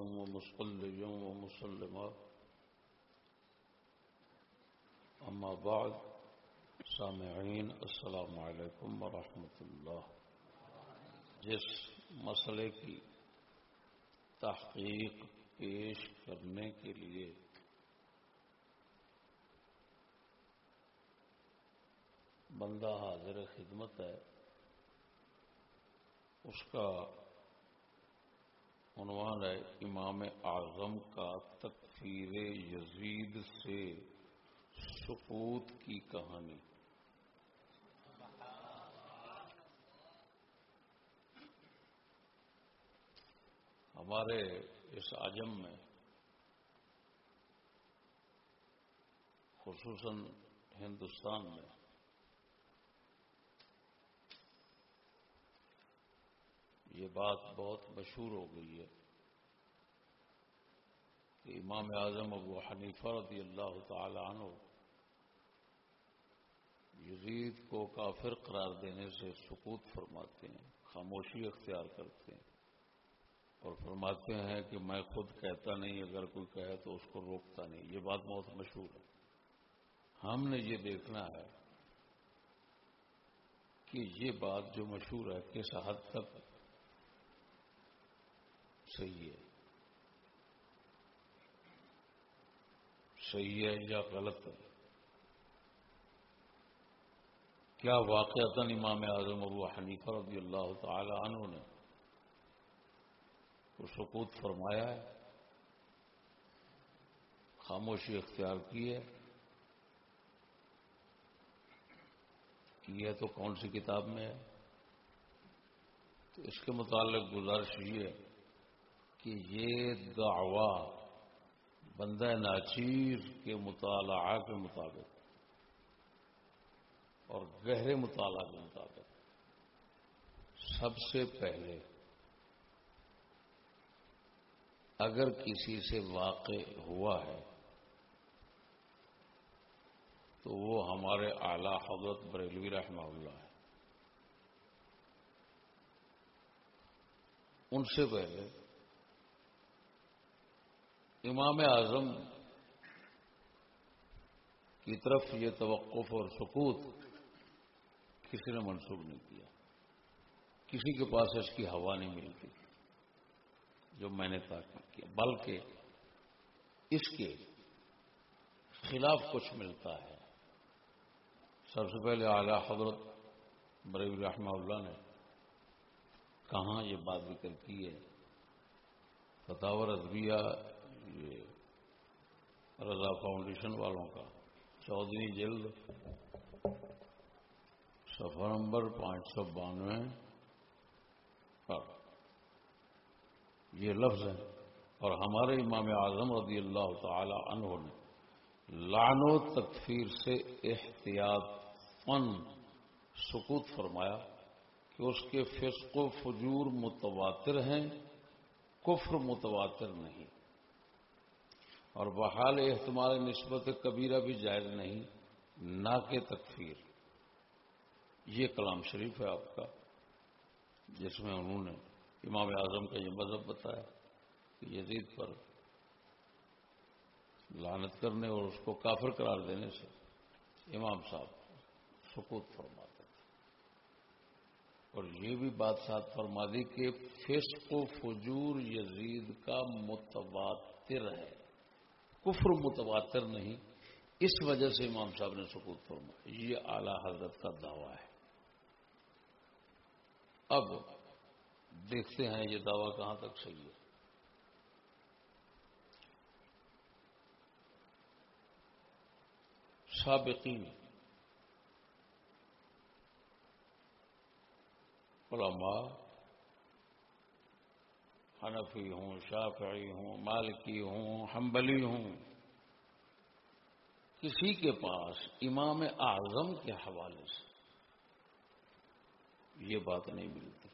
ومصليا ومسلما أما بعد، سامعين، السلام عليكم ورحمة الله. جس مسئلے کی تحقیق پیش کرنے کے لیے بندہ حاضر خدمت ہے، اس کا عنوان ہے امام اعظم کا تکفیر یزید سے سقوط کی کہانی۔ ہمارے اس عجم میں خصوصاً ہندوستان میں یہ بات بہت مشہور ہو گئی ہے کہ امام اعظم ابو حنیفہ رضی اللہ تعالی عنہ یزید کو کافر قرار دینے سے سکوت فرماتے ہیں، خاموشی اختیار کرتے ہیں اور فرماتے ہیں کہ میں خود کہتا نہیں، اگر کوئی کہے تو اس کو روکتا نہیں۔ یہ بات بہت مشہور ہے۔ ہم نے یہ دیکھنا ہے کہ یہ بات جو مشہور ہے، کس حد تک صحیح ہے۔ صحیح ہے یا غلط ہے؟ کیا واقع امام اعظم ابو حنیفہ رضی اللہ تعالی عنہ نے کو سکوت فرمایا ہے؟ خاموشی اختیار کی ہے؟ کی ہے تو کون سی کتاب میں ہے؟ تو اس کے متعلق گزارش یہ ہے کہ یہ دعوی بندہ ناچیر کے مطالعہ کے مطابق اور گہرے مطالعہ کے مطابق سب سے پہلے اگر کسی سے واقع ہوا ہے تو وہ ہمارے اعلی حضرت بریلوی رحمہ اللہ ہے ان سے پہلے امام اعظم کی طرف یہ توقف اور سکوت کسی نے منسوخ نہیں کیا۔ کسی کے پاس اس کی ہوا نہیں ملتی۔ جو میں نے تحقیق کیا، بلکہ اس کے خلاف کچھ ملتا ہے۔ سب سے پہلے اعلی حضرت بریب رحمہ اللہ نے کہاں یہ بات ذکر کی ہے؟ فتاور ادبیہ یہ رضا فاؤنڈیشن والوں کا۔ چودہویں جلد سفر نمبر پانچ سو بانوے۔ پر یہ لفظ ہے۔ اور ہمارے امام اعظم رضی اللہ تعالی عنہ نے لان و تکفیر سے احتیاط فن سکوت فرمایا کہ اس کے فسق و فجور متواتر ہیں، کفر متواتر نہیں۔ اور بحال احتمال نسبت کبیرہ بھی جائز نہیں، نہ کہ تکفیر۔ یہ کلام شریف ہے آپ کا، جس میں انہوں نے امام اعظم کا یہ مذہب بتایا کہ یزید پر لانت کرنے اور اس کو کافر قرار دینے سے امام صاحب سکوت فرماتے تھے۔ اور یہ بھی بات ساتھ فرما دی کہ فسق و فجور یزید کا متواتر ہے۔ کفر متواتر نہیں، اس وجہ سے امام صاحب نے سکوت فرمایا یہ اعلی حضرت کا دعویٰ ہے۔ اب دیکھتے ہیں یہ دعویٰ کہاں تک صحیح ہے۔ سابقین، علماء حنفی ہوں، شافعی ہوں، مالکی ہوں، حنبلی ہوں۔ کسی کے پاس امام اعظم کے حوالے سے یہ بات نہیں ملتی۔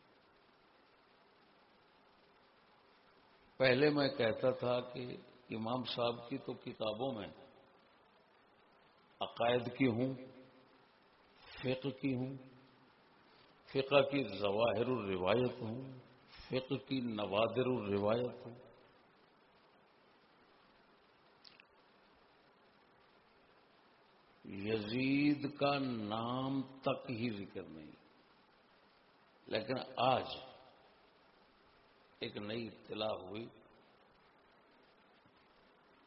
پہلے میں کہتا تھا کہ امام صاحب کی تو کتابوں میں عقائد کی ہوں، فقہ کی ہوں، فقہ کی ظواہر الروایت ہوں۔ فقہ کی نوادر الروایت یزید کا نام تک ہی ذکر نہیں۔ لیکن آج ایک نئی اطلاع ہوئی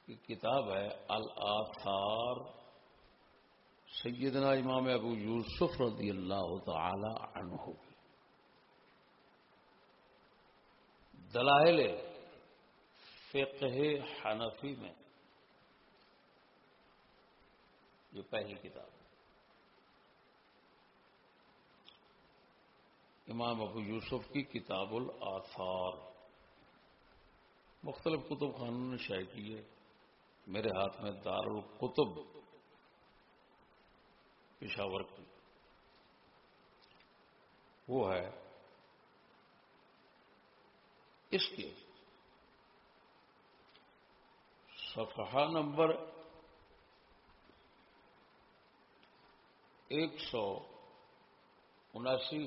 کہ کتاب ہے الآثار سیدنا امام ابو یوسف رضی اللہ تعالی عنہ۔ دلائل فقہ حنفی میں یہ پہلی کتاب امام ابو یوسف کی کتاب الآثار۔ مختلف کتب خانوں نے شائع کی ہے۔ میرے ہاتھ میں دار القتب پشاور کی۔ وہ ہے اس کے صفحہ نمبر ایک سو اناسی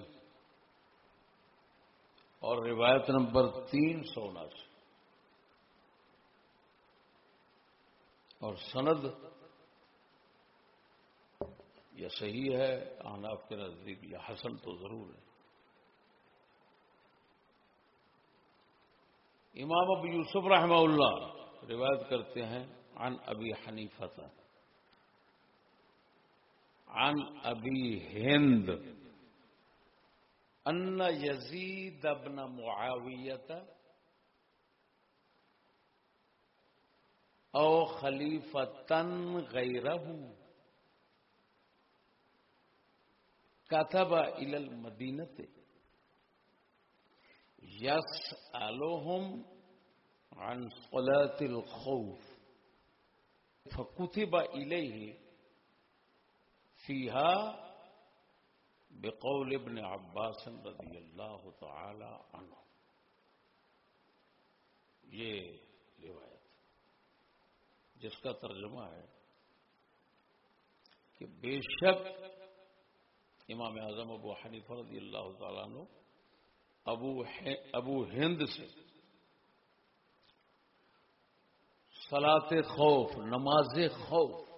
اور روایت نمبر تین سو اناسی اور سند یا صحیح ہے آناف کے نزدیک یا حسن تو ضرور ہے۔ امام ابو یوسف رحمہ اللہ روایت کرتے ہیں، عن ابی حنیفت عن ابی ہند۔ ان یزید ابن معاویت او خلیفتن غیرہ۔ كتب الى المدینہ یس يسألهم عن صلاة الخوف. فكتب إليه فيها بقول ابن عباس رضي الله تعالى عنه یہ روایت جس کا ترجمہ ہے کہ بے شک امام اعظم ابو حنیف رضی اللہ تعالیٰ عنہ ابو ابو ہند سے۔ سلاط خوف، نماز خوف۔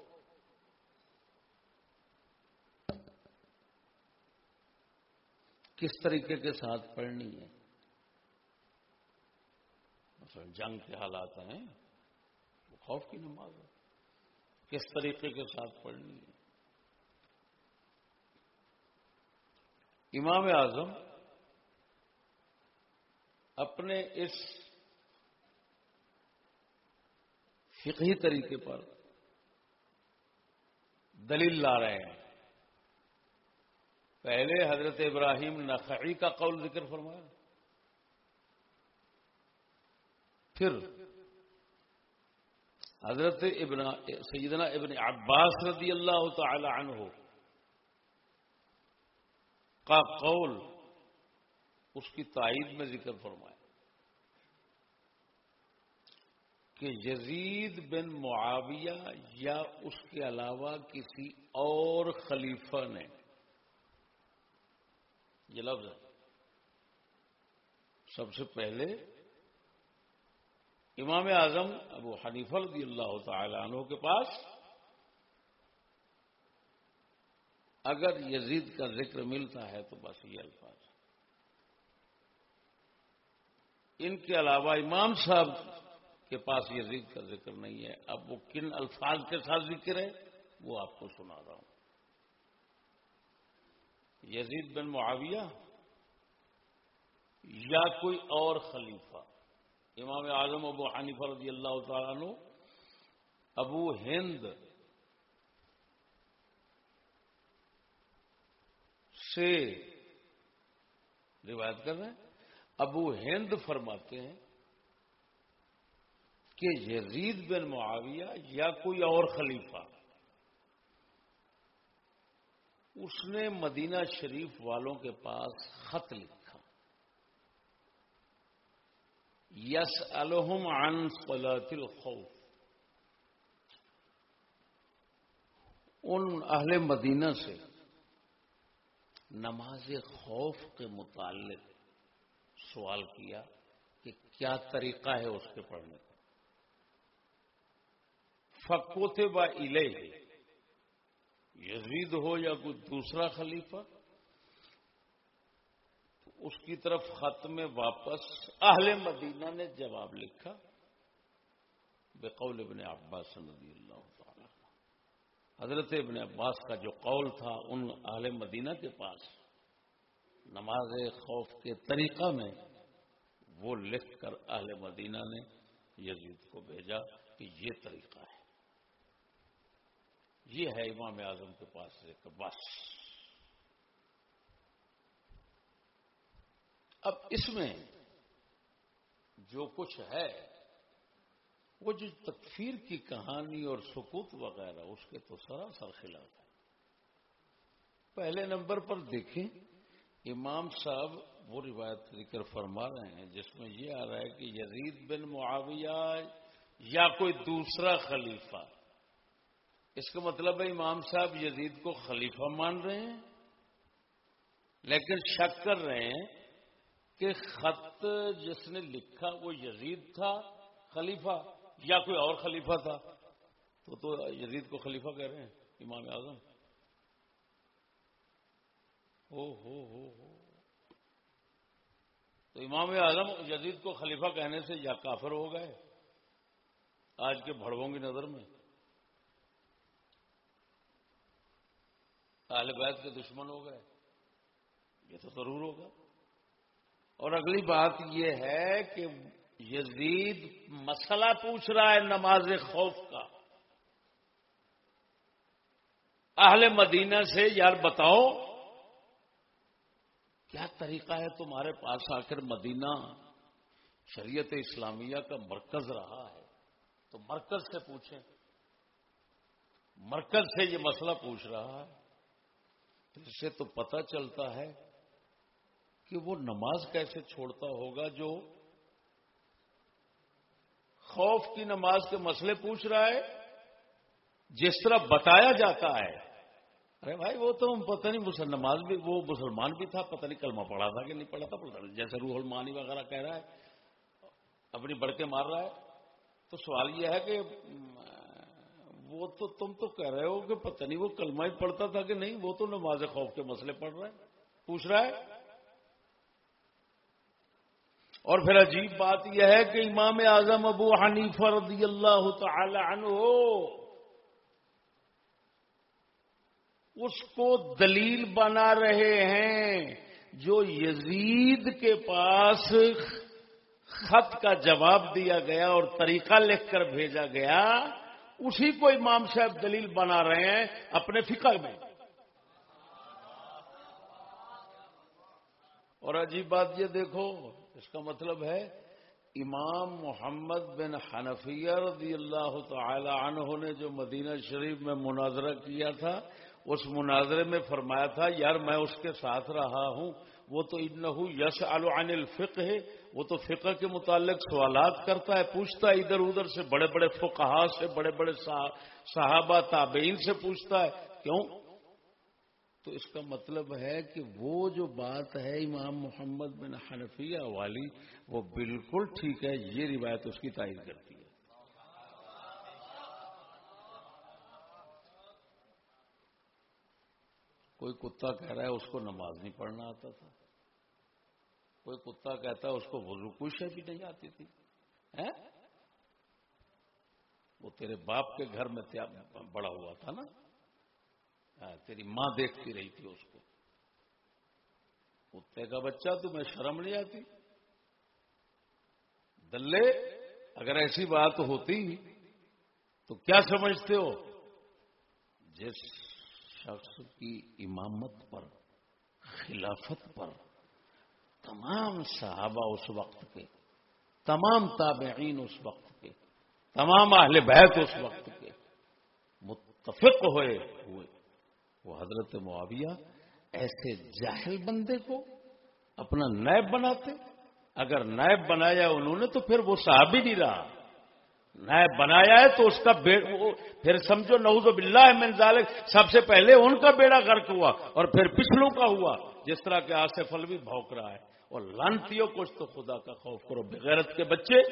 کس طریقے کے ساتھ پڑھنی ہے؟ مثلا جنگ کے حالات ہیں، وہ خوف کی نماز ہے۔ کس طریقے کے ساتھ پڑھنی ہے؟ امام اعظم اپنے اس فقہی طریقے پر دلیل لا رہے ہیں۔ پہلے حضرت ابراہیم نخعی کا قول ذکر فرمایا۔ پھر حضرت ابن سیدنا ابن عباس رضی اللہ تعالی عنہ کا قول اس کی تائید میں ذکر فرمایا کہ یزید بن معاویہ یا اس کے علاوہ کسی اور خلیفہ نے یہ لفظ ہے۔ سب سے پہلے امام اعظم ابو حنیف رضی اللہ تعالی عنہ کے پاس اگر یزید کا ذکر ملتا ہے تو بس یہ الفاظ۔ ان کے علاوہ امام صاحب کے پاس یزید کا ذکر نہیں ہے۔ اب وہ کن الفاظ کے ساتھ ذکر ہے، وہ آپ کو سنا رہا ہوں۔ یزید بن معاویہ یا کوئی اور خلیفہ، امام اعظم ابو حنیف رضی اللہ تعالیٰ عنہ، ابو ہند سے روایت کر رہے ہیں؟ ابو ہند فرماتے ہیں کہ یزید بن معاویہ یا کوئی اور خلیفہ اس نے مدینہ شریف والوں کے پاس خط لکھا۔ یس الحم عن صلاة الخوف۔ ان اہل مدینہ سے نماز خوف کے متعلق سوال کیا کہ کیا طریقہ ہے اس کے پڑھنے کا؟ فکوتے با الہ یزید ہو یا کوئی دوسرا خلیفہ؟ اس کی طرف خط میں واپس اہل مدینہ نے جواب لکھا بقول ابن عباس رضی اللہ تعالی حضرت ابن عباس کا جو قول تھا ان اہل مدینہ کے پاس نماز خوف کے طریقہ میں وہ لکھ کر اہل مدینہ نے یزید کو بھیجا کہ یہ طریقہ ہے۔ یہ ہے امام اعظم کے پاس ایک بس۔ اب اس میں جو کچھ ہے، وہ جو تکفیر کی کہانی اور سکوت وغیرہ، اس کے تو سراسر خلاف ہے۔ پہلے نمبر پر دیکھیں۔ امام صاحب وہ روایت ذکر فرما رہے ہیں، جس میں یہ آ رہا ہے کہ یزید بن معاویہ یا کوئی دوسرا خلیفہ۔ اس کا مطلب ہے امام صاحب یزید کو خلیفہ مان رہے ہیں، لیکن شک کر رہے ہیں کہ خط جس نے لکھا وہ یزید تھا خلیفہ یا کوئی اور خلیفہ تھا۔ تو تو یزید کو خلیفہ کہہ رہے ہیں، امام اعظم۔ ہو ہو ہو تو امام اعظم یزید کو خلیفہ کہنے سے یا کافر ہو گئے؟ آج کے بڑوں کی نظر میں۔ بیت کے دشمن ہو گئے۔ یہ تو ضرور ہوگا۔ اور اگلی بات یہ ہے کہ یزید مسئلہ پوچھ رہا ہے نماز خوف کا۔ اہل مدینہ سے، یار بتاؤ کیا طریقہ ہے تمہارے پاس آخر مدینہ شریعت اسلامیہ کا مرکز رہا ہے؟ تو مرکز سے پوچھیں۔ مرکز سے یہ مسئلہ پوچھ رہا ہے۔ اس سے تو پتہ چلتا ہے کہ وہ نماز کیسے چھوڑتا ہوگا جو خوف کی نماز کے مسئلے پوچھ رہا ہے، جس طرح بتایا جاتا ہے۔ ارے بھائی وہ تو پتہ نہیں نماز بھی، وہ مسلمان بھی تھا، پتہ نہیں کلمہ پڑھا تھا کہ نہیں پڑھا تھا جیسے روح المانی وغیرہ کہہ رہا ہے، اپنی بڑکے مار رہا ہے، تو سوال یہ ہے کہ وہ تو تم تو کہہ رہے ہو کہ پتہ نہیں وہ کلمہ ہی پڑھتا تھا کہ نہیں، وہ تو نماز خوف کے مسئلے پڑھ رہا ہے، پوچھ رہا ہے۔ اور پھر عجیب بات یہ ہے کہ امام اعظم ابو حنیف رضی اللہ تعالی عنہ اس کو دلیل بنا رہے ہیں جو یزید کے پاس خط کا جواب دیا گیا اور طریقہ لکھ کر بھیجا گیا، اسی کو امام صاحب دلیل بنا رہے ہیں اپنے فکر میں۔ اور عجیب بات یہ دیکھو، اس کا مطلب ہے امام محمد بن حنفیہ رضی اللہ تعالی عنہ نے جو مدینہ شریف میں مناظرہ کیا تھا اس مناظرے میں فرمایا تھا، یار میں اس کے ساتھ رہا ہوں، وہ تو انہو یس عن الفقہ ہے، وہ تو فقہ کے متعلق سوالات کرتا ہے، پوچھتا ہے، ادھر ادھر سے بڑے بڑے فقہا سے، بڑے بڑے صحابہ تابعین سے پوچھتا ہے، کیوں؟ تو اس کا مطلب ہے کہ وہ جو بات ہے امام محمد بن حنفیہ والی، وہ بالکل ٹھیک ہے، یہ روایت اس کی تائید کرتی ہے۔ کوئی کتا کہہ رہا ہے اس کو نماز نہیں پڑھنا آتا تھا۔ کوئی کتا کہتا ہے اس کو وضو کشے بھی نہیں آتی تھی۔ وہ تیرے باپ کے گھر میں بڑا ہوا تھا نا۔ تیری ماں دیکھتی رہی تھی اس کو۔ کتے کا بچہ، تمہیں شرم نہیں آتی؟ دلے، اگر ایسی بات ہوتی تو کیا سمجھتے ہو؟ جس شخص کی امامت پر، خلافت پر، تمام صحابہ اس وقت کے، تمام تابعین اس وقت کے، تمام اہل بیت اس وقت کے متفق ہوئے ہوئے۔ وہ حضرت معاویہ ایسے جاہل بندے کو اپنا نیب بناتے، اگر نیب بنایا انہوں نے تو پھر وہ صحابی نہیں رہا۔ نائب بنایا ہے تو اس کا پھر سمجھو، نعوذ باللہ من ذالک، سب سے پہلے ان کا بیڑا غرق ہوا اور پھر پچھلوں کا ہوا، جس طرح کے آصف بھی بھوک رہا ہے۔ اور لانتیوں کچھ تو خدا کا خوف کرو، بغیرت کے بچے۔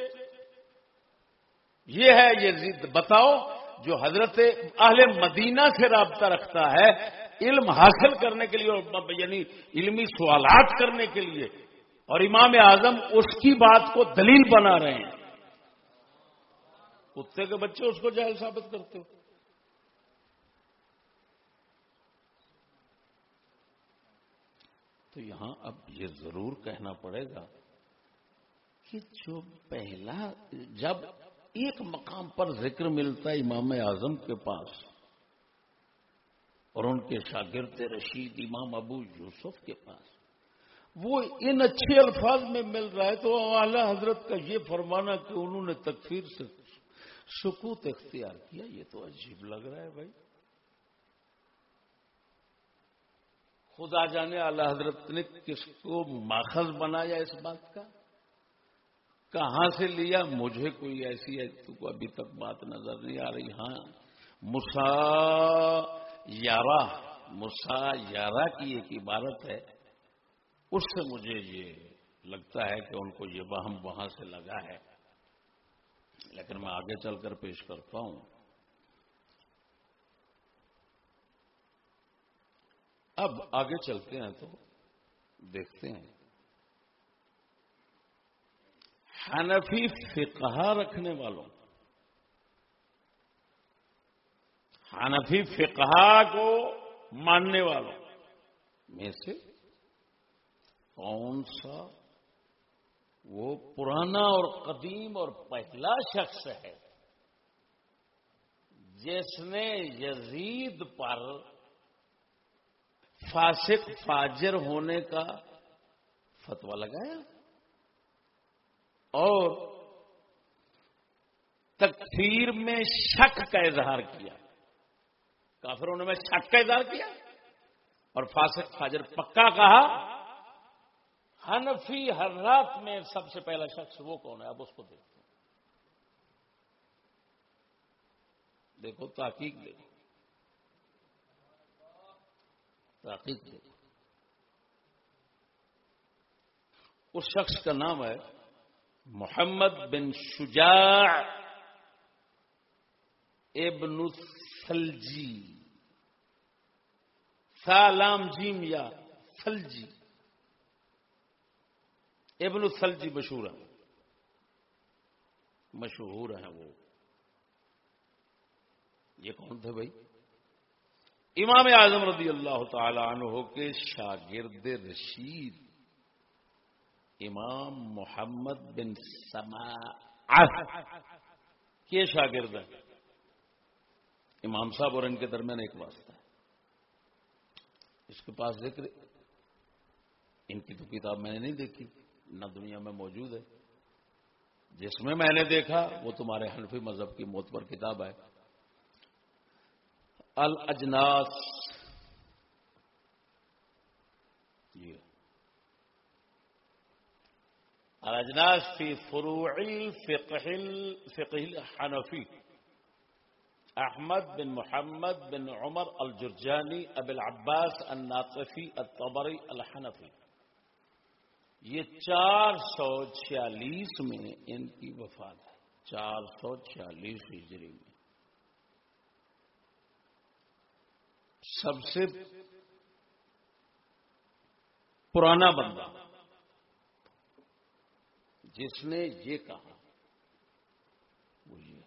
یہ ہے، یہ ضد بتاؤ، جو حضرت اہل مدینہ سے رابطہ رکھتا ہے، علم حاصل کرنے کے لیے یعنی علمی سوالات کرنے کے لیے۔ اور امام اعظم اس کی بات کو دلیل بنا رہے ہیں۔ کتے کے بچے اس کو جہل ثابت کرتے ہو۔ تو یہاں اب یہ ضرور کہنا پڑے گا کہ جو پہلا، جب ایک مقام پر ذکر ملتا ہے امام اعظم کے پاس اور ان کے شاگرد رشید، امام ابو یوسف کے پاس، وہ ان اچھے الفاظ میں مل رہا ہے تو اعلی حضرت کا یہ فرمانا کہ انہوں نے تکفیر سے سکوت اختیار کیا، یہ تو عجیب لگ رہا ہے بھائی۔ خدا جانے اعلی حضرت نے کس کو ماخذ بنایا اس بات کا؟ کہاں سے لیا؟ مجھے کوئی ایسی ہے تو ابھی تک بات نظر نہیں آ رہی۔ ہاں مسا یارہ مسا یارہ کی ایک عبارت ہے۔ اس سے مجھے یہ لگتا ہے کہ ان کو یہ وہم وہاں سے لگا ہے۔ لیکن میں آگے چل کر پیش کرتا ہوں۔ اب آگے چلتے ہیں تو دیکھتے ہیں۔ حنفی فقہ رکھنے والوں حنفی فقہ کو ماننے والوں میں سے کون سا وہ پرانا اور قدیم اور پہلا شخص ہے جس نے یزید پر فاسق فاجر ہونے کا فتوا لگایا اور تکفیر میں شک کا اظہار کیا۔ کافروں نے میں شک کا اظہار کیا اور فاسق فاجر پکا کہا حنفی ہر رات میں سب سے پہلا شخص وہ کون ہے؟ اب اس کو دیکھتے ہیں۔ دیکھو، تحقیق دیکھو تحقیق دیکھو اس شخص کا نام ہے محمد بن شجاع ابن سلجی۔ سالام جیم یا سلجی۔ ابن السلجی مشہور ہیں۔ مشہور ہیں وہ۔ یہ کون تھے بھائی؟ امام اعظم رضی اللہ تعالی عنہ کے شاگرد رشید امام محمد بن سما کے شاگرد ہیں۔ امام صاحب اور ان کے درمیان ایک واسطہ ہے۔ اس کے پاس ذکر، ان کی تو کتاب میں نے نہیں دیکھی۔ نہ دنیا میں موجود ہے۔ جس میں میں نے دیکھا، وہ تمہارے حنفی مذہب کی موت پر کتاب ہے۔ الاجناس۔ یہ۔ الاجناس فی فروع فقہ فقہ حنفی۔ احمد بن محمد بن عمر الجرجانی اب العباس الناطفی الطبری الحنفی۔ یہ چار سو چھیالیس میں ان کی وفات ہے۔ چار سو چھیالیس ہجری میں۔ سب سے پرانا بندہ جس نے یہ کہا، وہ یہ۔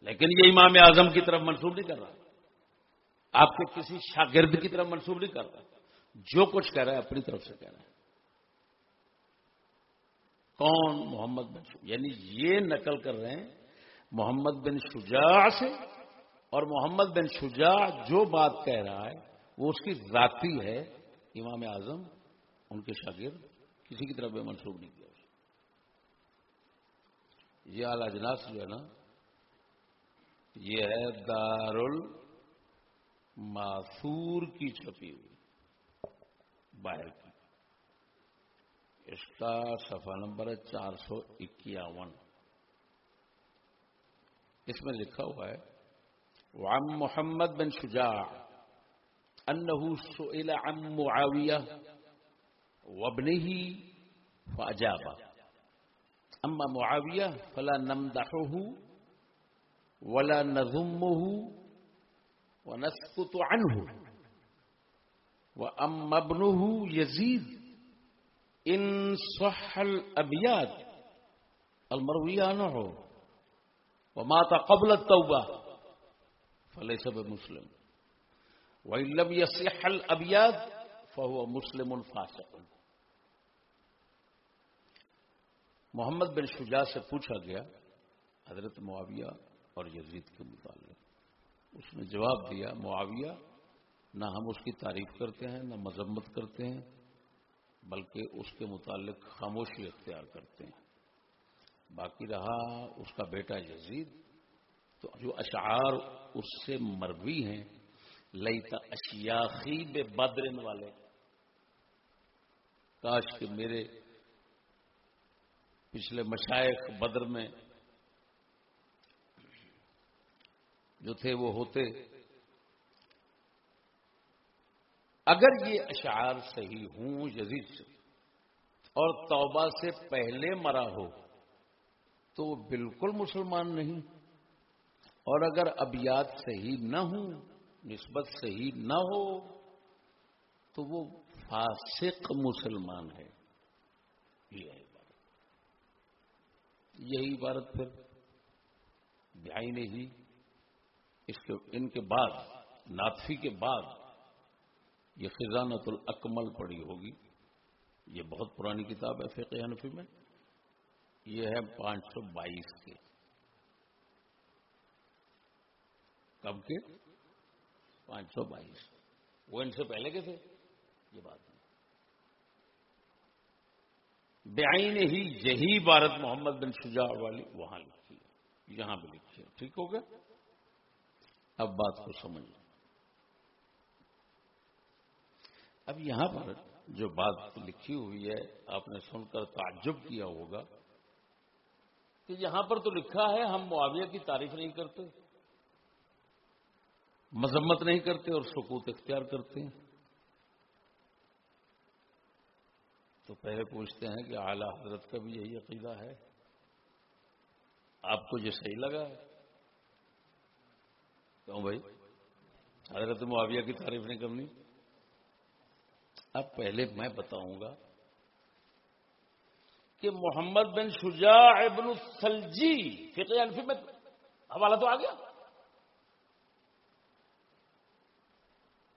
لیکن یہ امام اعظم کی طرف منسوب نہیں کر رہا۔ آپ کے کسی شاگرد کی طرف منسوب نہیں کر رہا۔ جو کچھ کہہ رہا ہے اپنی طرف سے کہہ رہا ہے۔ کون محمد بن یعنی یہ نقل کر رہے ہیں محمد بن شجاع سے، اور محمد بن شجاع جو بات کہہ رہا ہے، وہ اس کی ذاتی ہے۔ امام اعظم، ان کے شاگرد، کسی کی طرف بھی منسوخ نہیں کیا۔ یہ اعلی اجلاس جو ہے نا، یہ ہے دار الماسور کی چھپی ہوئی۔ باہر کی۔ اس کا سفا نمبر ہے چار سو اکیاون۔ اس میں لکھا ہوا ہے، وعن محمد بن شجاع انه سئل عن معاوية وابنه فأجاب اما معاوية فلا نمدحه ولا نذمه ونسكت عنه۔ وأما ابنه يزيد إن صح الأبيات المروية عنه ومات قبل التوبة فليس بمسلم وإن لم يصح الأبيات فهو مسلم فاسق۔ محمد بن شجاع سے پوچھا گیا، حضرت معاویہ اور یزید کے متعلق، اس نے جواب دیا، معاویہ نہ ہم اس کی تعریف کرتے ہیں، نہ مذمت کرتے ہیں، بلکہ اس کے متعلق خاموشی اختیار کرتے ہیں۔ باقی رہا اس کا بیٹا یزید، تو جو اشعار اس سے مروی ہیں لئیتا اشیاخی بے بدرن والے۔ کاش کہ میرے پچھلے مشائق بدر میں جو تھے وہ ہوتے اگر یہ اشعار صحیح ہوں، یزید سے، اور توبہ سے پہلے مرا ہو، تو وہ بالکل مسلمان نہیں۔ اور اگر ابیات صحیح نہ ہوں، نسبت صحیح نہ ہو، تو وہ فاسق مسلمان ہے۔ یہ عبارت۔ یہی عبارت پھر بھائی نے ہی، اس کے، ان کے بعد ناتفی کے بعد یہ خزانت الاکمل پڑی ہوگی۔ یہ بہت پرانی کتاب ہے فقہ حنفی میں۔ یہ ہے پانچ سو بائیس کے کب کے پانچ سو بائیس۔ وہ ان سے پہلے کے تھے؟ یہ بات بےآئی نے ہی یہی عبارت محمد بن شجاع والی وہاں لکھی ہے۔ یہاں بھی لکھی ہے۔ ٹھیک ہو گیا؟ اب بات کو سمجھ اب یہاں پر جو بات لکھی ہوئی ہے، آپ نے سن کر تعجب کیا ہوگا کہ یہاں پر تو لکھا ہے، ہم معاویہ کی تعریف نہیں کرتے، مذمت نہیں کرتے اور سکوت اختیار کرتے ہیں۔ تو پہلے پوچھتے ہیں کہ اعلی حضرت کا بھی یہی عقیدہ ہے۔ آپ کو یہ صحیح لگا ہے؟ کیوں بھائی؟ حضرت معاویہ کی تعریف نہیں کرنی؟ اب پہلے میں بتاؤں گا کہ محمد بن شجاع ابن السلجی فقہ انفی میں حوالہ تو آ گیا۔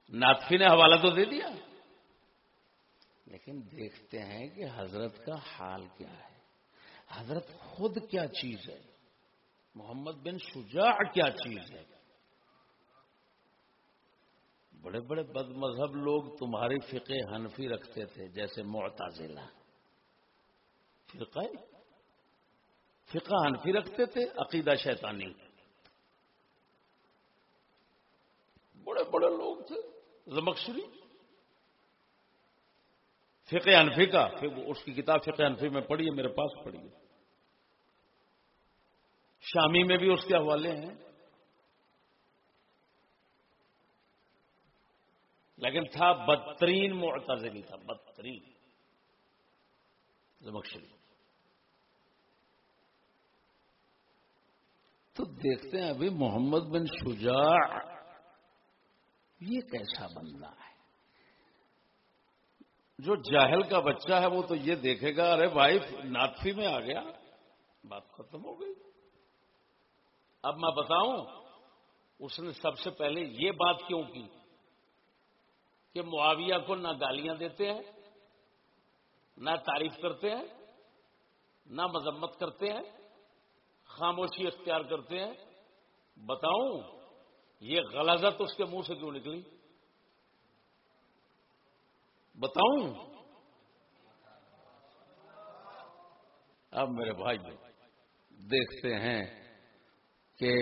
ناتفی نے حوالہ تو دے دیا۔ لیکن دیکھتے ہیں کہ حضرت کا حال کیا ہے۔ حضرت خود کیا چیز ہے؟ محمد بن شجاع کیا چیز ہے؟ بڑے بڑے بد مذہب لوگ تمہاری فقہ حنفی رکھتے تھے، جیسے معتازلہ فرقہ فقہ حنفی رکھتے تھے، عقیدہ شیطانی۔ بڑے بڑے لوگ تھے زمکشری فقہ انفی کا اس کی کتاب فقہ انفی میں پڑھی ہے، میرے پاس پڑھی ہے۔ شامی میں بھی اس کے حوالے ہیں۔ لیکن تھا بدترین معتزلی تھا، بدترین۔ زمکشری تو دیکھتے ہیں ابھی محمد بن شجاع، یہ کیسا بندہ ہے؟ جو جاہل کا بچہ ہے وہ تو یہ دیکھے گا، ارے بھائی ناتفی میں آ گیا۔ بات ختم ہو گئی۔ اب میں بتاؤں، اس نے سب سے پہلے یہ بات کیوں کی؟ کہ معاویہ کو نہ گالیاں دیتے ہیں، نہ تعریف کرتے ہیں، نہ مذمت کرتے ہیں، خاموشی اختیار کرتے ہیں۔ بتاؤں، یہ غلازت اس کے منہ سے کیوں نکلی؟ بتاؤں۔ اب میرے بھائی دیکھتے ہیں کہ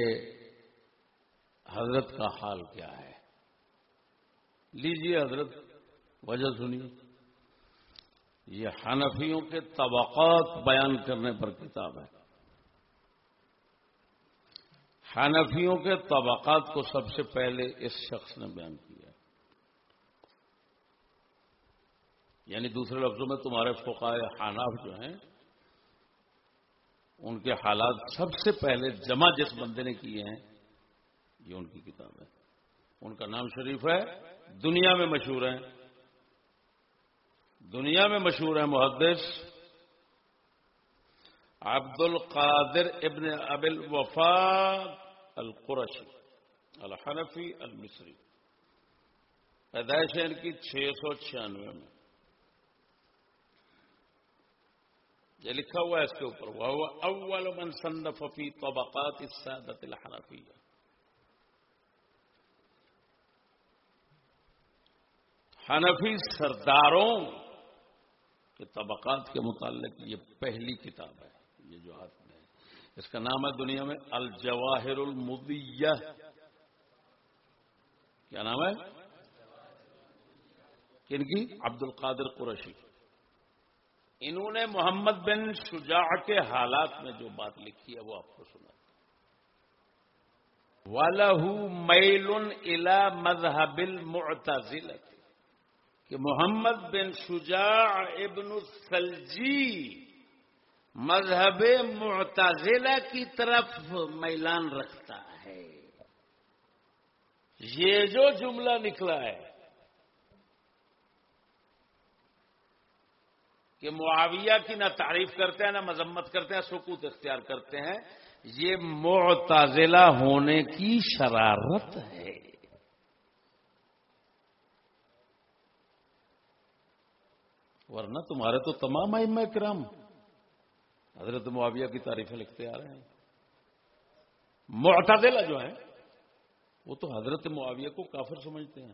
حضرت کا حال کیا ہے۔ لیجیے حضرت، وجہ سنیے۔ یہ حنفیوں کے طبقات بیان کرنے پر کتاب ہے۔ حنفیوں کے طبقات کو سب سے پہلے اس شخص نے بیان کیا۔ یعنی دوسرے لفظوں میں تمہارے فقائے حناف جو ہیں، ان کے حالات سب سے پہلے جمع جس بندے نے کیے ہیں، یہ ان کی کتاب ہے۔ ان کا نام شریف ہے، دنیا میں مشہور ہے دنیا میں مشہور ہے محدث عبد القادر ابن ابل وفا القرشی، الحنفی، المصری۔ پیدائش ہے ان کی چھ سو چھیانوے میں۔ یہ لکھا ہوا ہے اس کے اوپر۔ وہ اول من صنف فی طبقات السادت الحنفیہ۔ حنفی سرداروں کے طبقات کے متعلق یہ پہلی کتاب ہے، یہ جو ہاتھ میں ہے۔ اس کا نام ہے دنیا میں الجواہر المدیہ کیا نام ہے؟ کن کی؟ عبد القادر قرشی انہوں نے محمد بن شجاع کے حالات میں جو بات لکھی ہے، وہ آپ کو سنا میل الا مذہب المعتزل کہ محمد بن شجاع ابن السلجی مذہب معتزلہ کی طرف میلان رکھتا ہے۔ یہ جو جملہ نکلا ہے کہ معاویہ کی نہ تعریف کرتے ہیں، نہ مذمت کرتے ہیں، سکوت اختیار کرتے ہیں، یہ معتازلہ ہونے کی شرارت ہے۔ ورنہ تمہارے تو تمام ائمہ کرام حضرت معاویہ کی تعریفیں لکھتے آ رہے ہیں۔ معتزلہ جو ہیں، وہ تو حضرت معاویہ کو کافر سمجھتے ہیں۔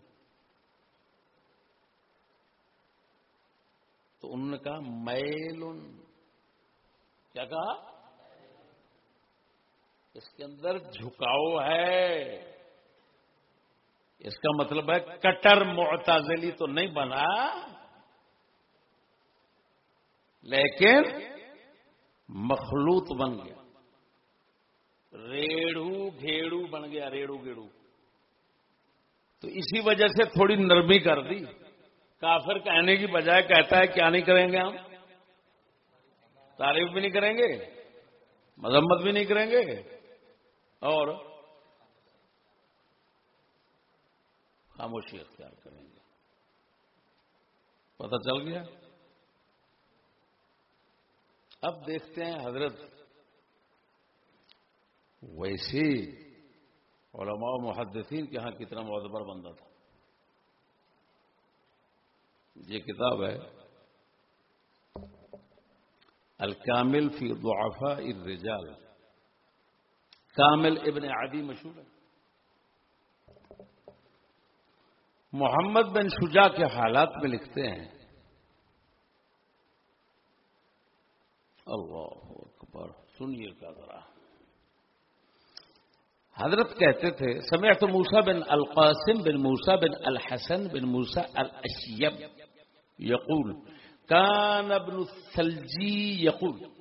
تو انہوں نے کہا میل کیا کہا؟ اس کے اندر جھکاؤ ہے۔ اس کا مطلب ہے، کٹر معتازلی تو نہیں بنا۔ لیکن مخلوط بن گیا۔ ریڑو گھیڑو بن گیا ریڑو گیڑو تو اسی وجہ سے تھوڑی نرمی کر دی۔ کافر کہنے کی بجائے کہتا ہے، کیا نہیں کریں گے ہم؟ تعریف بھی نہیں کریں گے، مذمت بھی نہیں کریں گے۔ اور خاموشی اختیار کریں گے۔ پتہ چل گیا؟ اب دیکھتے ہیں حضرت ویسی علماء محدثین کے ہاں کتنا معتبر بندہ تھا۔ یہ کتاب ہے الکامل فی ضعفاء الرجال۔ کامل ابن عدی مشہور ہے۔ محمد بن شجا کے حالات میں لکھتے ہیں اللہ اکبر، سنیے کا ذرا۔ حضرت کہتے تھے، سمعت موسا بن القاسم بن موسا بن الحسن بن موسا الشیب يقول كان ابن الثلجي يقول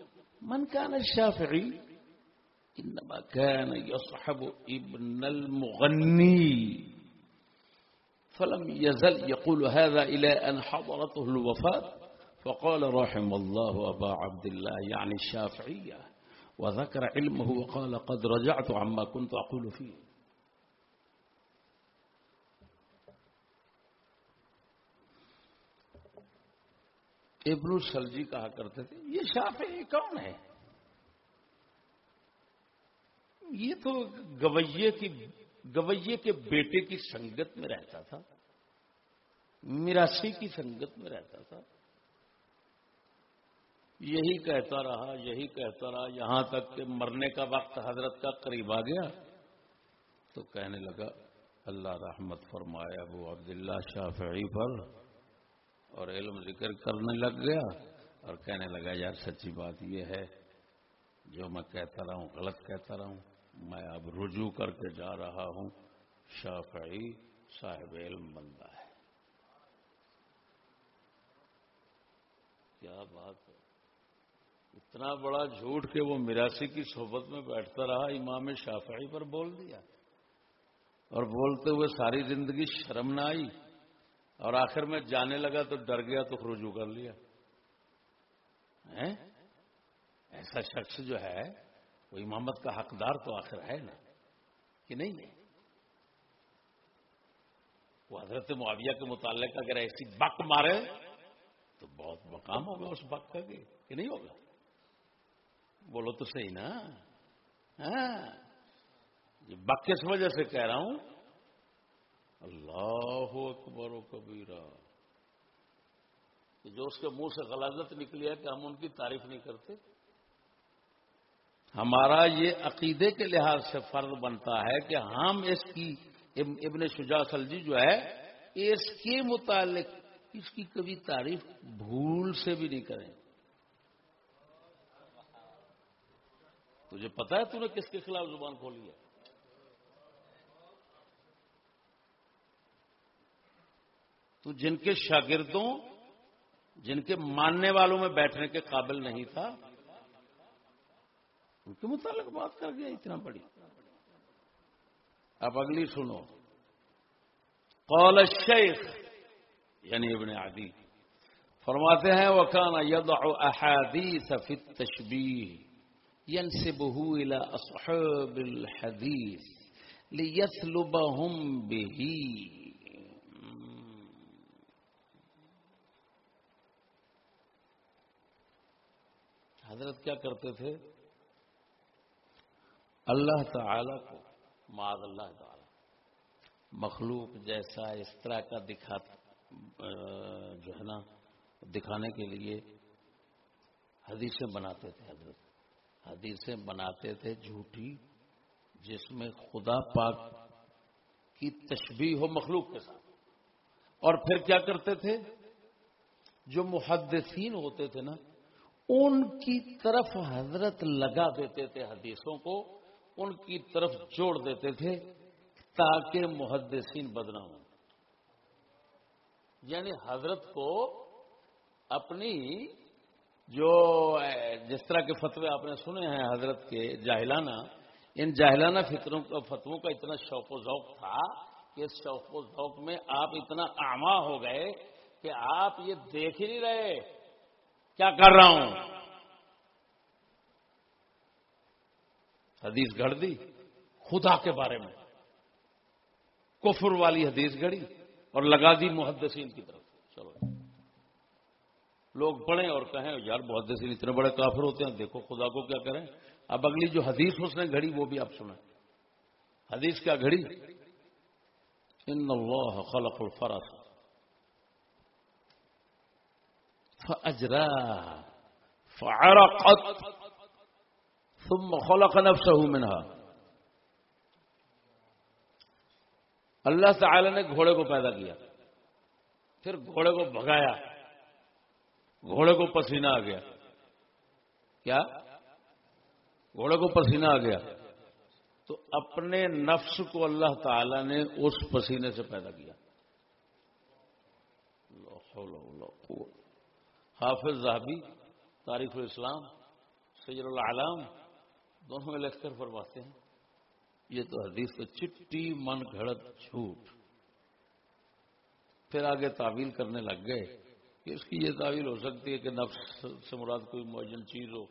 من كان الشافعي إنما كان يصحب ابن المغني فلم يزل يقول هذا إلى أن حضرته الوفاة فقال رحم الله أبا عبد الله، يعني الشافعية، وذكر علمه وقال قد رجعت عما كنت أقول فيه. ابن السلجی کہا کرتے تھے، یہ شافعی کون ہے؟ یہ تو گویے کی، گویے کے بیٹے کی سنگت میں رہتا تھا میراسی کی سنگت میں رہتا تھا۔ یہی کہتا رہا، یہی کہتا رہا، یہاں تک کہ مرنے کا وقت حضرت کا قریب آ گیا۔ تو کہنے لگا، اللہ رحمت فرمایا ابو عبداللہ شافعی پر۔ اور علم ذکر کرنے لگ گیا اور کہنے لگا، یار سچی بات یہ ہے، جو میں کہتا رہا ہوں غلط کہتا رہا ہوں، میں اب رجوع کر کے جا رہا ہوں۔ شافعی صاحب علم بندہ ہے۔ کیا بات ہے؟ اتنا بڑا جھوٹ کہ وہ میراسی کی صحبت میں بیٹھتا رہا، امام شافعی پر بول دیا۔ اور بولتے ہوئے ساری زندگی شرم نہ آئی۔ اور آخر میں جانے لگا تو ڈر گیا، تو رجوع کر لیا۔ ایسا شخص جو ہے، وہ امامت کا حقدار تو آخر ہے نا، کہ نہیں ہے؟ وہ حضرت معاویہ کے متعلق اگر ایسی بک مارے، تو بہت مقام ہوگا اس بک کا کہ نہیں ہوگا؟ بولو تو صحیح نا۔ ہاں۔ یہ بک کس وجہ سے کہہ رہا ہوں۔ اللہ اکبر و کبیرہ۔ جو اس کے منہ سے غلازت نکلی ہے کہ ہم ان کی تعریف نہیں کرتے۔ ہمارا یہ عقیدے کے لحاظ سے فرض بنتا ہے کہ ہم اس کی ابن شجا سلجی جو ہے، اس کے متعلق اس کی کبھی تعریف بھول سے بھی نہیں کریں۔ تجھے پتا ہے تو نے کس کے خلاف زبان کھولی ہے؟ تو جن کے شاگردوں، جن کے ماننے والوں میں بیٹھنے کے قابل نہیں تھا، ان کے متعلق بات کر گیا اتنا بڑی۔ اب اگلی سنو۔ قول الشیخ یعنی ابن عدی۔ فرماتے ہیں وہ کانا ید احادیث فی التشبیح ينسبه الى اصحاب الحديث ليثلبهم به. حضرت کیا کرتے تھے؟ اللہ تعالی کو، معاذ اللہ تعالی، مخلوق جیسا اس طرح کا دکھا جو ہے نا، دکھانے کے لیے حدیثیں بناتے تھے حضرت۔ حدیثیں بناتے تھے جھوٹی، جس میں خدا پاک کی تشبیح ہو مخلوق کے ساتھ۔ اور پھر کیا کرتے تھے؟ جو محدثین ہوتے تھے نا، ان کی طرف حضرت لگا دیتے تھے حدیثوں کو، ان کی طرف جوڑ دیتے تھے تاکہ محدثین بدنا ہوں۔ یعنی حضرت کو اپنی جو جس طرح کے فتوے آپ نے سنے ہیں حضرت کے جاہلانہ، ان جاہلانہ فطروں کا، فتووں کا اتنا شوق و ذوق تھا کہ اس شوق و ذوق میں آپ اتنا آما ہو گئے کہ آپ یہ دیکھ ہی نہیں رہے۔ کیا کر رہا ہوں؟ حدیث گھڑ دی، خدا کے بارے میں۔ کفر والی حدیث گھڑی اور لگا دی محدثین کی طرف۔ لوگ پڑھیں اور کہیں، یار محدثین اتنے بڑے کافر ہوتے ہیں، دیکھو خدا کو کیا کریں۔ اب اگلی جو حدیث اس نے گھڑی، وہ بھی آپ سنیں۔ حدیث کیا گھڑی؟ ان اللہ خلق الفرس۔ فاجرا، فعرقت، ثم خلق نفسه منها۔ اللہ تعالی نے گھوڑے کو پیدا کیا، پھر گھوڑے کو بھگایا۔ گھوڑے کو پسینہ آ گیا۔ کیا؟ گھوڑے کو پسینہ آ گیا۔ تو اپنے نفس کو اللہ تعالی نے اس پسینے سے پیدا کیا۔ حافظ زہبی، تاریخ الاسلام، سید العلام دونوں میں لکھ کر فرماتے ہیں، یہ تو حدیث تو چٹی من گھڑت جھوٹ۔ پھر آگے تعویل کرنے لگ گئے۔ کہ اس کی یہ تعویل ہو سکتی ہے کہ نفس سے مراد کوئی موجن چیز ہو،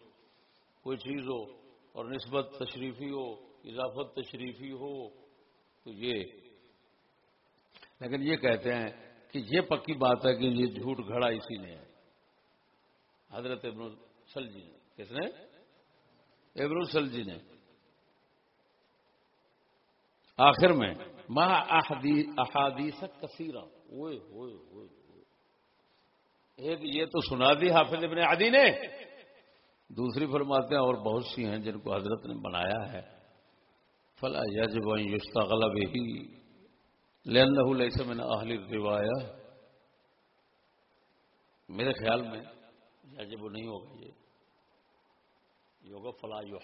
کوئی چیز ہو اور نسبت تشریفی ہو، اضافت تشریفی ہو، تو یہ۔ لیکن یہ کہتے ہیں کہ یہ پکی بات ہے کہ یہ جھوٹ گھڑا اسی نے ہے۔ حضرت ابن سلجی نے، کس نے؟ ابن سلجی نے۔ آخر میں ماہ احادیث کثیرہ۔ ہوئے ہوئے ہوئے ایک یہ تو سنا دی حافظ ابن عدی نے۔ دوسری فرماتے ہیں اور بہت سی ہیں جن کو حضرت نے بنایا ہے۔ فلا یجب یستغلب ہی لینہ لیسے میں اہل روایا میرے خیال میں یجب نہیں ہوگا یہ۔ ہوگا فلا یو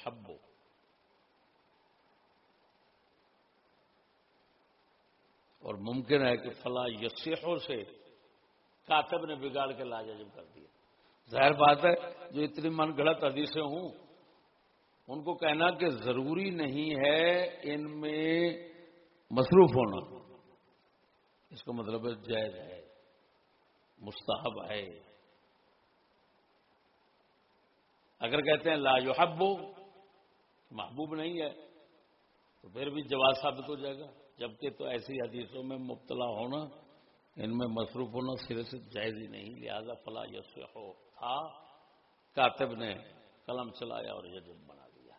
اور ممکن ہے کہ فلاں یسیحوں سے کاتب نے بگاڑ کے لاجب کر دیا۔ ظاہر بات ہے، جو اتنی من گڑت حدیثیں ہوں، ان کو کہنا کہ ضروری نہیں ہے ان میں مصروف ہونا۔ اس کا مطلب ہے جائز ہے، مستحب ہے۔ اگر کہتے ہیں لا یحبو محبوب نہیں ہے، تو پھر بھی جواز ثابت ہو جائے گا۔ جبکہ تو ایسی حدیثوں میں مبتلا ہونا ان میں مصروف ہونا سرے سے جائز ہی نہیں، لہذا فلا یس ہو تھا، کاتب نے قلم چلایا اور یہ بنا دیا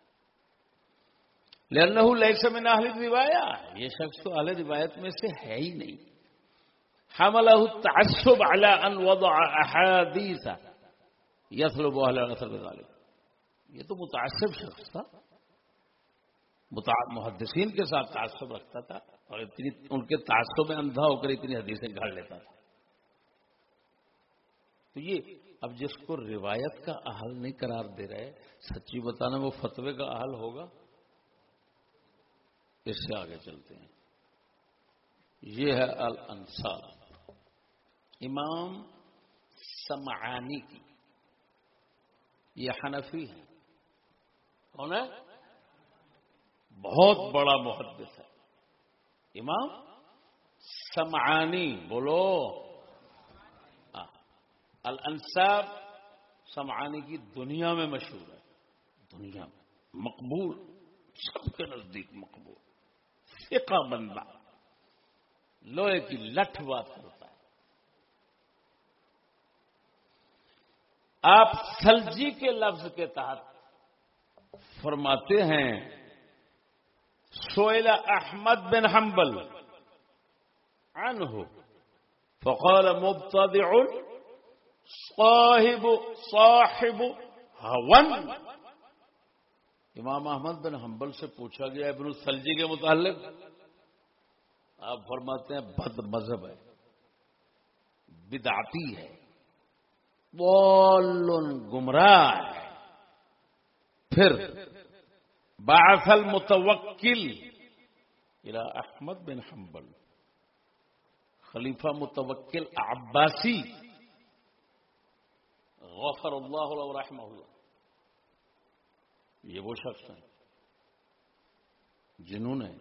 لہن لیک میں نہ روایا یہ شخص تو اہل روایت میں سے ہے ہی نہیں۔ حملہ تعصب على ان وضع احادیث یسلب اہل نصر ذالک یہ تو متعصب شخص تھا۔ محدثین کے ساتھ تعصب رکھتا تھا۔ اور اتنی ان کے تعصب میں اندھا ہو کر اتنی حدیثیں گھڑ لیتا تھا۔ تو یہ اب جس کو روایت کا احل نہیں قرار دے رہے، سچی بتانا وہ فتوے کا احل ہوگا۔ اس سے آگے چلتے ہیں۔ یہ ہے الانصار۔ امام سمعانی کی، یہ حنفی ہے کون ہے؟ بہت بڑا محدث ہے۔ امام سمعانی، بولو۔ الانصاب سمعانی کی دنیا میں مشہور ہے۔ دنیا میں۔ مقبول، سب کے نزدیک مقبول۔ فقہ بندہ لوہے کی لٹھ بات کرتا ہے۔ آپ سلجی کے لفظ کے تحت فرماتے ہیں سوئل احمد بن حنبل عنه فقال مبتدع صاحب صاحب هون امام احمد بن حنبل سے پوچھا گیا، ابن السلجی کے متعلق۔ آپ فرماتے ہیں، بد مذہب ہے، بدعتی ہے بول گمراہ ہے۔ پھر بعث المتوکل الى احمد بن حنبل. خلیفہ متوکل عباسی. غفر اللہ رحمہ اللہ یہ وہ شخص ہیں جنہوں نے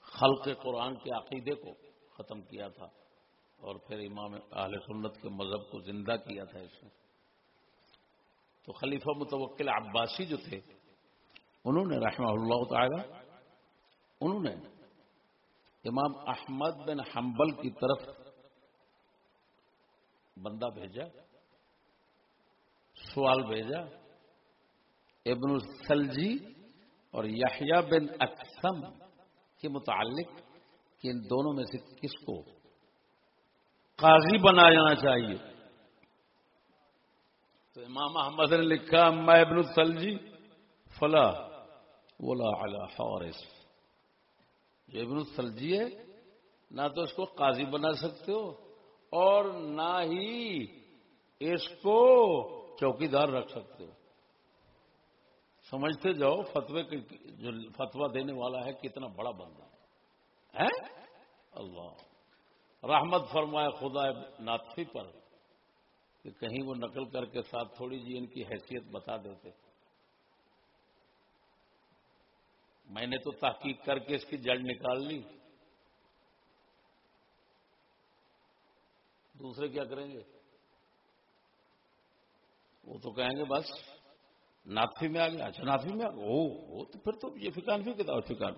خلق قرآن کے عقیدے کو ختم کیا تھا اور پھر امام اہل سنت کے مذہب کو زندہ کیا تھا اس نے تو خلیفہ متوکل عباسی جو تھے انہوں نے رحمہ اللہ تعالی، انہوں نے امام احمد بن حنبل کی طرف بندہ بھیجا، سوال بھیجا، ابن السلجی اور یحییٰ بن اکسم کے متعلق کہ ان دونوں میں سے کس کو قاضی بنا جانا چاہیے۔ تو امام احمد نے لکھا، اما ابن السلجی فلا ولا علی حارس جو ابن السلجی ہے، نہ تو اس کو قاضی بنا سکتے ہو، اور نہ ہی اس کو چوکی دار رکھ سکتے ہو۔ سمجھتے جاؤ، فتوے جو فتوا دینے والا ہے، کتنا بڑا بندہ ہے۔ اللہ۔ رحمت فرمائے خدا ناتفی پر کہ کہیں وہ نقل کر کے ساتھ تھوڑی جی ان کی حیثیت بتا دیتے۔ میں نے تو تحقیق کر کے اس کی جڑ نکال لی۔ دوسرے کیا کریں گے؟ وہ تو کہیں گے بس نافی میں آ گیا اچھا نافی میں او تو پھر تو یہ فکان بھی کتاب، فکان۔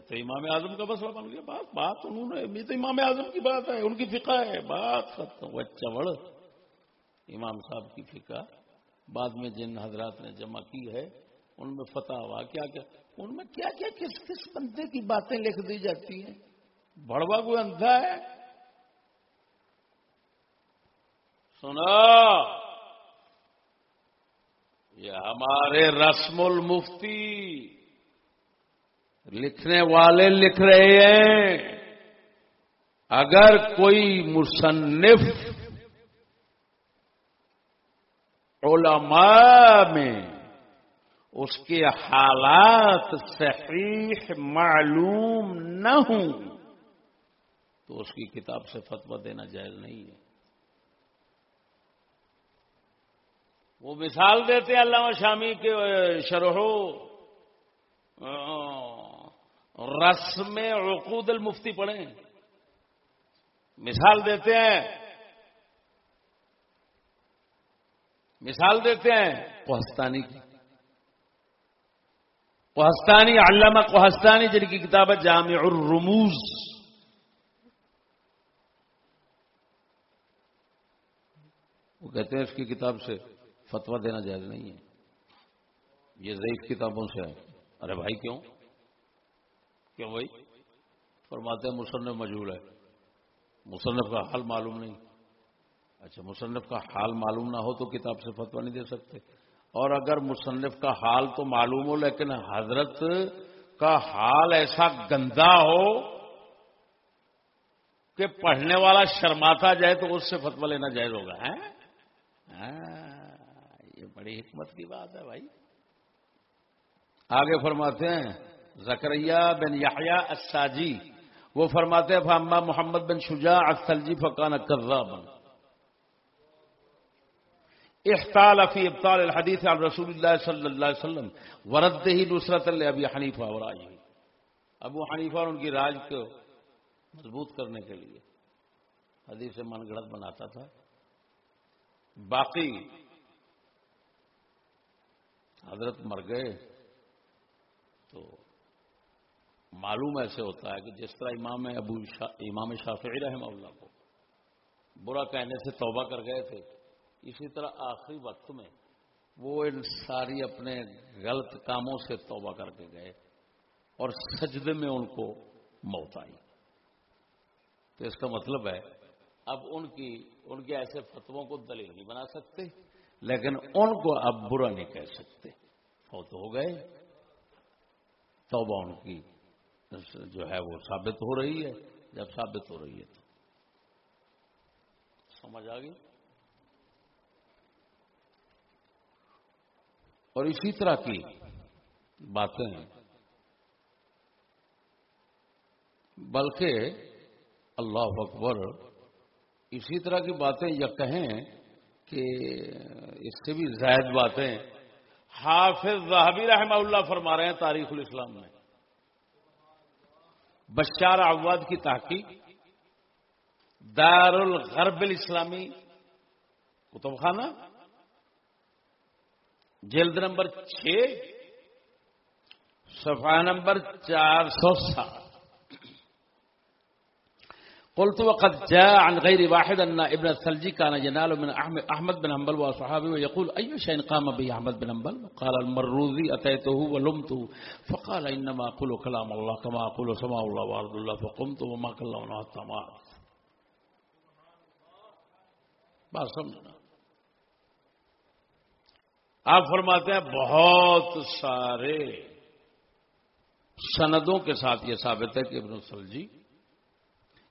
تو امام اعظم کا مسئلہ بن گیا۔ بات بات انہوں نے، یہ تو امام اعظم کی بات ہے، ان کی فقہ ہے۔ بات ختم۔ وہ چوڑ۔ امام صاحب کی فقہ۔ بعد میں جن حضرات نے جمع کی ہے ان میں فتح ہوا، کیا کیا؟ ان میں کیا کیا کس کس بندے کی باتیں لکھ دی جاتی ہیں؟ بڑوا کوئی اندھا ہے؟ سنا یہ ہمارے رسم المفتی لکھنے والے لکھ رہے ہیں۔ اگر کوئی مصنف علماء میں اس کے حالات صحیح معلوم نہ ہوں، تو اس کی کتاب سے فتوا دینا جائز نہیں ہے۔ وہ مثال دیتے علامہ شامی کے شرحو رسم عقود المفتی پڑھیں۔ مثال دیتے ہیں۔ مثال دیتے ہیں۔ کوہستانی کی۔ کوہستانی علامہ کوہستانی جن کی کتاب ہے جامع الرموز. وہ کہتے ہیں اس کی کتاب سے فتوا دینا جائز نہیں ہے۔ یہ ضعیف کتابوں سے ہے۔ ارے بھائی کیوں؟ کیوں بھائی؟ فرماتے ہیں مصنف مجہول ہے۔ مصنف کا حال معلوم نہیں۔ اچھا مصنف کا حال معلوم نہ ہو تو کتاب سے فتوا نہیں دے سکتے۔ اور اگر مصنف کا حال تو معلوم ہو، لیکن حضرت کا حال ایسا گندا ہو کہ پڑھنے والا شرماتا جائے تو اس سے فتوا لینا جائز ہوگا ہاں، یہ بڑی حکمت کی بات ہے بھائی۔ آگے فرماتے ہیں زکریہ بن یحییٰ الساجی، وہ فرماتے ہیں فاما محمد بن شجاع السلجی فقان کذابا احتال فی ابطال الحدیث عن رسول اللہ صلی اللہ علیہ وسلم، ورد ہی نصرت اللہ ابی حنیفہ اور آئی ابو حنیفہ اور ان کی راج کو مضبوط کرنے کے لیے۔ حدیث من گڑت بناتا تھا۔ باقی حضرت مر گئے تو معلوم ایسے ہوتا ہے کہ جس طرح امام ابو شا، امام شافعی رحمہ اللہ کو برا کہنے سے توبہ کر گئے تھے اسی طرح آخری وقت میں وہ ان ساری اپنے غلط کاموں سے توبہ کر کے گئے اور سجدے میں ان کو موت آئی۔ تو اس کا مطلب ہے، اب ان کی، ان کے ایسے فتووں کو دلیل نہیں بنا سکتے، لیکن ان کو اب برا نہیں کہہ سکتے۔ فوت ہو گئے۔ توبہ ان کی جو ہے وہ ثابت ہو رہی ہے۔ جب ثابت ہو رہی ہے تو۔ سمجھ آ گئی؟ اور اسی طرح کی باتیں بلکہ اللہ اکبر اسی طرح کی باتیں یا کہیں کہ اس سے بھی زائد باتیں۔ حافظ زہبی رحمہ اللہ فرما رہے ہیں تاریخ الاسلام میں۔ بشار عواد کی تحقیق دار الغرب الاسلامی، کتب خانہ۔ جلد نمبر چھ، صفحہ نمبر چار سو سات۔ قلت وقد جاء عن غير واحد أن ابن الثلجي كان ينال من أحمد بن حنبل وصحابه ويقول، أي شيء قام به أحمد بن حنبل؟ قال، المروذي، أتيته ولمته، فقال، إنما أقول كلام الله كما أقول سماء الله وأرض الله، فقمت وما كلمنا حتى مات بات سمجھنا آپ فرماتے ہیں بہت سارے سندوں کے ساتھ یہ ثابت ہے کہ ابن السلجی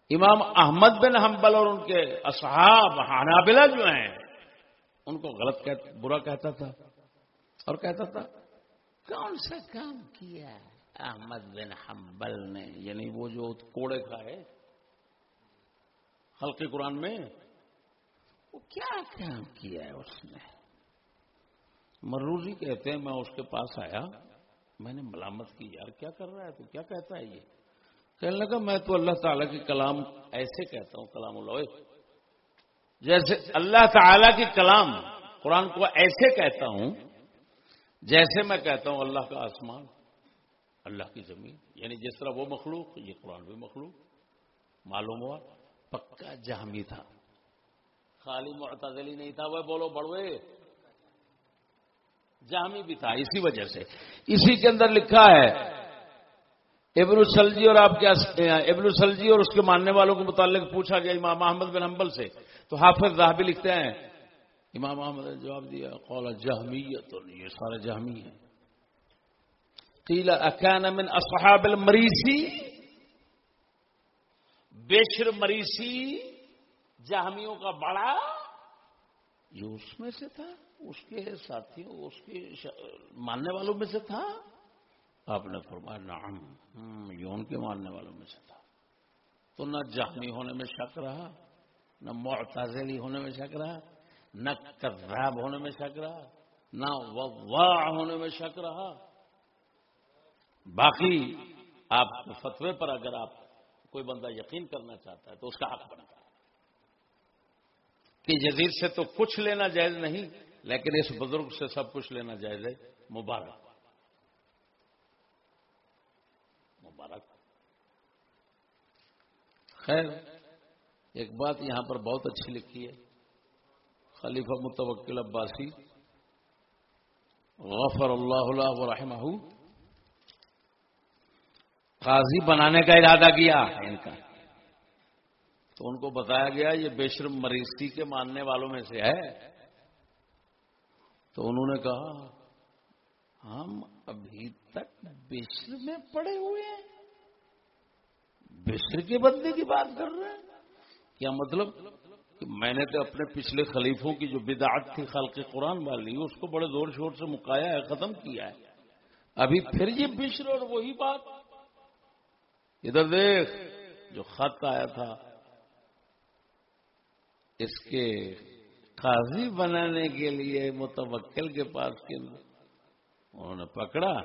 امام احمد بن حنبل اور ان کے اصحاب حنابلہ جو ہیں، ان کو غلط برا کہتا تھا۔ اور کہتا تھا، کون سا کام کیا احمد بن حنبل نے یعنی وہ جو کوڑے کھائے ہلکے قرآن میں، وہ کیا کام کیا ہے اس نے؟ مروزی جی کہتے ہیں، میں اس کے پاس آیا، میں نے ملامت کی، یار کیا کر رہا ہے تو کیا کہتا ہے یہ؟ کہنے لگا، میں تو اللہ تعالیٰ کی کلام ایسے کہتا ہوں، کلام اللہ جیسے اللہ تعالیٰ کی کلام قرآن کو ایسے کہتا ہوں، جیسے میں کہتا ہوں، اللہ کا آسمان، اللہ کی زمین یعنی جس طرح وہ مخلوق، یہ قرآن بھی مخلوق، معلوم ہوا، پکا جہمی تھا۔ خالی معتزلی نہیں تھا، وہ بولو، بڑوے جہمی بھی تھا، اسی وجہ سے۔ اسی کے اندر لکھا ہے، ابن السلجی اور آپ کیا ابن السلجی اور اس کے ماننے والوں کے متعلق پوچھا گیا امام محمد بن حنبل سے۔ تو حافظ راہبی لکھتے ہیں، امام محمد نے جواب دیا قول جہمیت یہ سارے جہمی ہیں۔ قیل، اکان من اصحاب المریسی؟ بیشر مریسی جہمیوں کا بڑا، یہ اس میں سے تھا۔ اس کے ساتھیوں، اس کے ماننے والوں میں سے تھا؟ آپ نے فرمایا، نعم یہ ان کے ماننے والوں میں سے تھا۔ تو نہ جہمی ہونے میں شک رہا، نہ معتزلی ہونے میں شک رہا، نہ کذاب ہونے میں شک رہا، نہ وضاع ہونے میں شک رہا۔ باقی آپ فتوے پر اگر آپ کوئی بندہ یقین کرنا چاہتا ہے تو اس کا حق بنتا ہے۔ کہ جزیر سے تو کچھ لینا جائز نہیں لیکن اس بزرگ سے سب کچھ لینا جائز ہے، مبارک۔ مبارک۔ خیر، ایک بات یہاں پر بہت اچھی لکھی ہے۔ خلیفہ متوکل عباسی، غفر اللہ اللہ رحمہ قاضی بنانے کا ارادہ کیا ان کا۔ تو ان کو بتایا گیا، یہ بیشرم مریضی کے ماننے والوں میں سے ہے۔ تو انہوں نے کہا، ہم ابھی تک بشر میں پڑے ہوئے ہیں۔ بشر کے بدلے کی بات کر رہے ہیں۔ کیا مطلب کہ میں نے تو اپنے پچھلے خلیفوں کی جو بدعت تھی خلق قرآن والی، اس کو بڑے زور شور سے مکایا ہے، ختم کیا ہے۔ ابھی پھر یہ بشر اور وہی بات۔ ادھر دیکھ، جو خط آیا تھا، اس کے قاضی بنانے کے لیے متوکل کے پاس کے انہوں نے پکڑا،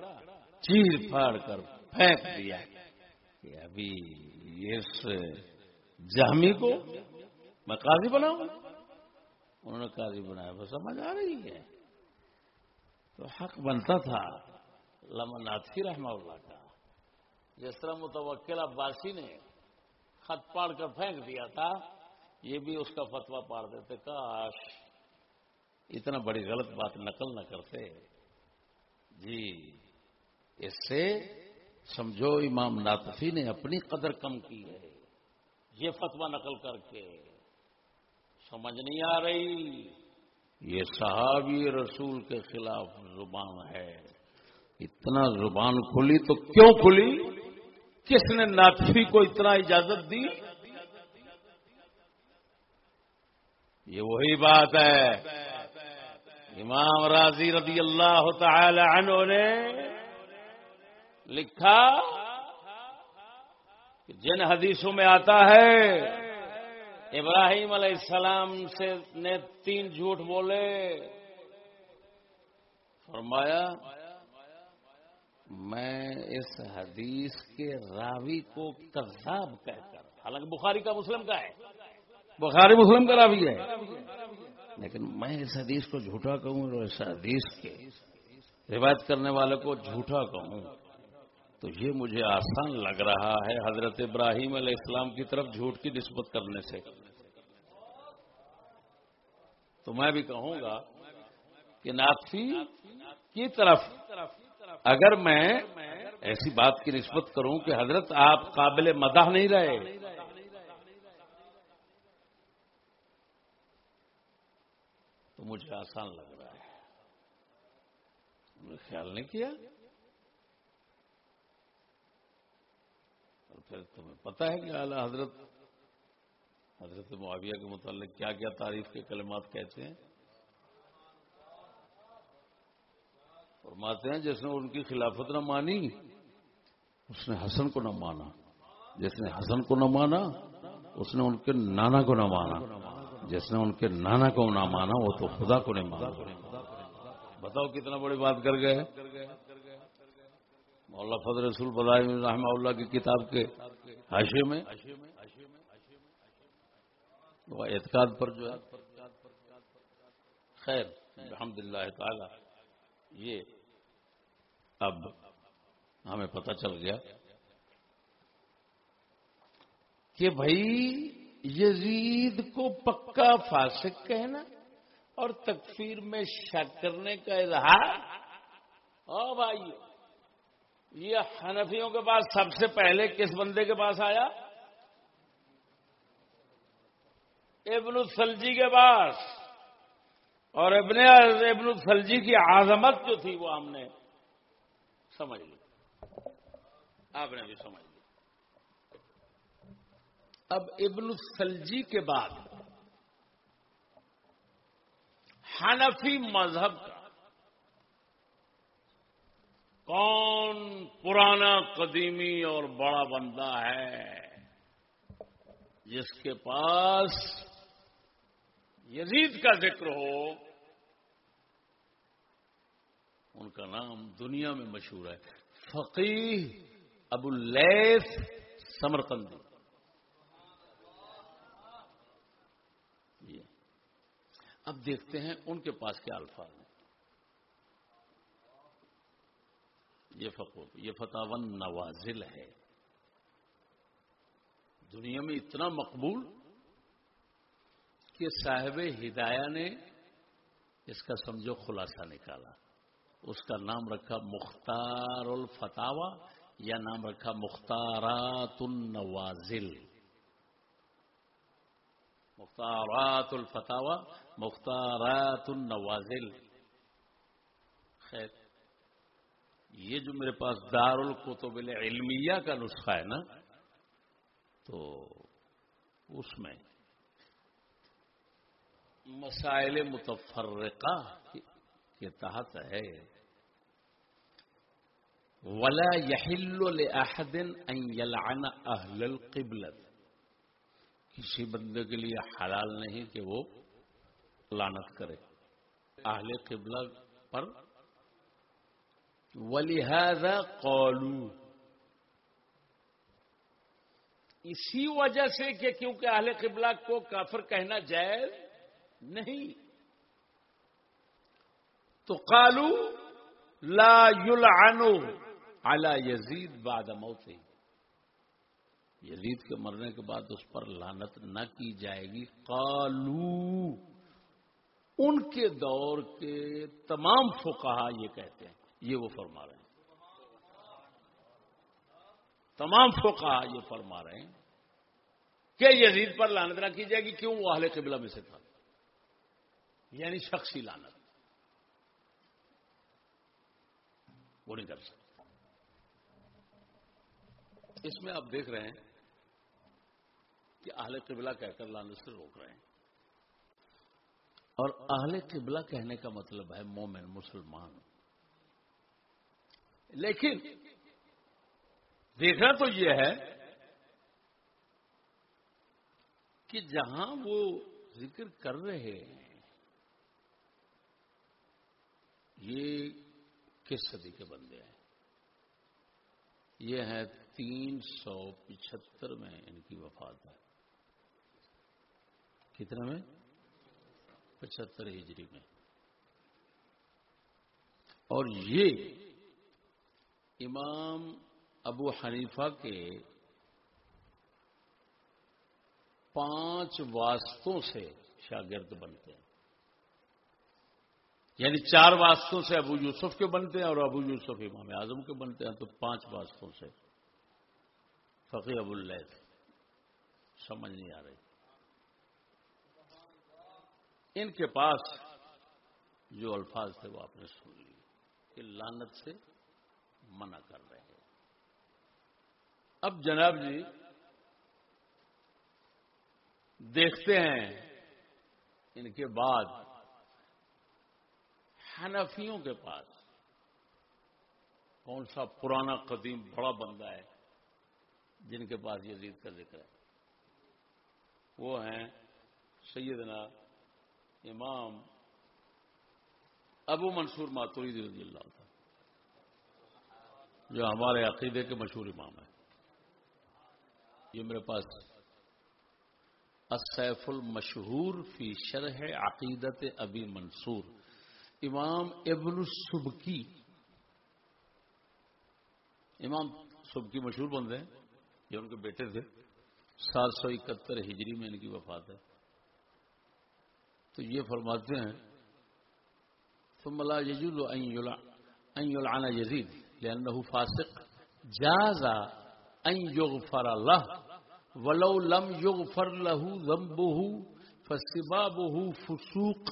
چیر پھاڑ کر پھینک دیا۔ کہ ابھی اس جہمی کو میں قاضی بناؤں۔ انہوں نے قاضی بنایا، وہ سمجھ آ رہی ہے۔ تو حق بنتا تھا لمن ناتھی رحمہ اللہ کا۔ جس طرح متوکل عباسی نے خط پاڑ کر پھینک دیا تھا یہ بھی اس کا فتوا پاڑ دیتے، کاش اتنا بڑی غلط بات نقل نہ کرتے۔ جی اس سے سمجھو، امام ناطفی نے اپنی قدر کم کی ہے۔ یہ فتوا نقل کر کے سمجھ نہیں آ رہی۔ یہ صحابی رسول کے خلاف زبان ہے۔ اتنا زبان کھلی تو کیوں کھلی؟ کس نے ناطفی کو اتنا اجازت دی؟ یہ وہی بات ہے۔ امام راضی رضی اللہ تعالی عنہ نے لکھا کہ جن حدیثوں میں آتا ہے، ابراہیم علیہ السلام سے نے تین جھوٹ بولے۔ فرمایا، میں اس حدیث کے راوی کو کذاب کہہ کر، حالانکہ بخاری کا مسلم کا ہے۔ بخاری مسلم کا راوی ہے۔ لیکن میں اس حدیث کو جھوٹا کہوں اور اس حدیث کے روایت کرنے والے کو جھوٹا کہوں تو یہ مجھے آسان لگ رہا ہے حضرت ابراہیم علیہ السلام کی طرف جھوٹ کی نسبت کرنے سے۔ تو میں بھی کہوں گا کہ نافی کی طرف اگر میں ایسی بات کی نسبت کروں کہ حضرت آپ قابل مداح نہیں رہے تو مجھے آسان لگ رہا ہے۔ نے خیال نہیں کیا؟ اور پھر تمہیں پتا ہے کہ اعلی حضرت حضرت معاویہ کے متعلق کیا کیا تعریف کے کلمات کہتے ہیں؟ فرماتے ہیں، جس نے ان کی خلافت نہ مانی، اس نے حسن کو نہ مانا۔ جس نے حسن کو نہ مانا، اس نے ان کے نانا کو نہ مانا۔ جس نے ان کے نانا کو نہ مانا، وہ تو خدا کو نہیں مانا۔ بتاؤ کتنا بڑی بات کر گئے مولا فضل رسول بدائے رحمہ اللہ کی کتاب کے حاشے میں۔ اعتقاد پر جو ہے۔ خیر الحمد للہ تعالی، یہ اب ہمیں پتہ چل گیا کہ بھائی یزید کو پکا فاسق کہنا اور تکفیر میں شک کرنے کا اظہار؟ او بھائی، یہ حنفیوں کے پاس سب سے پہلے کس بندے کے پاس آیا؟ ابن السلجی کے پاس۔ اور ابن ابن السلجی کی عظمت جو تھی وہ ہم نے سمجھ لی۔ آپ نے بھی سمجھ اب ابن السلجی کے بعد حنفی مذہب کا کون پرانا قدیمی اور بڑا بندہ ہے جس کے پاس یزید کا ذکر ہو، ان کا نام دنیا میں مشہور ہے۔ فقیح ابو اللیث سمرقندی۔ اب دیکھتے ہیں ان کے پاس کیا الفاظ ہیں۔ یہ فقو، یہ فتح نوازل ہے۔ دنیا میں اتنا مقبول کہ صاحب ہدایہ نے اس کا سمجھو خلاصہ نکالا۔ اس کا نام رکھا مختار الفتاوا یا نام رکھا مختارات النوازل مختارات الفتاوا مختارات النوازل۔ خیر، یہ جو میرے پاس دار القتب العلمیہ کا نسخہ ہے نا، تو اس میں مسائل متفرقہ کے تحت ہے۔ ولا يحل لاحد ان يلعن اهل القبلة۔ کسی بندے کے لیے حلال نہیں کہ وہ لانت کرے۔ اہل قبلہ پر ولهذا قالوا۔ اسی وجہ سے کہ کیونکہ اہل قبلہ کو کافر کہنا جائز نہیں۔ تو قالو لا یلعنو علی یزید بعد موت یزید کے مرنے کے بعد اس پر لانت نہ کی جائے گی۔ قالو، ان کے دور کے تمام فقہا یہ کہتے ہیں، یہ وہ فرما رہے ہیں۔ تمام فقہا یہ فرما رہے ہیں کہ یزید پر لانت نہ کی جائے گی، کیوں؟ وہ اہل قبلہ میں سے تھا۔ یعنی شخصی لانت وہ نہیں کر سکتا۔ اس میں آپ دیکھ رہے ہیں کہ اہل قبلہ کہہ کر لانے سے روک رہے ہیں۔ اور اہل قبلہ کہنے کا مطلب ہے مومن، مسلمان۔ لیکن دیکھنا تو یہ ہے کہ جہاں وہ ذکر کر رہے ہیں، یہ کس صدی کے بندے ہیں؟ یہ ہے تین سو پچہتر میں ان کی وفات ہے۔ کتنے میں؟ پچہتر ہجری میں۔ اور یہ امام ابو حنیفہ کے پانچ واسطوں سے شاگرد بنتے ہیں۔ یعنی چار واسطوں سے ابو یوسف کے بنتے ہیں اور ابو یوسف امام اعظم کے بنتے ہیں، تو پانچ واسطوں سے۔ فقی ابو اللیث، سمجھ نہیں آ رہی۔ ان کے پاس جو الفاظ تھے وہ آپ نے سن لی کہ لانت سے منع کر رہے ہیں۔ اب جناب جی دیکھتے ہیں ان کے بعد حنفیوں کے پاس کون سا پرانا قدیم بڑا بندہ ہے جن کے پاس یزید کا ذکر ہے۔ وہ ہیں سیدنا امام ابو منصور ماتوری رضی اللہ تھا جو ہمارے عقیدے کے مشہور امام ہیں۔ یہ میرے پاس السیف المشہور فی شرح عقیدت ابی منصور۔ امام ابن السبکی امام سبکی مشہور بندے ہیں۔ یہ ان کے بیٹے تھے۔ سات سو اکہتر ہجری میں ان کی وفات ہے۔ تو یہ فرماتے ہیں، ثم لا يجوز ان يلع ان يلعن يزيد لانه فاسق، جاز ان يغفر له، ولو لم يغفر له ذنبه فسبابه فسوق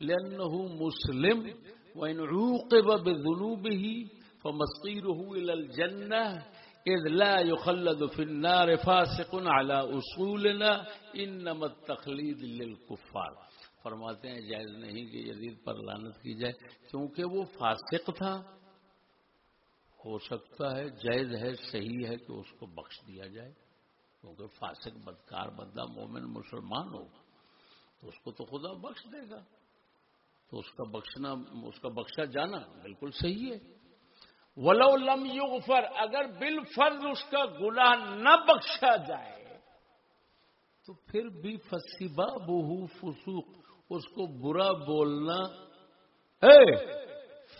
لانه مسلم وان عوقب بذنوبه فمصيره الى الجنه اذ لا يخلد في النار فاسق على اصولنا انما التخليد للكفار۔ فرماتے ہیں جائز نہیں کہ یزید پر لانت کی جائے کیونکہ وہ فاسق تھا۔ ہو سکتا ہے جائز ہے، صحیح ہے کہ اس کو بخش دیا جائے، کیونکہ فاسق بدکار بندہ مومن مسلمان ہو تو اس کو تو خدا بخش دے گا۔ تو اس کا بخشنا، اس کا بخشا جانا بالکل صحیح ہے۔ ولو لم یغفر، اگر بال فرض اس کا گناہ نہ بخشا جائے، تو پھر بھی فسیبا بہو فسوق۔ اس کو برا بولنا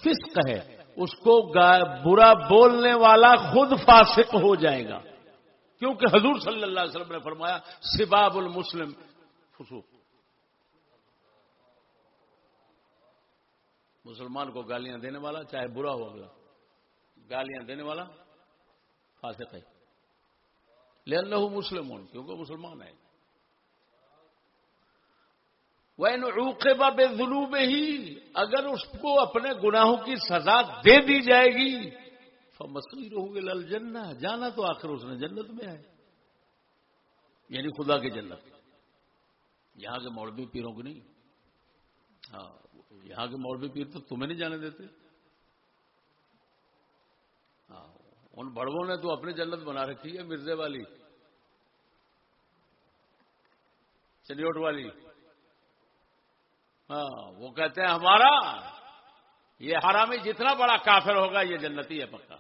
فسق ہے۔ اس کو برا بولنے والا خود فاسق ہو جائے گا۔ کیونکہ حضور صلی اللہ علیہ وسلم نے فرمایا سباب المسلم۔ فسوق۔ مسلمان کو گالیاں دینے والا چاہے برا ہو اگلا گالیاں دینے والا فاسق ہے۔ لے اللہ مسلم کیونکہ مسلمان ہے۔ روقے بے ظلم ہی اگر اس کو اپنے گناہوں کی سزا دے دی جائے گی مسئلہ رہو گے لل جنا جانا تو آخر اس نے جنت میں ہے۔ یعنی خدا کی جنت۔ یہاں کے مولوی پیروں کو نہیں۔ ہاں یہاں کے مولوی پیر تو تمہیں نہیں جانے دیتے۔ ہاں ان بڑوں نے تو اپنی جنت بنا رکھی ہے مرزے والی، چنیوٹ والی۔ ہاں، وہ کہتے ہیں ہمارا، یہ حرامی جتنا بڑا کافر ہوگا، یہ جنتی ہے پکا۔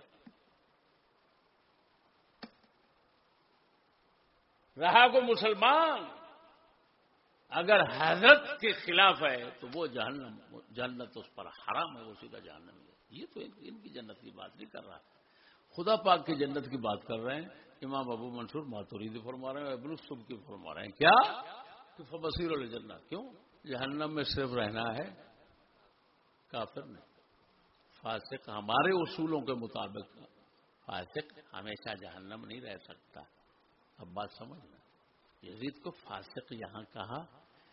رہا کو مسلمان؟ اگر حضرت کے خلاف ہے، تو وہ جہنم، جنت اس پر حرام ہے، وہ سیدھا جہنم ہے۔ یہ تو ان کی جنت کی بات نہیں کر رہا۔ خدا پاک کی جنت کی بات کر رہے ہیں۔ امام ابو منصور ماتوریدی فرما رہے ہیں، ابن الصب کی فرما رہے ہیں۔ کیا؟ بصیر الجنت کیوں؟ جہنم میں صرف رہنا ہے کافر نہیں۔ فاسق ہمارے اصولوں کے مطابق فاسق ہمیشہ جہنم نہیں رہ سکتا۔ اب بات سمجھنا یزید کو فاسق یہاں کہا،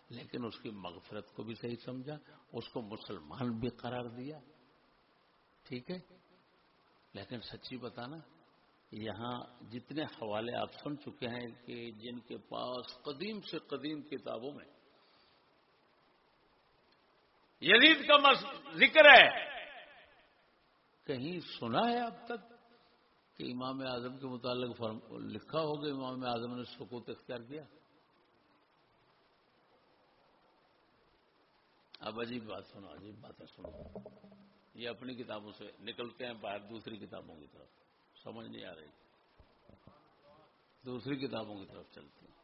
لیکن اس کی مغفرت کو بھی صحیح سمجھا، اس کو مسلمان بھی قرار دیا۔ ٹھیک ہے؟ لیکن سچی بتانا، یہاں جتنے حوالے آپ سن چکے ہیں کہ جن کے پاس قدیم سے قدیم کتابوں میں یزید کا ذکر ہے۔ کہیں سنا ہے اب تک کہ امام اعظم کے متعلق لکھا ہوگا امام اعظم نے سکوت اختیار کیا؟ اب عجیب بات سنو، عجیب باتیں سنو۔ یہ اپنی کتابوں سے نکلتے ہیں باہر، دوسری کتابوں کی طرف۔ سمجھ نہیں آ رہی۔ دوسری کتابوں کی طرف چلتے ہیں۔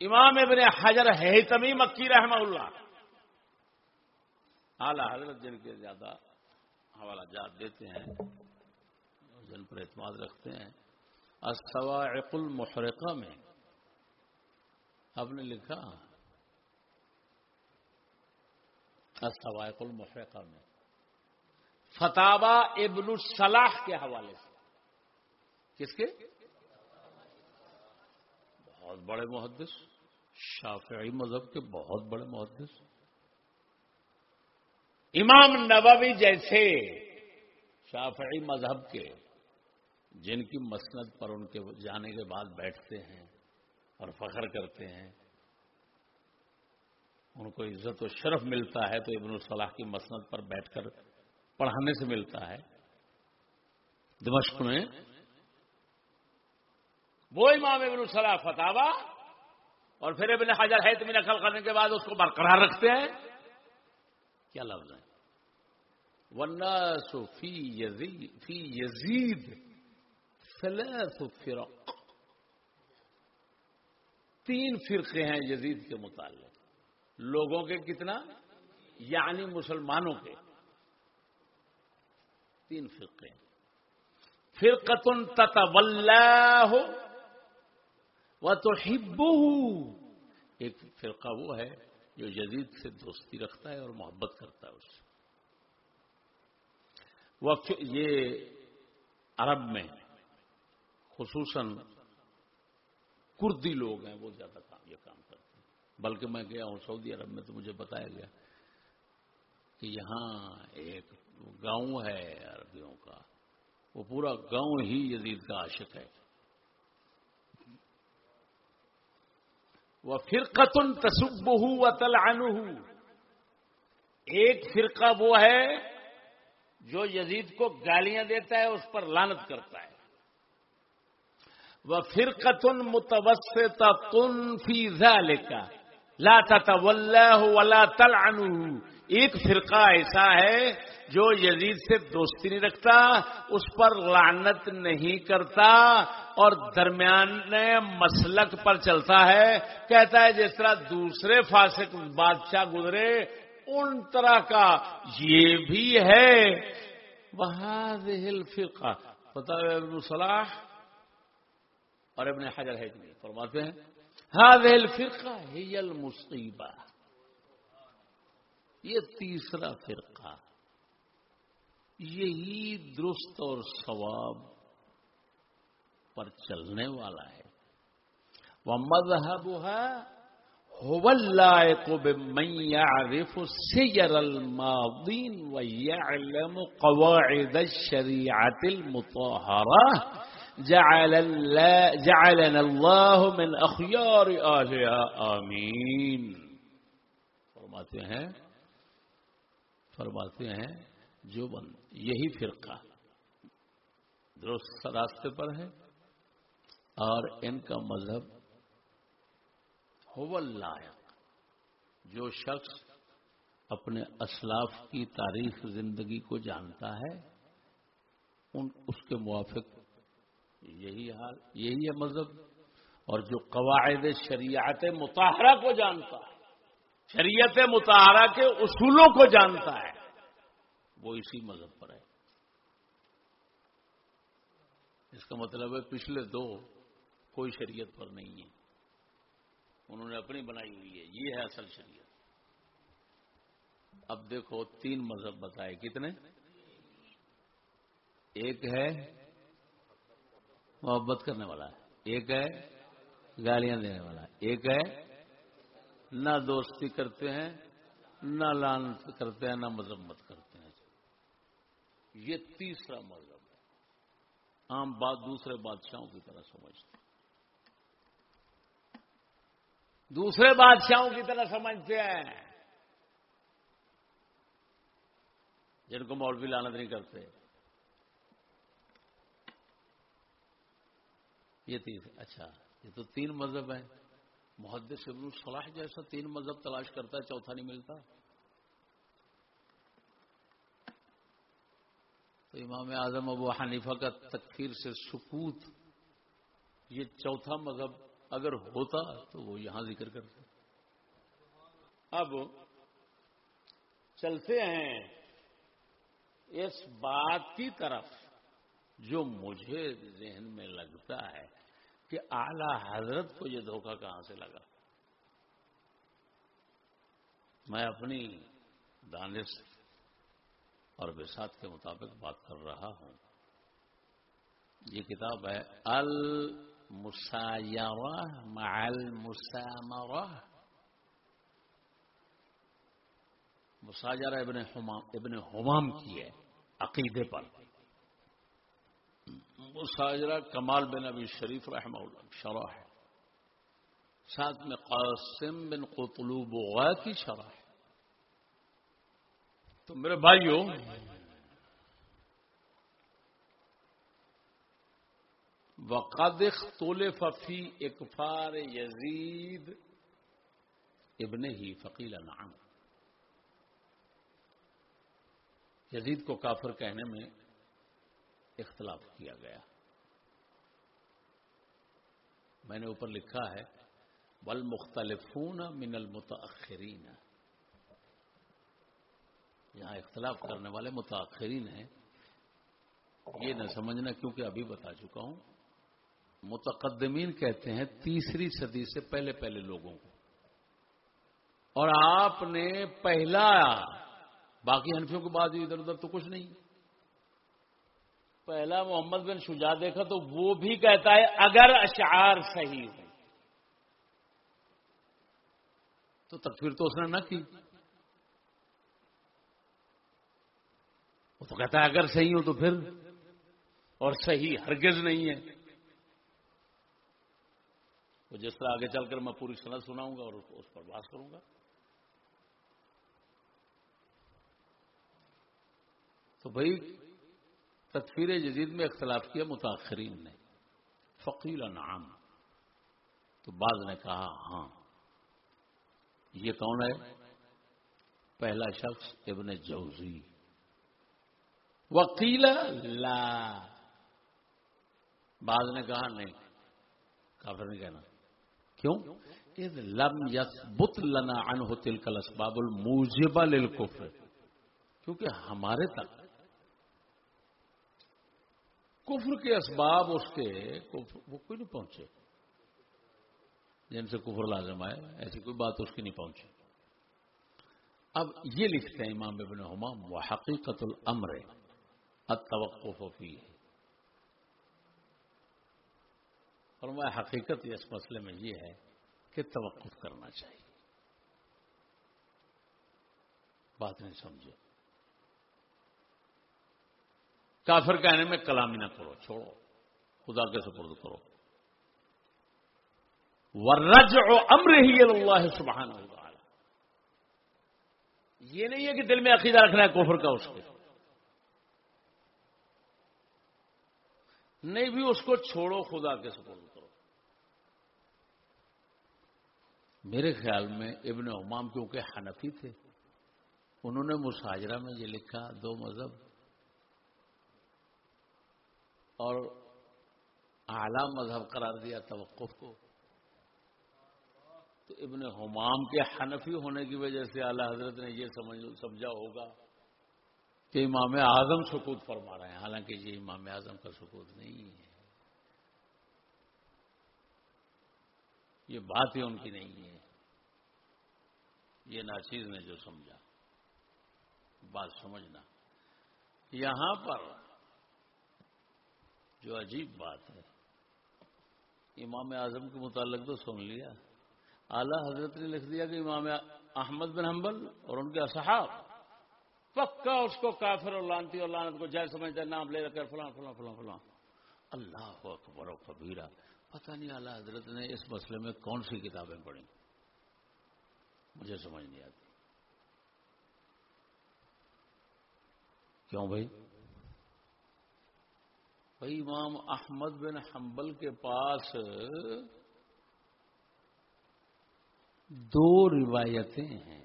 امام ابن حجر ہے تمی مکی رحمہ اللہ۔ اعلی حضرت جن کے زیادہ حوالہ جات دیتے ہیں جن پر اعتماد رکھتے ہیں۔ السواعق المحرقہ میں آپ نے لکھا السواعق المحرقہ میں۔ فتابہ ابن الصلاح کے حوالے سے۔ کس کے؟ بہت بڑے محدث۔ شافعی مذہب کے بہت بڑے محدث امام نبوی جیسے شافعی مذہب کے جن کی مسند پر ان کے جانے کے بعد بیٹھتے ہیں اور فخر کرتے ہیں، ان کو عزت و شرف ملتا ہے تو ابن الصلاح کی مسند پر بیٹھ کر پڑھانے سے ملتا ہے۔ دمشق میں وہ امام ابن الصلاح فتح اور پھر ابن حجر ہے تمہیں نقل کرنے کے بعد اس کو برقرار رکھتے ہیں۔ کیا لفظ ہے؟ والناس فی یزید فی یزید ثلاث فرق۔ تین فرقے ہیں یزید کے متعلق۔ لوگوں کے کتنا؟ یعنی مسلمانوں کے۔ تین فرقے فرقتن تتولہ وہ تو ایک فرقہ وہ ہے جو جدید سے دوستی رکھتا ہے اور محبت کرتا ہے اس سے. وہ یہ عرب میں خصوصاً کردی لوگ ہیں، وہ زیادہ کام یہ کام کرتے ہیں. بلکہ میں گیا ہوں سعودی عرب میں تو مجھے بتایا گیا کہ یہاں ایک گاؤں ہے عربیوں کا. وہ پورا گاؤں ہی یزید کا عاشق ہے. وہ فرقتن تصب ہوں و تلان ایک فرقہ وہ ہے جو یزید کو گالیاں دیتا ہے، اس پر لانت کرتا ہے۔ وہ فرقتن متوسط تن فی کا لا تتولہ ولا تل ایک فرقہ ایسا ہے جو یزید سے دوستی نہیں رکھتا، اس پر لعنت نہیں کرتا اور درمیان مسلک پر چلتا ہے۔ کہتا ہے جس طرح دوسرے فاسق بادشاہ گزرے، ان طرح کا یہ بھی ہے۔ وہاں فرقہ پتا ہے ابن صلاح اور ابن حجر ہے کہ فرماتے ہیں۔ هذه الفرقہ ہی المصیبہ یہ تیسرا فرقہ. یہی درست اور ثواب پر چلنے والا ہے. وہ مذہب ہے يعرف سير الماضين ويعلم قواعد الشريعة المطهرة جعلنا الله من اخيار آلها آمین فرماتے ہیں فرماتے ہیں، جو بند یہی فرقہ درست راستے پر ہے اور ان کا مذہب ہو لائق جو شخص اپنے اسلاف کی تاریخ زندگی کو جانتا ہے، ان، اس کے موافق یہی حال، یہی ہے مذہب، اور جو قواعد شریعت متحرہ کو جانتا ہے۔ شریعت متحرہ کے اصولوں کو جانتا ہے۔ وہ اسی مذہب پر ہے۔ اس کا مطلب ہے پچھلے دو کوئی شریعت پر نہیں ہے۔ انہوں نے اپنی بنائی ہوئی ہے۔ یہ ہے اصل شریعت۔ اب دیکھو، تین مذہب بتائے۔ کتنے؟ ایک ہے محبت کرنے والا ہے۔ ایک ہے گالیاں دینے والا ہے۔ ایک ہے نہ دوستی کرتے ہیں، نہ لان کرتے ہیں، نہ مذمت کرتے ہیں۔ یہ تیسرا مذہب ہے۔ عام بات دوسرے بادشاہوں کی طرح سمجھتے دوسرے بادشاہوں کی طرح سمجھتے ہیں۔ جن کو مولوی لانت نہیں کرتے۔ یہ تین اچھا یہ تو تین مذہب ہیں۔ محدث ابن صلاح جیسا تین مذہب تلاش کرتا ہے، چوتھا نہیں ملتا۔ تو امام اعظم ابو حنیفہ کا تکفیر سے سکوت، یہ چوتھا مذہب اگر ہوتا تو وہ یہاں ذکر کرتے اب چلتے ہیں اس بات کی طرف، جو مجھے ذہن میں لگتا ہے۔ کہ اعلی حضرت کو یہ دھوکہ کہاں سے لگا؟ میں اپنی دانش اور بسات کے مطابق بات کر رہا ہوں۔ یہ کتاب ہے المسایرہ مع المسامرہ۔ مساجرہ ابن ابن حمام کی ہے، عقیدے پر۔ مساجرہ کمال بن ابی شریف رحمہ اللہ، شرح ہے۔ ساتھ میں قاسم بن قطلوب غا کی شرح ہے۔ تو میرے بھائیوں وقد اختلف فی اکفار یزید ابن ہی فقیل نعم۔ یزید کو کافر کہنے میں اختلاف کیا گیا۔ میں نے اوپر لکھا ہے بل مختلفون من المتاخرین یہاں اختلاف کرنے والے متاخرین ہیں۔ یہ نہ سمجھنا کیونکہ ابھی بتا چکا ہوں۔ متقدمین کہتے ہیں تیسری صدی سے پہلے پہلے لوگوں کو۔ اور آپ نے پہلا، باقی ہنفیوں کے بعد ادھر ادھر تو کچھ نہیں۔ پہلا محمد بن شجا دیکھا تو وہ بھی کہتا ہے اگر اشعار صحیح ہو تو تکفیر تو اس نے نہ کی۔ وہ تو کہتا ہے اگر صحیح ہو تو پھر۔ اور صحیح ہرگز نہیں ہے۔ وہ جس طرح آگے چل کر میں پوری صنعت سناؤں گا اور اس پر بات کروں گا۔ تو بھائی تکفیر جدید میں اختلاف کیا متاثرین نے۔ فقیل نعم تو بعض نے کہا ہاں۔ یہ کون ہے؟ پہلا شخص ابن جوزی۔ وکیل لا۔ بعض نے کہا، نہیں۔ کافر نہیں کہنا۔ کیوں؟ لم یس بت لنا ان ہو تل کل اسباب الموجبہ للکفر۔ کیونکہ ہمارے تک کفر کے اسباب اس کے وہ کوئی نہیں پہنچے۔ جن سے کفر لازم آئے، ایسی کوئی بات اس کی نہیں پہنچی۔ اب یہ لکھتے ہیں امام ابن حمام، وہ حقیقت الامر التوقف فی فرمایا، حقیقت اس مسئلے میں یہ ہے کہ توقف کرنا چاہیے۔ بات نہیں سمجھے۔ کافر کہنے میں کلامی نہ کرو، چھوڑو۔ خدا کے سپرد کرو۔ ورج امر ہی اللہ سبحانہ ہوگا یہ نہیں ہے کہ دل میں عقیدہ رکھنا ہے کوفر کا اس کے۔ نہیں بھی اس کو چھوڑو، خدا کے سپرد کرو۔ میرے خیال میں ابن عمام کیونکہ حنفی تھے، انہوں نے مساجرہ میں یہ لکھا، دو مذہب اور اعلی مذہب قرار دیا توقف کو۔ تو ابن حمام کے حنفی ہونے کی وجہ سے اعلی حضرت نے یہ سمجھ سمجھا ہوگا کہ امام اعظم سکوت فرما رہے ہیں۔ حالانکہ یہ امام اعظم کا سکوت نہیں ہے۔ یہ بات ہی ان کی نہیں ہے۔ یہ ناچیز نے جو سمجھا۔ بات سمجھنا۔ یہاں پر جو عجیب بات ہے۔ امام اعظم کے متعلق تو سن لیا۔ اعلی حضرت نے لکھ دیا کہ امام احمد بن حنبل اور ان کے اصحاب، پکا اس کو کافر اور لانتی اور لانت کو جائے سمجھتا نام لے کر فلاں فلاں فلاں فلاں۔ اللہ اکبر و کبیرہ۔ پتہ نہیں اعلی حضرت نے اس مسئلے میں کون سی کتابیں پڑھی مجھے سمجھ نہیں آتی۔ کیوں بھائی؟ بھائی امام احمد بن حنبل کے پاس دو روایتیں ہیں۔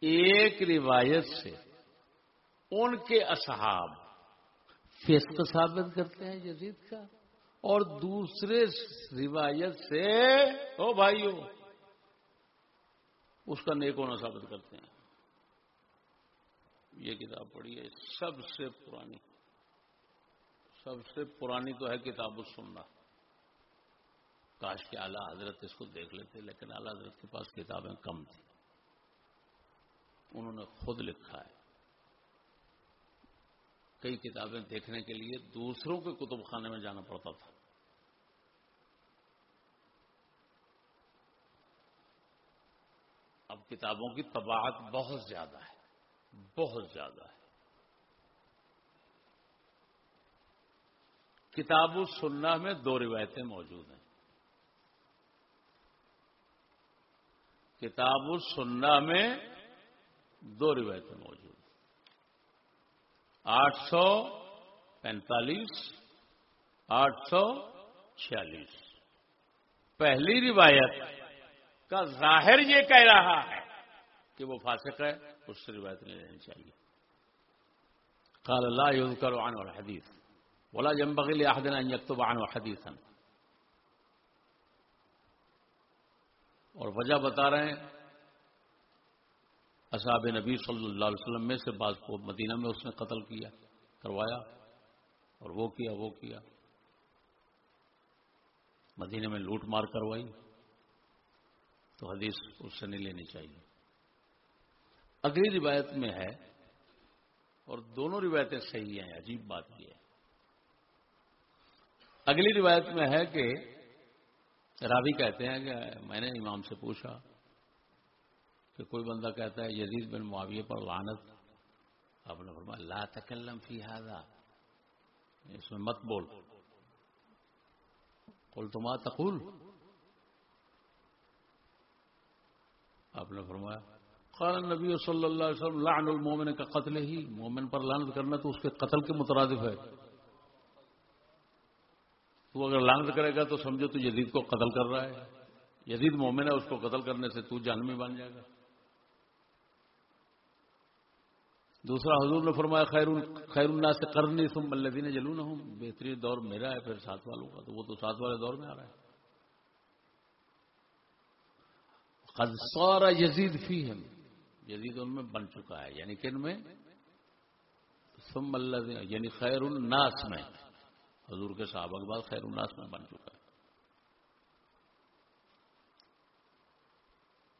ایک روایت سے ان کے اصحاب فسق ثابت کرتے ہیں جدید کا، اور دوسرے روایت سے، او بھائیو، اس کا نیک ہونا ثابت کرتے ہیں۔ یہ کتاب پڑھی ہے، سب سے پرانی۔ سب سے پرانی تو ہے کتاب سننا کاش کے اعلیٰ حضرت اس کو دیکھ لیتے، لیکن اعلیٰ حضرت کے پاس کتابیں کم تھیں۔ انہوں نے خود لکھا ہے۔ کئی کتابیں دیکھنے کے لیے دوسروں کے کتب خانے میں جانا پڑتا تھا۔ اب کتابوں کی طباعت بہت زیادہ ہے، بہت زیادہ ہے۔ کتاب السنہ میں دو روایتیں موجود ہیں۔ کتاب السنہ میں دو روایتیں موجود ہیں۔ آٹھ سو پینتالیس، آٹھ سو چھیالیس۔ پہلی روایت کا ظاہر یہ کہہ رہا ہے کہ وہ فاسق ہے، اس سے روایت نہیں لینی چاہیے۔ قال اللہ يذكر عنه الحديث۔ ولا ينبغي لأحد أن يكتب عنه حديثا. اور وجہ بتا رہے ہیں، اصحاب نبی صلی اللہ علیہ وسلم میں سے بعض کو مدینہ میں اس نے قتل کیا، کروایا، اور وہ کیا وہ کیا۔ مدینہ میں لوٹ مار کروائی، تو حدیث اس سے نہیں لینی چاہیے۔ اگلی روایت میں ہے، اور دونوں روایتیں صحیح ہیں، عجیب بات یہ ہے۔ اگلی روایت میں ہے کہ راوی کہتے ہیں کہ میں نے امام سے پوچھا کہ کوئی بندہ کہتا ہے یزید بن معاویہ پر لانت آپ نے فرمایا، لا تکلم فی هذا اس میں مت بول۔ قل تما تقول۔ آپ نے فرمایا، قال النبی صلی اللہ علیہ وسلم، لعن المومن کا قتل ہی، مومن پر لانت کرنا تو اس کے قتل کے مترادف ہے۔ تو اگر لانت کرے گا تو سمجھو تو یزید کو قتل کر رہا ہے۔ یزید مومن ہے، اس کو قتل کرنے سے تو جانمی بن جائے گا۔ دوسرا حضور نے فرمایا، خیر خیر اللہ سے کرنی تم الدین جلون ہوں بہترین دور میرا ہے پھر ساتھ والوں کا۔ تو وہ تو ساتھ والے دور میں آ رہا ہے۔ سارا یزید فی ہے یزید ان میں بن چکا ہے یعنی کن میں؟ ثم اللہ یعنی خیر الناس میں۔ حضور کے صحابہ کے بعد خیر الناس میں بن چکا ہے۔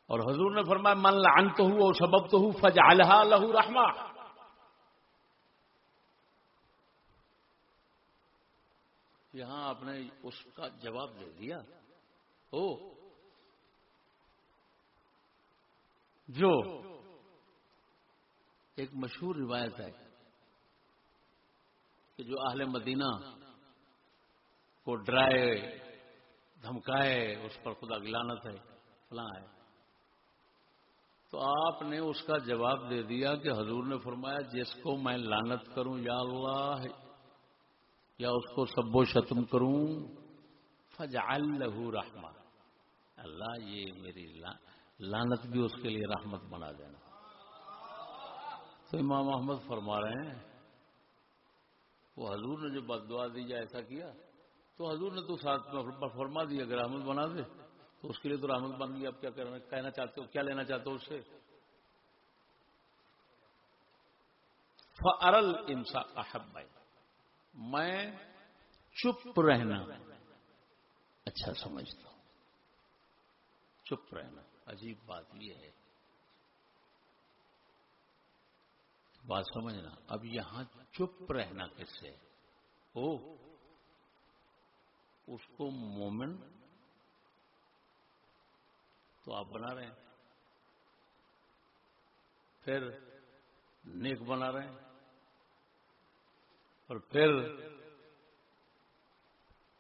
اور حضور نے فرمایا، من لعنت ہوں اور سبب تو ہوں فجعلها له رحمہ۔ یہاں آپ نے اس کا جواب دے دیا۔ او۔ جو ایک مشہور روایت ہے کہ جو اہل مدینہ کو ڈرائے، دھمکائے، اس پر خدا گلانت ہے، فلاں ہے۔ تو آپ نے اس کا جواب دے دیا کہ حضور نے فرمایا، جس کو میں لانت کروں، یا اللہ، یا اس کو سب و شتم کروں فجعل له رحمہ۔ اللہ، یہ میری لانت بھی اس کے لیے رحمت بنا دینا۔ تو امام محمد فرما رہے ہیں، وہ حضور نے جو بد دعا دی جائے ایسا کیا؟ تو حضور نے تو ساتھ میں فرما دیا اگر رحمت بنا دے۔ تو اس کے لیے تو رحمت بن گئی۔ اب کیا کہنا چاہتے ہو؟ کیا لینا چاہتے ہو اس سے؟ فرل انسا احب بھائی میں چپ رہنا۔ اچھا سمجھتا ہوں۔ چپ رہنا۔ عجیب بات یہ ہے۔ بات سمجھنا۔ اب یہاں چپ رہنا کس سے؟ او اس کو مومن تو آپ بنا رہے ہیں۔ پھر نیک بنا رہے ہیں۔ اور پھر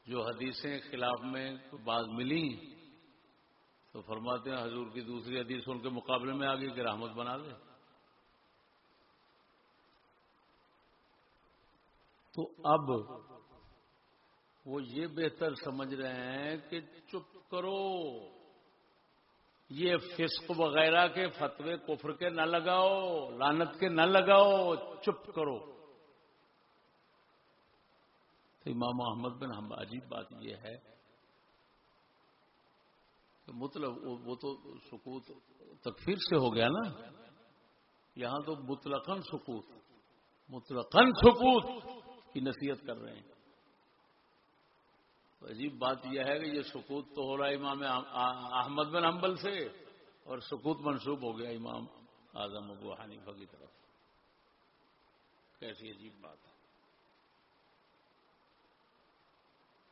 جو حدیثیں خلاف میں بات ملی تو فرماتے ہیں حضور کی دوسری حدیث ان کے مقابلے میں آ گئی کہ رحمت بنا دے تو اب وہ یہ بہتر سمجھ رہے ہیں کہ چپ کرو۔ یہ فسق وغیرہ کے فتوے کفر کے نہ لگاؤ لانت کے نہ لگاؤ، چپ کرو۔ تو امام محمد بن ہم عجیب بات یہ ہے کہ مطلب وہ تو سکوت تکفیر سے ہو گیا نا۔ یہاں تو مطلقاً سکوت مطلقاً سکوت کی نصیحت کر رہے ہیں۔ عجیب بات یہ ہے کہ یہ سکوت تو ہو رہا ہے امام احمد بن حنبل سے اور سکوت منسوب ہو گیا امام اعظم ابو حنیفہ کی طرف کیسی عجیب بات ہے۔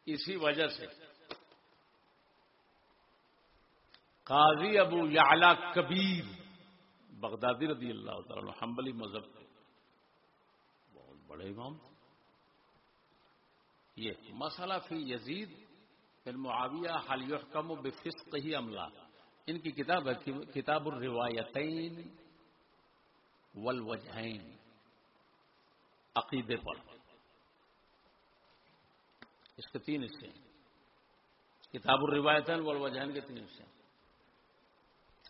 اسی وجہ سے قاضی ابو یعلا کبیر بغدادی رضی اللہ تعالی حنبلی مذہب کے۔ بہت بڑے امام تھے۔ یہ مسئلہ فی یزید بن معاویہ حل یحکم بفسق ہی عملہ ان کی کتاب ہے، کتاب الروایتین والوجہین، عقیدے پر۔ اس کے تین حصے ہیں۔ کتاب الروایتین والوجہین کے تین حصے ہیں۔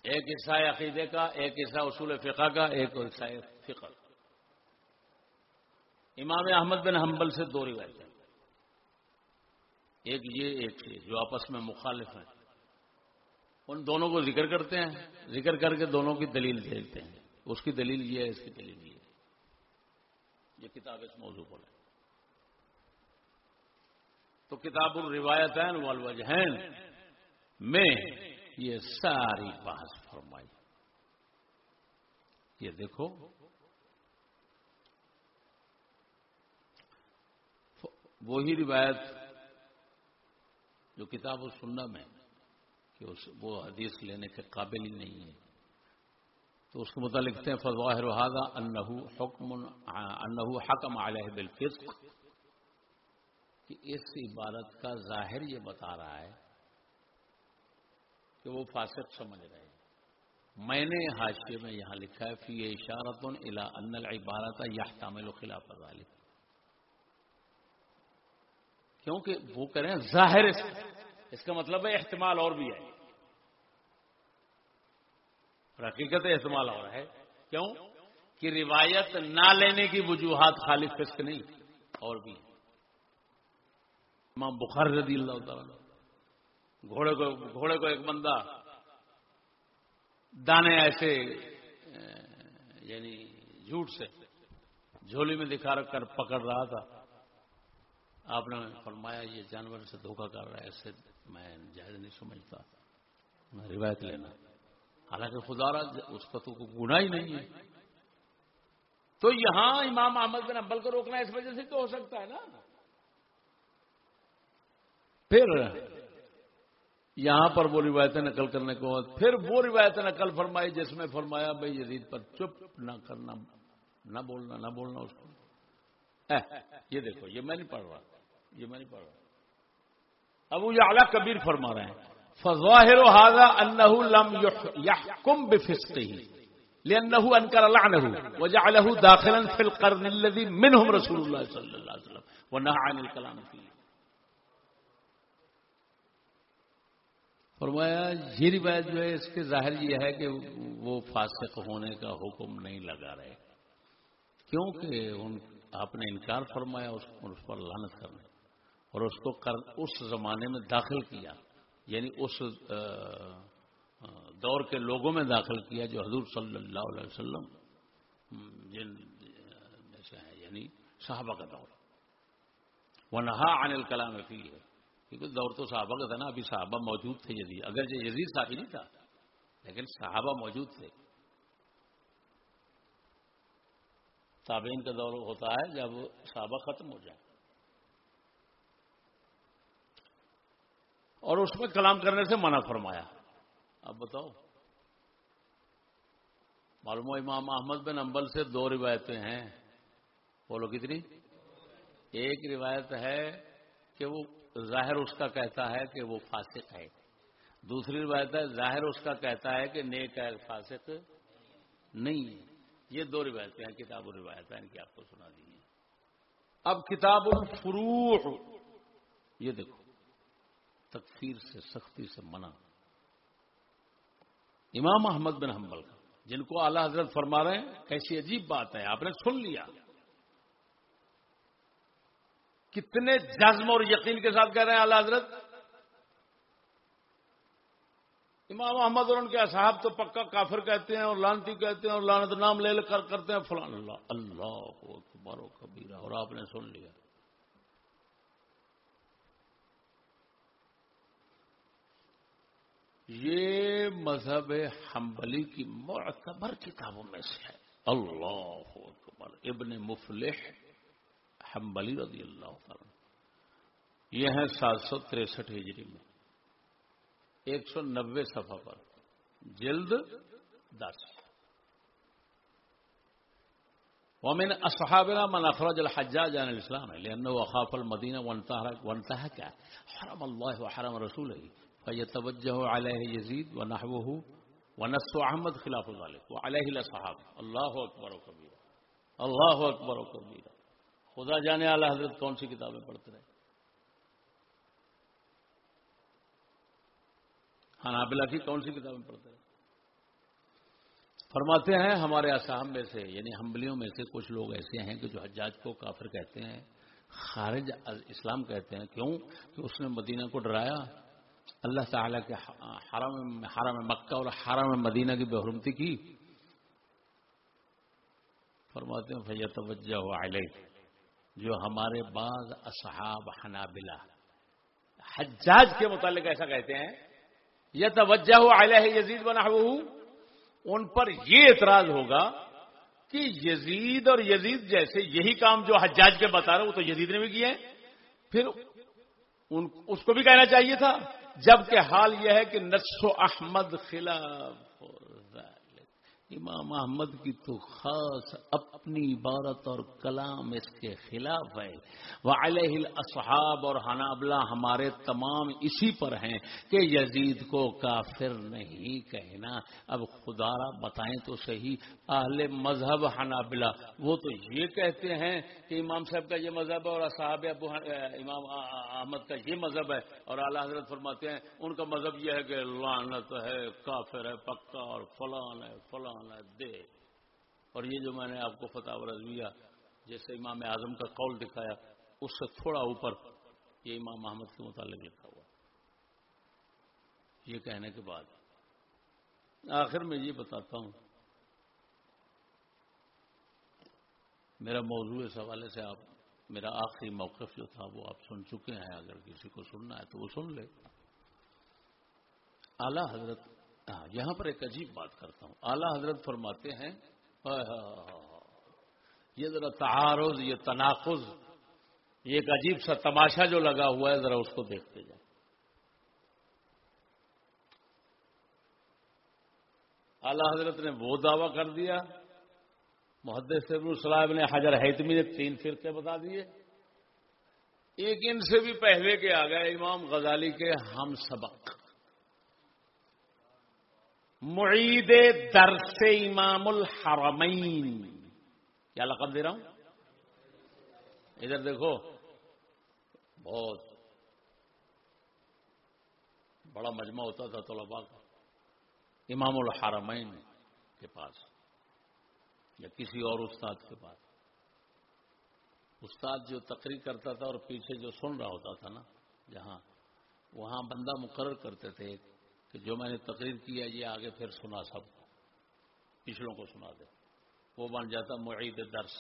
ایک حصہ عقیدے کا، ایک حصہ اصول فقہ کا، ایک حصہ فقہ۔ امام احمد بن حنبل سے دو روایتیں ایک یہ ایک یہ جو آپس میں مخالف ہیں۔ ان دونوں کو ذکر کرتے ہیں، ذکر کر کے دونوں کی دلیل بھیجتے ہیں۔ اس کی دلیل یہ ہے، اس کی دلیل یہ ہے۔ یہ کتاب اس موضوع پر ہے۔ تو کتاب الروایتین والوجہین میں یہ ساری بحث فرمائی۔ یہ دیکھو۔ وہی روایت جو کتاب و سننا میں کہ وہ حدیث لینے کے قابل ہی نہیں ہے۔ تو اس کو متعلق ہیں فضواہ رحاظہ انہو حکم انہو حکم علیہ بالفسق۔ کہ اس عبارت کا ظاہر یہ بتا رہا ہے کہ وہ فاسق سمجھ رہے ہیں۔ میں نے حاشیے میں یہاں لکھا ہے فی اشارت الا ان العبارت یحتمل خلاف ذلك۔ کیونکہ وہ کریں ظاہر اس کا مطلب ہے احتمال اور بھی ہے۔ حقیقت احتمال اور ہے۔ کیوں؟ کہ روایت نہ لینے کی وجوہات خالی فسق نہیں، اور بھی امام بخار رضی اللہ تعالیٰ گھوڑے کو گھوڑے کو ایک بندہ دانے ایسے یعنی جھوٹ سے جھولی میں دکھا رکھ کر پکڑ رہا تھا۔ آپ نے فرمایا یہ جانور سے دھوکہ کر رہا ہے، ایسے میں جائز نہیں سمجھتا۔ روایت لینا۔ حالانکہ خدا رہا اس کا تو گنا ہی نہیں ہے۔ تو یہاں امام احمد بن امبل کو روکنا اس وجہ سے تو ہو سکتا ہے نا۔ پھر یہاں پر وہ روایتیں نقل کرنے کو پھر وہ روایتیں نقل فرمائی جس میں فرمایا بھائی یزید پر چپ نہ کرنا، نہ بولنا نہ بولنا اس کو۔ یہ دیکھو، یہ میں نہیں پڑھ رہا۔ یہ میں نہیں پڑھ رہا۔ ابو یہ اعلیٰ کبیر فرما رہے ہیں، فظاہر هذا انه لم يحكم بفسقه لانه انكر لعنه وجعله داخلا في القرن الذي منهم رسول الله صلى الله عليه وسلم ونهى عن الكلام فيه فرمایا، یہ روایت جو ہے، اس کے ظاہر یہ ہے کہ وہ فاسق ہونے کا حکم نہیں لگا رہے۔ کیونکہ ان، آپ نے انکار فرمایا، اس پر لانت کرنے اور اس کو کر، اس زمانے میں داخل کیا یعنی اس دور کے لوگوں میں داخل کیا جو حضور صلی اللہ علیہ وسلم، جن، جیسے ہیں یعنی صحابہ کا دور۔ وہ نہا عن الکلام فی ہے کیونکہ دور تو صحابہ کا تھا نا، ابھی صحابہ موجود تھے یزید۔ اگر جو یزید صاحب نہیں تھا، لیکن صحابہ موجود تھے۔ تابعین کا دور ہوتا ہے جب صحابہ ختم ہو جائے۔ اور اس میں کلام کرنے سے منع فرمایا۔ اب بتاؤ۔ معلوم امام احمد بن امبل سے دو روایتیں ہیں۔ بولو کتنی؟ ایک روایت ہے کہ وہ ظاہر اس کا کہتا ہے کہ وہ فاسق ہے۔ دوسری روایت ہے، ظاہر اس کا کہتا ہے کہ نیک ہے، فاسق نہیں ہے۔ یہ دو روایتیں ہیں، کتاب و روایت ان کی آپ کو سنا دی ہیں اب کتاب الفروع۔ یہ دیکھو۔ تکفیر سے سختی سے منع۔ امام احمد بن حنبل کا، جن کو اعلی حضرت فرما رہے ہیں، کیسی عجیب بات ہے، آپ نے سن لیا۔ کتنے جزم اور یقین کے ساتھ کہہ رہے ہیں اعلی حضرت۔ امام احمد اور ان کے اصحاب تو پکا کافر کہتے ہیں اور لانتی کہتے ہیں اور لانت نام لے کر کرتے ہیں، فلان اللہ اللہ و کبیرہ، اور آپ نے سن لیا۔ یہ مذہب حنبلی کی معتبر کتابوں میں سے ہے۔ اللہ اکبر۔ ابن مفلح حنبلی رضی اللہ تعالی۔ یہ ہے سات سو تریسٹھ ہجری میں۔ ایک سو نبے صفحہ پر۔ جلد دس۔ ومن اصحابنا من اخرج الحجاج عن الاسلام لانه اخاف المدينه وانتهك حرم الله وحرم رسوله. فيتوجه عليه يزيد ونحوه ونص احمد خلاف ذلك وعليه الاصحاب الله اكبر وكبيرا الله اكبر وكبيرا خدا جانے اعلی حضرت کون سی کتابیں پڑھتے رہے؟ ہاں، حنابلہ کی کون سی کتابیں پڑھتے ہیں فرماتے ہیں ہمارے اصحاب میں سے یعنی حمبلیوں میں سے کچھ لوگ ایسے ہیں کہ جو حجاج کو کافر کہتے ہیں، خارج اسلام کہتے ہیں، کیوں؟ کہ اس نے مدینہ کو ڈرایا اللہ تعالیٰ کے حرم حرم مکہ اور حرم مدینہ کی بحرمتی کی فرماتے ہیں بھیا توجہ علیہ جو ہمارے بعض اصحاب حنابلہ، حجاج کے متعلق ایسا کہتے ہیں یہ توجہ علیہ یزید بنا ان پر یہ اعتراض ہوگا کہ یزید اور یزید جیسے یہی کام جو حجاج کے بتا رہے وہ تو یزید نے بھی کیے پھر ان اس کو بھی کہنا چاہیے تھا۔ جبکہ حال یہ ہے کہ نسو احمد خلاف امام احمد کی تو خاص اپنی عبارت اور کلام اس کے خلاف ہے۔ وہ علیہ اصحاب اور حنابلہ ہمارے تمام اسی پر ہیں کہ یزید کو کافر نہیں کہنا۔ اب خدا را بتائیں تو صحیح اہل مذہب حنابلہ۔ وہ تو یہ کہتے ہیں کہ امام صاحب کا یہ مذہب ہے اور صحاب ابو امام احمد کا یہ مذہب ہے اور اعلیٰ حضرت فرماتے ہیں ان کا مذہب یہ ہے کہ لعنت ہے، کافر ہے، پکا اور فلان ہے، فلان ہے دے۔ اور یہ جو میں نے آپ کو فتح رضویہ جیسے امام اعظم کا قول دکھایا، اس سے تھوڑا اوپر یہ امام محمد کے متعلق لکھا ہوا۔ یہ کہنے کے بعد۔ آخر میں یہ بتاتا ہوں۔ میرا موضوع اس حوالے سے آپ، میرا آخری موقف جو تھا، وہ آپ سن چکے ہیں۔ اگر کسی کو سننا ہے تو وہ سن لے۔ اعلی حضرت ہاں، یہاں پر ایک عجیب بات کرتا ہوں۔ اعلی حضرت فرماتے ہیں یہ ذرا تعارض، یہ تناقض، یہ ایک عجیب سا تماشا جو لگا ہوا ہے، ذرا اس کو دیکھتے جائیں۔ اعلی حضرت نے وہ دعویٰ کر دیا۔ محدث صلاحب نے حجر حیتمی نے تین فرقے بتا دیے۔ ایک ان سے بھی پہلے کے آ گئے امام غزالی کے ہم سبق۔ معید درس امام الحرمین کیا لقب دے رہا ہوں؟ ادھر دیکھو۔ بہت۔ بڑا مجمع ہوتا تھا طلباء کا۔ امام الحرمین کے پاس۔ یا کسی اور استاد کے پاس۔ استاد جو تقریر کرتا تھا اور پیچھے جو سن رہا ہوتا تھا نا، جہاں، وہاں بندہ مقرر کرتے تھے ایک۔ کہ جو میں نے تقریر کیا یہ آگے پھر سنا سب کو۔ پچھلوں کو سنا دے۔ وہ بن جاتا معید درس۔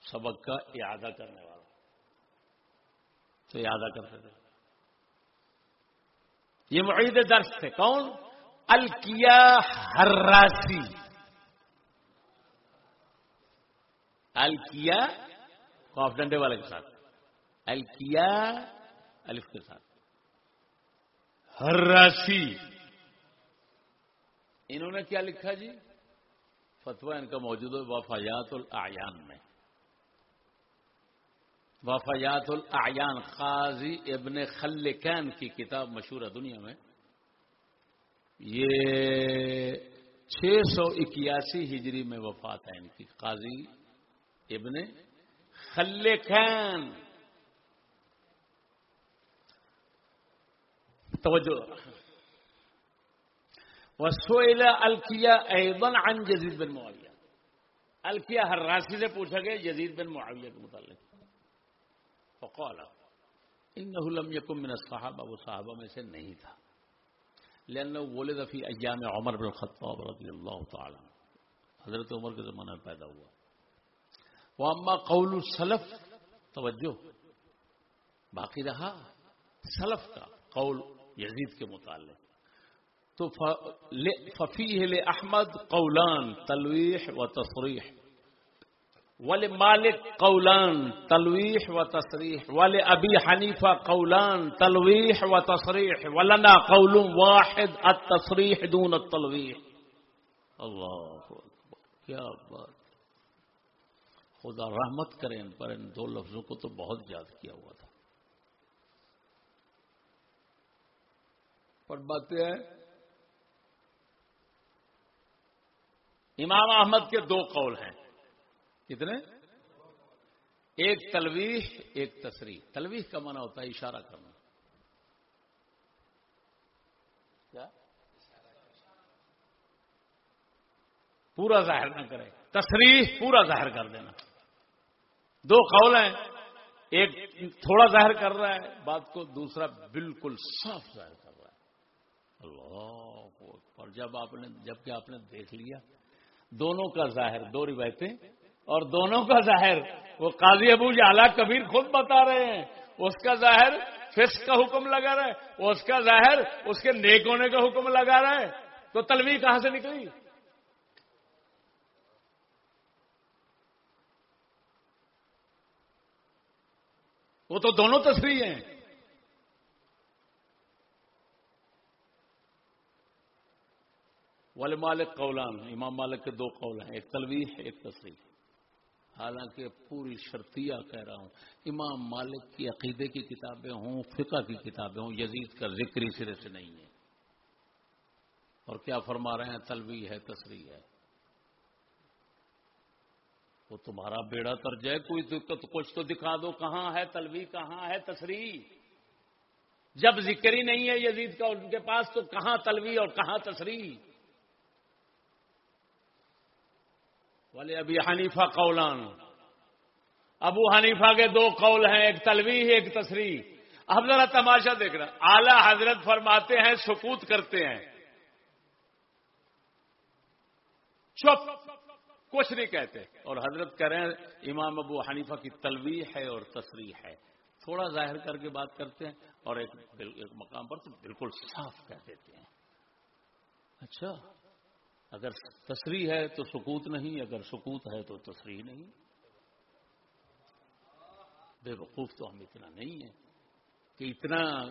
سبق کا اعادہ کرنے والا۔ تو اعادہ کرتے تھے۔ یہ معید درس تھے۔ کون؟ الکیا ہراسی الکیا کاف ڈنڈے والے کے ساتھ۔ الکیا الف کے ساتھ۔ ہراسی انہوں نے کیا لکھا جی؟ فتوا ان کا موجود ہے، وفایات الاعیان میں۔ وفایات الاعیان، قاضی ابن خلکان کی کتاب مشہور ہے دنیا میں۔ یہ چھ سو اکیاسی ہجری میں وفات ہے ان کی، قاضی ابن خلکان۔ توجہ۔ وسوئل الکیا ایضا عن جزید بن معاویہ۔ الکیا ہر راسی سے پوچھا گیا جزید بن معاویہ کے متعلق۔ فقال انه لم يكن من الصحابہ، وہ صحابہ میں سے نہیں تھا۔ لانه ولد في ایام عمر بن الخطاب رضی اللہ تعالی حضرت عمر کے زمانے میں پیدا ہوا۔ واما قول السلف، توجہ۔ باقی رہا سلف کا قول یزید کے متعلق۔ تو ففی ہے احمد قولان تلویح و تصریح۔ ول مالک قولان تلویح و تصریح۔ ول ابی حنیفہ قولان تلویح و تصریح۔ ولنا قول واحد التصریح دون التلویح۔ اللہ کیا بات۔ خدا رحمت کریں ان پر، ان دو لفظوں کو تو بہت یاد کیا ہوا تھا پر باتیں ہیں۔ امام احمد کے دو قول ہیں۔ کتنے؟ ایک تلویح، ایک تصریح تلویح کا منع ہوتا ہے اشارہ کرنا۔ کیا؟ پورا ظاہر نہ کرے۔ تصریح پورا ظاہر کر دینا۔ دو قول ہیں۔ ایک تھوڑا ظاہر کر رہا ہے، بات کو دوسرا بالکل صاف ظاہر کر۔ رہا ہے اللہ اور جب آپ نے جبکہ آپ نے دیکھ لیا، دونوں کا ظاہر، دو روایتیں، اور دونوں کا ظاہر، وہ قاضی ابو جالا کبیر خود بتا رہے ہیں۔ اس کا ظاہر فسق کا حکم لگا رہا ہے، اس کا ظاہر اس کے نیک ہونے کا حکم لگا رہا ہے۔ تو تلوی کہاں سے نکلی؟ وہ تو دونوں تصویر ہیں۔ والے مالک قولان امام مالک کے دو قول ہیں، ایک تلویح، ایک تصریح حالانکہ پوری شرطیہ کہہ رہا ہوں، امام مالک کی عقیدے کی کتابیں ہوں، فقہ کی کتابیں ہوں، یزید کا ذکری سرے سے نہیں ہے۔ اور کیا فرما رہے ہیں تلوی ہے تصریح ہے۔ وہ تمہارا بیڑا تر جائے، کوئی دقت کچھ تو دکھا دو، کہاں ہے تلوی کہاں ہے تصریح جب ذکر ہی نہیں ہے یزید کا ان کے پاس، تو کہاں تلوی اور کہاں تصریح والے ابھی حنیفہ قولان۔ ابو حنیفہ کے دو قول ہیں، ایک تلوی ایک تصریح اب ذرا تماشا دیکھ رہا اعلی حضرت فرماتے ہیں، سکوت کرتے ہیں۔ چپ، کچھ نہیں کہتے۔ اور حضرت کہہ رہے ہیں، امام ابو حنیفہ کی تلوی ہے اور تصریح ہے۔ تھوڑا ظاہر کر کے بات کرتے ہیں اور ایک ایک مقام پر تو بالکل صاف کہہ دیتے ہیں۔ اچھا۔ اگر تصریح ہے تو سکوت نہیں، اگر سکوت ہے تو تصریح نہیں۔ بے وقوف تو ہم اتنا نہیں ہیں کہ اتنا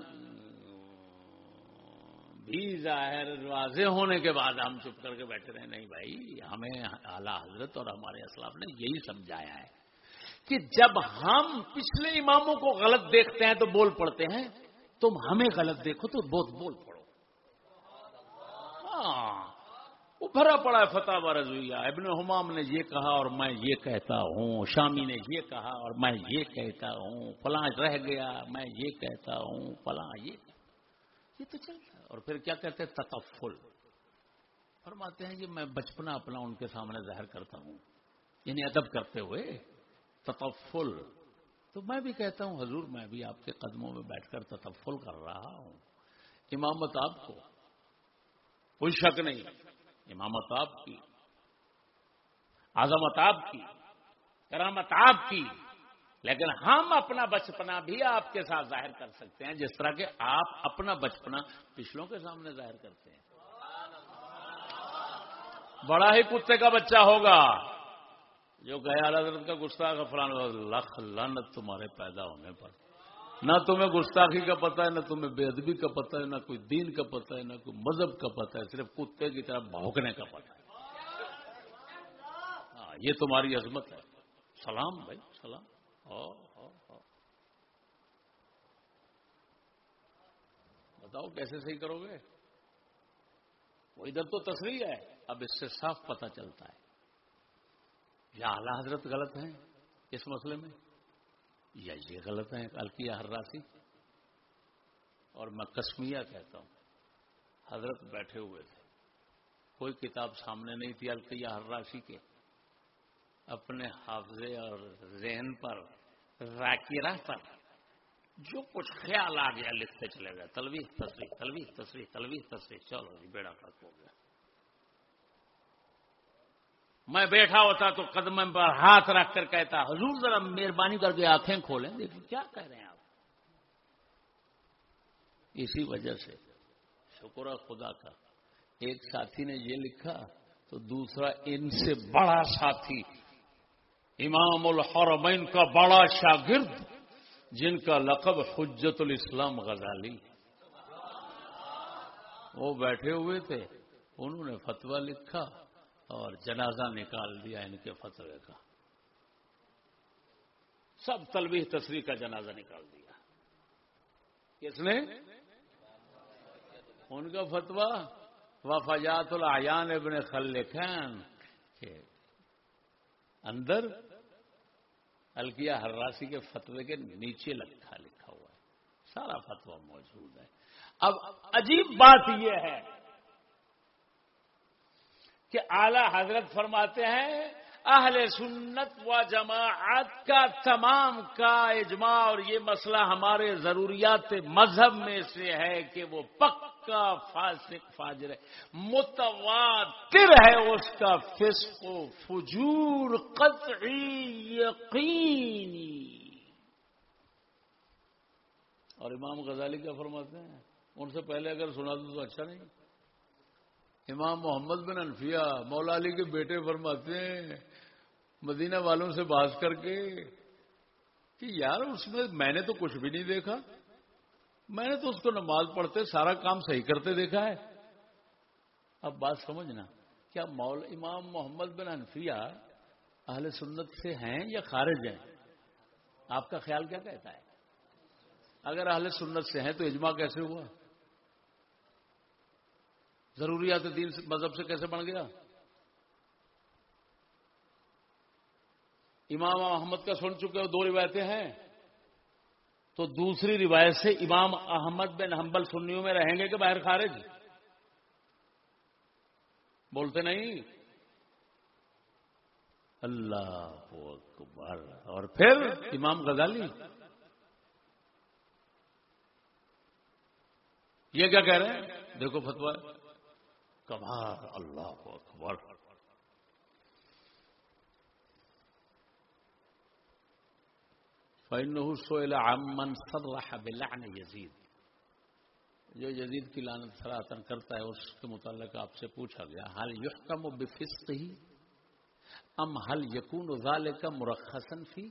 بھی ظاہر واضح ہونے کے بعد ہم چپ کر کے بیٹھے رہے۔ نہیں بھائی، ہمیں اعلی حضرت اور ہمارے اسلاف نے یہی سمجھایا ہے کہ جب ہم پچھلے اماموں کو غلط دیکھتے ہیں تو بول پڑتے ہیں۔ تم ہمیں غلط دیکھو تو بہت بول پڑو۔ ہاں وہ بھرا پڑا ہے فتح رضویہ ابن حمام نے یہ کہا اور میں یہ کہتا ہوں۔ شامی نے یہ کہا اور میں یہ کہتا ہوں۔ فلاں رہ گیا، میں یہ کہتا ہوں۔ فلاں یہ یہ تو چلتا ہے۔ اور پھر کیا کہتے ہیں؟ تطفل۔ فرماتے ہیں کہ میں بچپنا اپنا ان کے سامنے ظاہر کرتا ہوں۔ یعنی ادب کرتے ہوئے۔ تطفل۔ تو میں بھی کہتا ہوں، حضور، میں بھی آپ کے قدموں میں بیٹھ کر تطفل کر رہا ہوں۔ امامت آپ کو۔ کوئی شک نہیں۔ امامت آپ کی عظمت آپ کی کرامت آپ کی۔ لیکن ہم اپنا بچپنا بھی آپ کے ساتھ ظاہر کر سکتے ہیں، جس طرح کہ آپ اپنا بچپنا پچھلوں کے سامنے ظاہر کرتے ہیں۔ بڑا ہی کتے کا بچہ ہوگا، جو گیا حضرت کا گستاخ فلان لکھ لنت تمہارے پیدا ہونے پر۔ نہ تمہیں گستاخی کا پتہ ہے، نہ تمہیں بے ادبی کا پتہ ہے، نہ کوئی دین کا پتہ ہے، نہ کوئی مذہب کا پتہ ہے، صرف کتے کی طرح بھونکنے کا پتہ ہے۔ ہاں یہ تمہاری عظمت ہے۔ سلام بھائی، سلام۔ بتاؤ کیسے صحیح کرو گے؟ وہ ادھر تو تصریح ہے۔ اب اس سے صاف پتہ چلتا ہے۔ یا اعلی حضرت غلط ہیں اس مسئلے میں؟ یا یہ غلط ہیں الکیا ہر راسی اور میں کسمیا کہتا ہوں، حضرت بیٹھے ہوئے تھے۔ کوئی کتاب سامنے نہیں تھی الکیا ہر راسی کے۔ اپنے حافظے اور ذہن پر راکیرہ پر جو کچھ خیال آ گیا، لکھتے چلے گئے۔ تلویز تصریح تلویز تصریح تلویز تصریح چلو جی بیڑا فرق ہو گیا۔ میں بیٹھا ہوتا تو قدم پر ہاتھ رکھ کر کہتا، حضور ذرا مہربانی کر کے آنکھیں کھولیں۔ دیکھیں کیا کہہ رہے ہیں آپ۔ اسی وجہ سے شکر خدا کا۔ ایک ساتھی نے یہ لکھا تو دوسرا ان سے بڑا ساتھی، امام الحرمین کا بڑا شاگرد، جن کا لقب حجت الاسلام غزالی۔ وہ بیٹھے ہوئے تھے۔ انہوں نے فتوا لکھا اور جنازہ نکال دیا ان کے فتوے کا۔ سب تلوی تصریح کا جنازہ نکال دیا۔ کس نے؟ ان کا فتوا وفجات العیان ابن خلخین اندر الکیا ہراسی کے فتوے کے نیچے لکھا لکھا ہوا ہے۔ سارا فتوا موجود ہے۔ اب عجیب بات یہ ہے کہ اعلی حضرت فرماتے ہیں، اہل سنت و جماعت کا تمام کا اجماع اور یہ مسئلہ ہمارے ضروریات مذہب میں سے ہے کہ وہ پکا فاسق فاجر ہے، متواتر ہے اس کا فسق و فجور، قطعی یقینی۔ اور امام غزالی کیا فرماتے ہیں؟ ان سے پہلے اگر سنا دوں تو اچھا نہیں۔ امام محمد بن انفیہ مولا علی کے بیٹے فرماتے ہیں، مدینہ والوں سے بات کر کے کہ یار اس میں میں نے تو کچھ بھی نہیں دیکھا۔ میں نے تو اس کو نماز پڑھتے سارا کام صحیح کرتے دیکھا ہے۔ اب بات سمجھنا، کیا مول، امام محمد بن انفیہ اہل سنت سے ہیں یا خارج ہیں؟ آپ کا خیال کیا کہتا ہے؟ اگر اہل سنت سے ہیں تو اجماع کیسے ہوا؟ ضروریات دین مذہب سے کیسے بن گیا؟ امام احمد کا سن چکے ہو، دو روایتیں ہیں۔ تو دوسری روایت سے امام احمد بن حنبل سنیوں میں رہیں گے کہ باہر خارج؟ بولتے نہیں۔ اللہ اکبر۔ اور پھر امام غزالی۔ یہ کیا کہہ رہے ہیں؟ دیکھو فتوا کمار، اللہ اکبر۔ فإنه سئل عمن صرح بلعن یزید جو یزید کی لعنت سراتن کرتا ہے، اس کے متعلق آپ سے پوچھا گیا حل یحکم بفسق ہی ام حل یکون ذالک مرخصا فی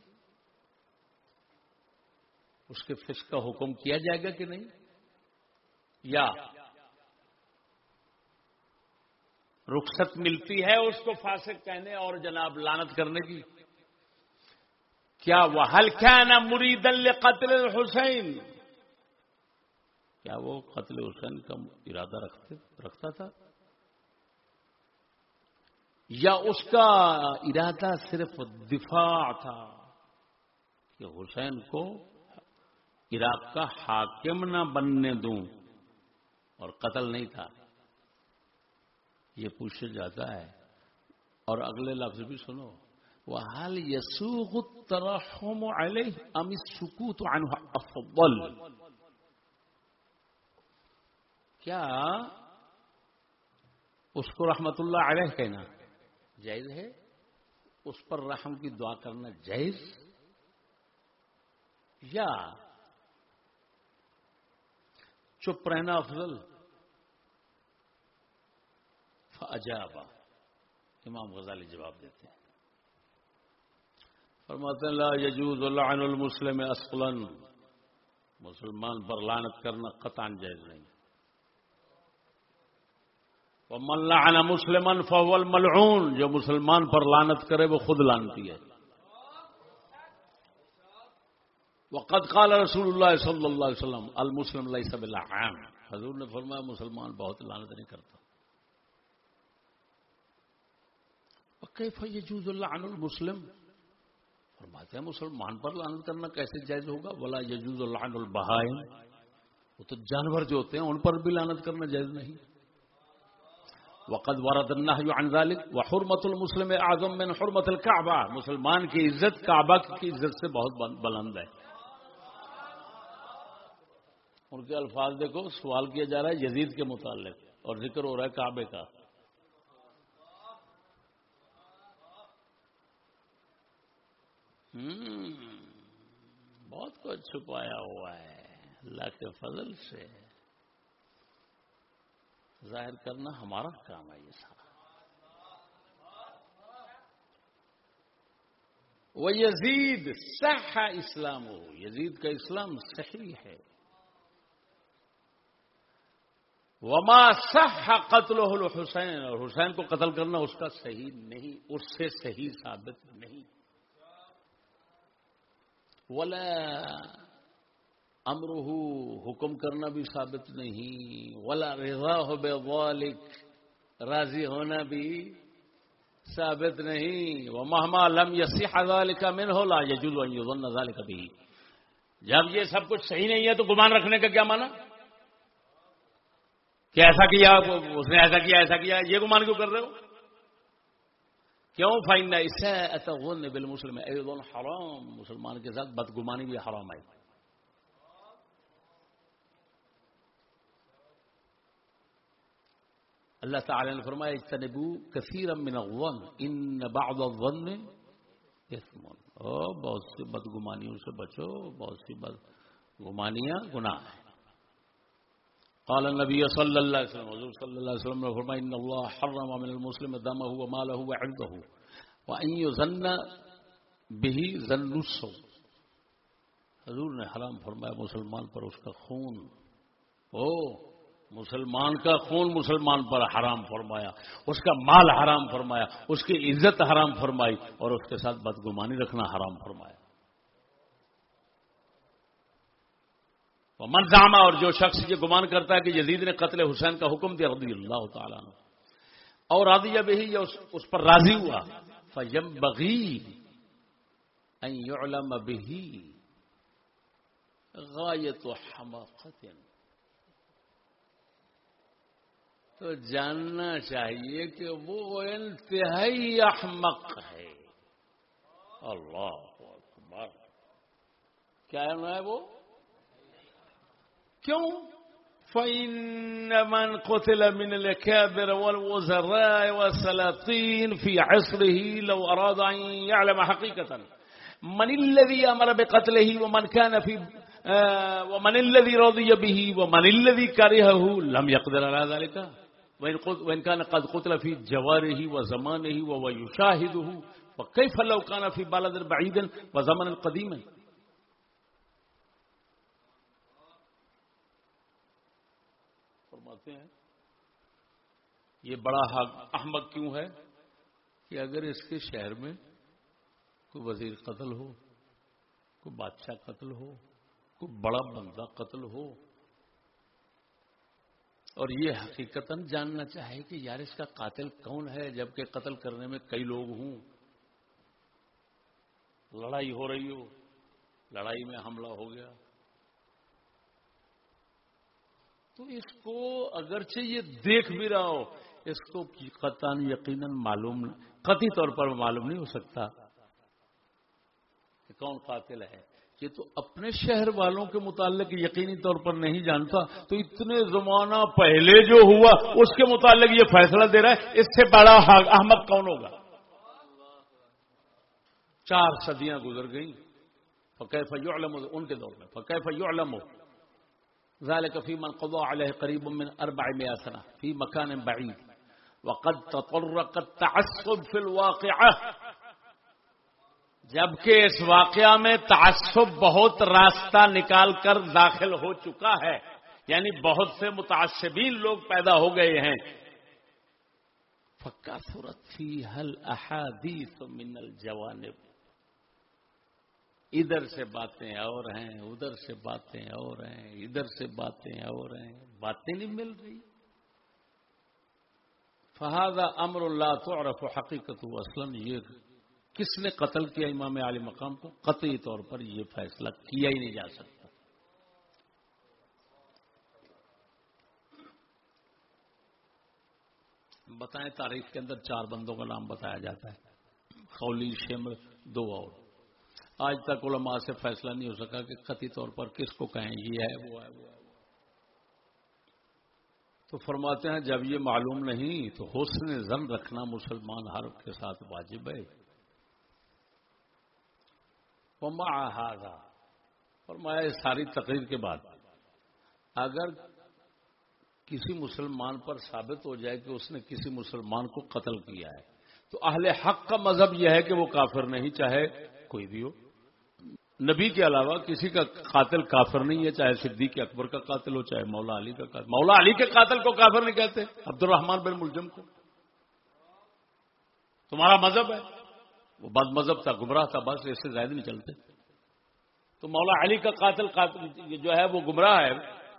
اس کے فسق کا حکم کیا جائے گا کہ نہیں؟ یا رخصت ملتی ہے اس کو فاسق کہنے اور جناب لانت کرنے کی۔ کیا وہ ہلکا نا مرید قتل حسین کیا وہ قتل حسین کا ارادہ رکھتے، رکھتا تھا؟ یا اس کا ارادہ صرف دفاع تھا کہ حسین کو عراق کا حاکم نہ بننے دوں اور قتل نہیں تھا؟ یہ پوچھا جاتا ہے اور اگلے لفظ بھی سنو، وهل يسوغ الترحم عليه أم السكوت عنه کیا اس کو رحمت اللہ علیہ کہنا جائز ہے؟ اس پر رحم کی دعا کرنا جائز؟ یا چپ رہنا افضل فجابا امام غزالی جواب دیتے ہیں۔ فرماتے ہیں، لا یجوز لعن المسلم اصلا۔ مسلمان پر لعنت کرنا قطعا جائز نہیں۔ ومن لعن مسلما فهو الملعون۔ جو مسلمان پر لعنت کرے، وہ خود لعنتی ہے۔ وقد قال رسول اللہ صلی اللہ علیہ وسلم، المسلم ليس باللعان حضور نے فرمایا، مسلمان بہت لعنت نہیں کرتا۔ وكيف يجوز لعن المسلم؟ فرماتے ہیں مسلمان پر لعنت کرنا کیسے جائز ہوگا؟ بلا یجوز العن البہائم وہ تو جانور جو ہوتے ہیں ان پر بھی لعنت کرنا جائز نہیں۔ وقد ورد النهي عن ذلك وحرمت المسلم اعظم من حرمت الكعبہ مسلمان کی عزت کعبہ کی عزت سے بہت بلند ہے۔ ان کے الفاظ دیکھو، سوال کیا جا رہا ہے یزید کے متعلق اور ذکر ہو رہا ہے کعبے کا۔ بہت کچھ چھپایا ہوا ہے، اللہ کے فضل سے۔ ظاہر کرنا ہمارا کام ہے یہ سارا۔ وہ یزید صح اسلام ہو یزید کا اسلام صحیح ہے۔ وما صح قتل حسین اور حسین کو قتل کرنا اس کا صحیح نہیں، اس سے صحیح ثابت نہیں۔ ولا امرہ، حکم کرنا بھی ثابت نہیں، ولا رضا ہو بے راضی ہونا بھی ثابت نہیں وہ مہما لم یسی حضال کا من ہو لا یجول نظال کبھی جب یہ سب کچھ صحیح نہیں ہے تو گمان رکھنے کا کیا مانا کہ ایسا کیا، اس نے ایسا کیا ایسا کیا، یہ گمان کیوں کر رہے ہو؟ کیوں؟ فائن اسے اتغن بالمسلم۔ ایضا حرام، مسلمان کے ساتھ بدگمانی بھی حرام ہے۔ اللہ تعالی نے فرمایا، اجتنبو کثیرا من الظن، ان بعض الظن اثم۔ او، بہت سی بدگمانیوں سے بچو، بہت سی بدگمانیاں گناہ ہیں۔ قال النبي صلى الله عليه وسلم، حضور صلی اللہ علیہ وسلم نے فرمایا ان الله حرم من المسلم دمه وماله وعرضه وان يظن به ظن السوء حضور نے حرام فرمایا، مسلمان پر اس کا خون، او، مسلمان کا خون مسلمان پر حرام فرمایا، اس کا مال حرام فرمایا، اس کی عزت حرام فرمائی، اور اس کے ساتھ بدگمانی رکھنا حرام فرمایا۔ منظامہ اور جو شخص یہ گمان کرتا ہے کہ یزید نے قتل حسین کا حکم دیا رضی اللہ تعالیٰ نے اور راضی جب ہی اس پر راضی ہوا۔ فیم بغی علم بھی غایت و تو جاننا چاہیے کہ وہ انتہائی احمق ہے۔ اللہ اکبر۔ کیا ہے وہ؟ کیوں فإن من قتل من الأكابر والوزراء والسلاطين في عصره لو أراد أن يعلم حقيقة. من الذي أمر بقتله ومن كان في، آه، ومن الذي رضي به ومن الذي كرهه لم يقدر على ذلك. وإن كان قد قتل في جواره وزمانه وهو يشاهده، فكيف لو كان في بلد بعيد وزمن فرماتے ہیں، یہ بڑا احمد کیوں ہے کہ اگر اس کے شہر میں کوئی وزیر قتل ہو، کوئی بادشاہ قتل ہو، کوئی بڑا بندہ قتل ہو، اور یہ حقیقت جاننا چاہے کہ یار اس کا قاتل کون ہے، جبکہ قتل کرنے میں کئی لوگ ہوں، لڑائی ہو رہی ہو، لڑائی میں حملہ ہو گیا۔ تو اس کو اگرچہ یہ دیکھ بھی رہا ہو، اس کو قطن یقیناً معلوم قطعی طور پر معلوم نہیں ہو سکتا۔ کہ کون قاتل ہے؟ یہ تو اپنے شہر والوں کے متعلق یقینی طور پر نہیں جانتا۔ تو اتنے زمانہ پہلے جو ہوا، اس کے متعلق یہ فیصلہ دے رہا ہے، اس سے بڑا احمد کون ہوگا؟ چار صدیاں گزر گئیں۔ فقہ فیعلم ان کے دور میں فقہ فیعلم ہو ذلك في من قضى عليه قريب من أربعمائة سنة، في مكان بعيد. وقد تطرق التعصب في الواقعة. جبکہ اس واقعہ میں تعصب بہت راستہ نکال کر داخل ہو چکا ہے یعنی بہت سے متعصبین لوگ پیدا ہو گئے ہیں۔ فکا صورت فی حل احادیث من الجوانب؟ ادھر سے باتیں اور ہیں، ادھر سے باتیں اور ہیں، ادھر سے باتیں اور ہیں۔ باتیں نہیں مل رہی۔ فہذا امر اللہ تو حقیقت اسلم یہ کس نے قتل کیا امام علی مقام کو؟ قطعی طور پر یہ فیصلہ کیا ہی نہیں جا سکتا۔ بتائیں تاریخ کے اندر چار بندوں کا نام بتایا جاتا ہے۔ خولی شمر دو اور۔ آج تک علماء سے فیصلہ نہیں ہو سکا کہ قطعی طور پر کس کو کہیں یہ ہے، وہ ہے وہ ہے تو فرماتے ہیں، جب یہ معلوم نہیں تو حسن زن رکھنا مسلمان حرف کے ساتھ واجب ہے۔ فرمایا ساری تقریر کے بعد۔ اگر کسی مسلمان پر ثابت ہو جائے کہ اس نے کسی مسلمان کو قتل کیا ہے، تو اہل حق کا مذہب یہ ہے کہ وہ کافر نہیں، چاہے کوئی بھی ہو۔ نبی کے علاوہ کسی کا قاتل کافر نہیں ہے، چاہے صدیق اکبر کا قاتل ہو، چاہے مولا علی کا قاتل۔ مولا علی کے قاتل کو کافر نہیں کہتے عبد الرحمان بن ملزم کو۔ تمہارا مذہب ہے۔ وہ بد مذہب تھا، گمراہ تھا، بس اس سے زائد نہیں چلتے۔ تو مولا علی کا قاتل قاتل جو ہے، وہ گمراہ ہے،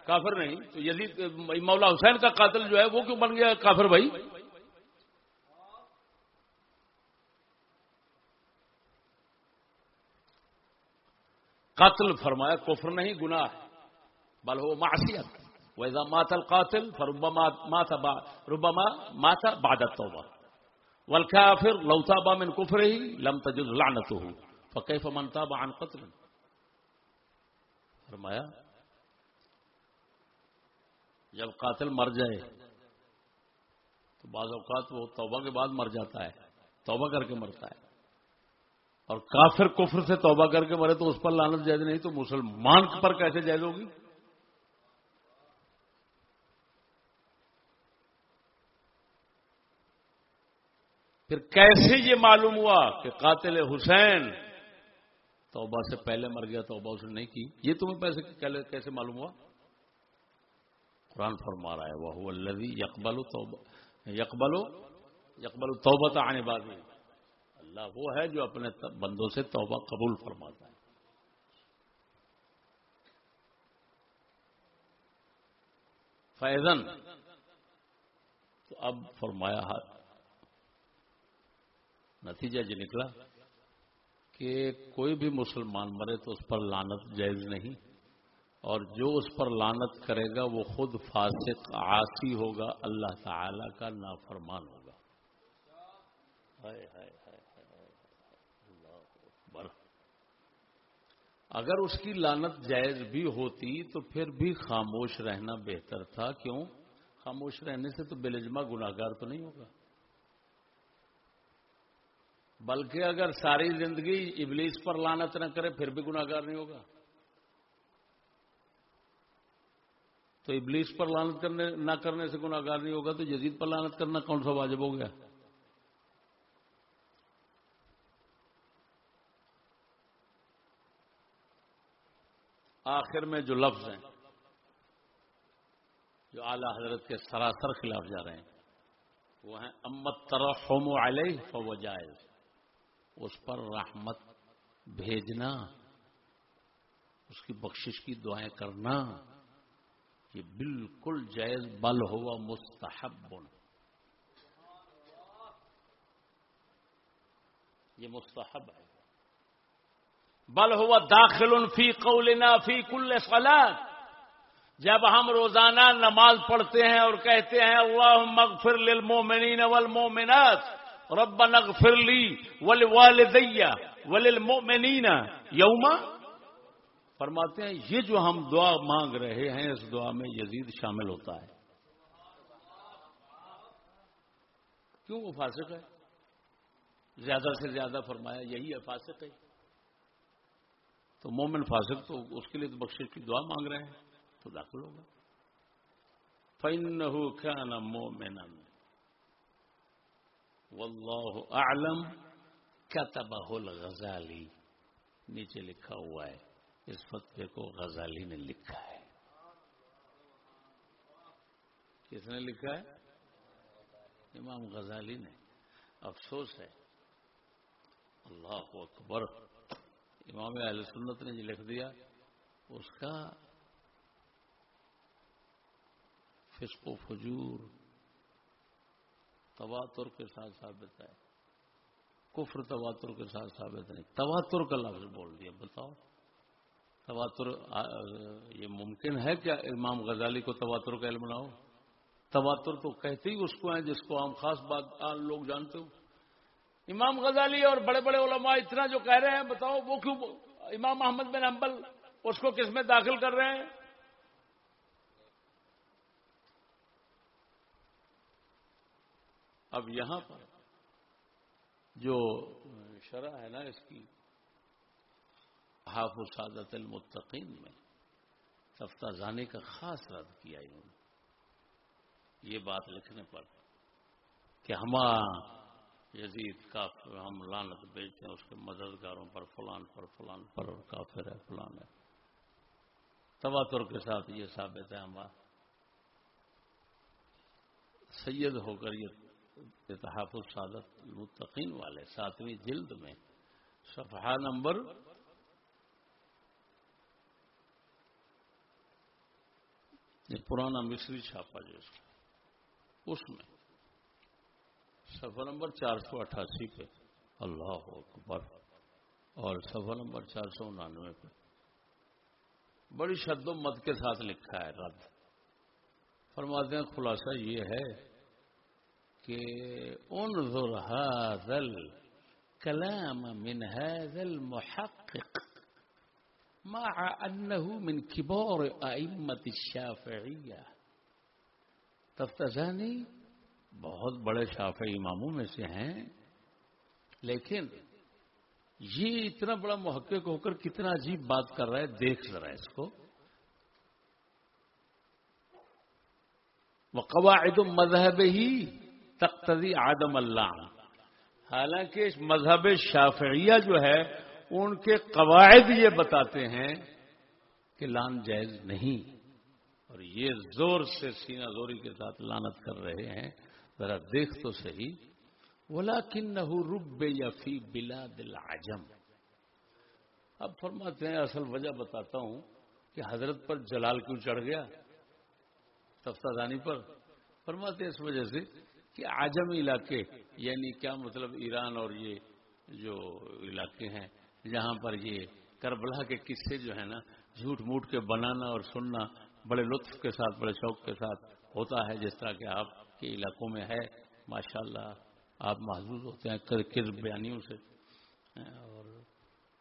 کافر نہیں۔ تو یزید، مولا حسین کا قاتل جو ہے، وہ کیوں بن گیا کافر بھائی؟ قتل، فرمایا کفر نہیں، گناہ ہے۔ بل ہو معصیت۔ ویزا مات القاتل، فربما مات ربما مات بعد التوبہ۔ والکافر، لو تاب من کفره لم تجد لعنته فكيف من تاب عن قتل۔ فرمایا، جب قاتل مر جائے، تو بعض اوقات وہ توبہ کے بعد مر جاتا ہے۔ توبہ کر کے مرتا ہے۔ اور کافر کفر سے توبہ کر کے مرے تو اس پر لانت جائز نہیں، تو مسلمان پر کیسے جائز ہوگی؟ پھر کیسے یہ معلوم ہوا کہ قاتل حسین توبہ سے پہلے مر گیا، توبہ اس نے نہیں کی؟ یہ تمہیں پیسے کیسے معلوم ہوا؟ قرآن فرما رہا ہے وہ الذي یقبل یقبل یقبل توبہ آنے بعد میں اللہ وہ ہے جو اپنے بندوں سے توبہ قبول فرماتا ہے۔ فیضن تو اب فرمایا ہاتھ نتیجہ جو نکلا کہ کوئی بھی مسلمان مرے تو اس پر لانت جائز نہیں اور جو اس پر لانت کرے گا وہ خود فاسق، عاصی ہوگا، اللہ تعالی کا نافرمان ہوگا۔ ہائے ہائے۔ اگر اس کی لانت جائز بھی ہوتی تو پھر بھی خاموش رہنا بہتر تھا، کیوں؟ خاموش رہنے سے تو بلجما گناگار تو نہیں ہوگا۔ بلکہ اگر ساری زندگی ابلیس پر لانت نہ کرے، پھر بھی گناگار نہیں ہوگا۔ تو ابلیس پر لانت کرنے، نہ کرنے سے گناگار نہیں ہوگا، تو جدید پر لانت کرنا کون سا واجب ہو گیا؟ آخر میں جو لفظ ہیں، جو اعلی حضرت کے سراسر خلاف جا رہے ہیں، وہ ہیں، امت ترحم علیہ فو جائز، اس پر رحمت بھیجنا، اس کی بخشش کی دعائیں کرنا، یہ بالکل جائز، بل ہوا مستحب۔ یہ مستحب ہے۔ بل ہوا داخل فی قولنا فی کل صلاة۔ جب ہم روزانہ نماز پڑھتے ہیں اور کہتے ہیں اللہ مغفر للمومنین والمومنات رب نغفر لی ولوالدیہ وللمؤمنین یوما۔ فرماتے ہیں، یہ جو ہم دعا مانگ رہے ہیں، اس دعا میں یزید شامل ہوتا ہے۔ کیوں وہ فاسق ہے؟ زیادہ سے زیادہ فرمایا، یہی ہے فاسق ہے۔ تو مومن فاسق تو اس کے لیے تو بخش کی دعا مانگ رہے ہیں، تو داخل ہوگا فن کیا نا مومن واللہ اعلم کتبہ الغزالی نیچے لکھا ہوا ہے۔ اس فتوے کو غزالی نے لکھا ہے۔ کس نے لکھا ہے؟ امام غزالی نے۔ افسوس ہے۔ اللہ اکبر۔ امام اہل سنت نے جو لکھ دیا، اس کا فسق و فجور تواتر کے ساتھ ثابت ہے۔ کفر تواتر کے ساتھ ثابت نہیں۔ تواتر کا لفظ بول دیا، بتاؤ۔ تواتر یہ ممکن ہے کیا امام غزالی کو تواتر کا علم نہ ہو؟ تواتر تو کہتے ہی اس کو ہیں جس کو ہم خاص بات لوگ جانتے ہو۔ امام غزالی اور بڑے بڑے علماء اتنا جو کہہ رہے ہیں، بتاؤ، وہ کیوں امام محمد بن امبل اس کو کس میں داخل کر رہے ہیں؟ اب یہاں پر جو شرح ہے نا اس کی، حافظ سعادت المتقین میں تفتہ زانے کا خاص رد کیا انہوں نے۔ یہ بات لکھنے پر کہ ہم یزید کافر ہم لانت بیچتے ہیں اس کے مددگاروں پر فلان پر فلان پر اور کافر ہے، فلان ہے۔ تواتر کے ساتھ یہ ثابت ہے ہمارا۔ سید ہو کر یہ تحفظ سعادت المتقین والے ساتویں جلد میں صفحہ نمبر یہ پرانا مصری چھاپا جو اس اس میں سفر نمبر چار سو اٹھاسی پہ۔ اللہ اکبر۔ اور سفر نمبر چار سو انانوے پہ۔ بڑی شد و مت کے ساتھ لکھا ہے رد۔ فرماتے ہیں، خلاصہ یہ ہے کہ انظر هذا الكلام من هذا المحقق مع أنه من كبار أئمة الشافعية تفتزانی بہت بڑے شافعی اماموں میں سے ہیں، لیکن یہ اتنا بڑا محقق ہو کر کتنا عجیب بات کر رہا ہے، دیکھ ذرا اس کو۔ وہ قواعد مذہب ہی تقتضی آدم اللہ حالانکہ مذہب شافعیہ جو ہے، ان کے قواعد یہ بتاتے ہیں کہ لان جائز نہیں۔ اور یہ زور سے، سینہ زوری کے ساتھ لانت کر رہے ہیں۔ ذرا دیکھ تو صحیح۔ بولا کن نہ رب فی بلا دل اب فرماتے ہیں، اصل وجہ بتاتا ہوں کہ حضرت پر جلال کیوں چڑھ گیا؟ تفتہ دانی پر۔ فرماتے ہیں اس وجہ سے کہ آجم علاقے یعنی کیا مطلب ایران اور یہ جو علاقے ہیں جہاں پر یہ کربلا کے قصے جو ہے نا، جھوٹ موٹ کے بنانا اور سننا بڑے لطف کے ساتھ، بڑے شوق کے ساتھ ہوتا ہے، جس طرح کہ آپ کے علاقوں میں ہے ماشاء اللہ آپ محدود ہوتے ہیں کر بیانیوں سے۔ اور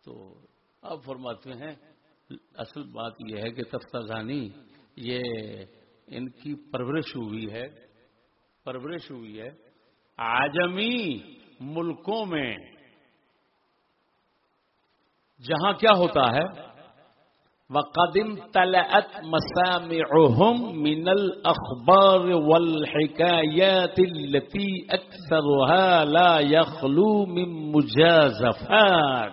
تو اب فرماتے ہیں، اصل بات یہ ہے کہ تفتازانی یہ ان کی پرورش ہوئی ہے۔ پرورش ہوئی ہے آجمی ملکوں میں۔ جہاں کیا ہوتا ہے؟ وقدم تلأت مسامعهم من الأخبار والحكايات التي أكثرها لا يخلو من مجازفات.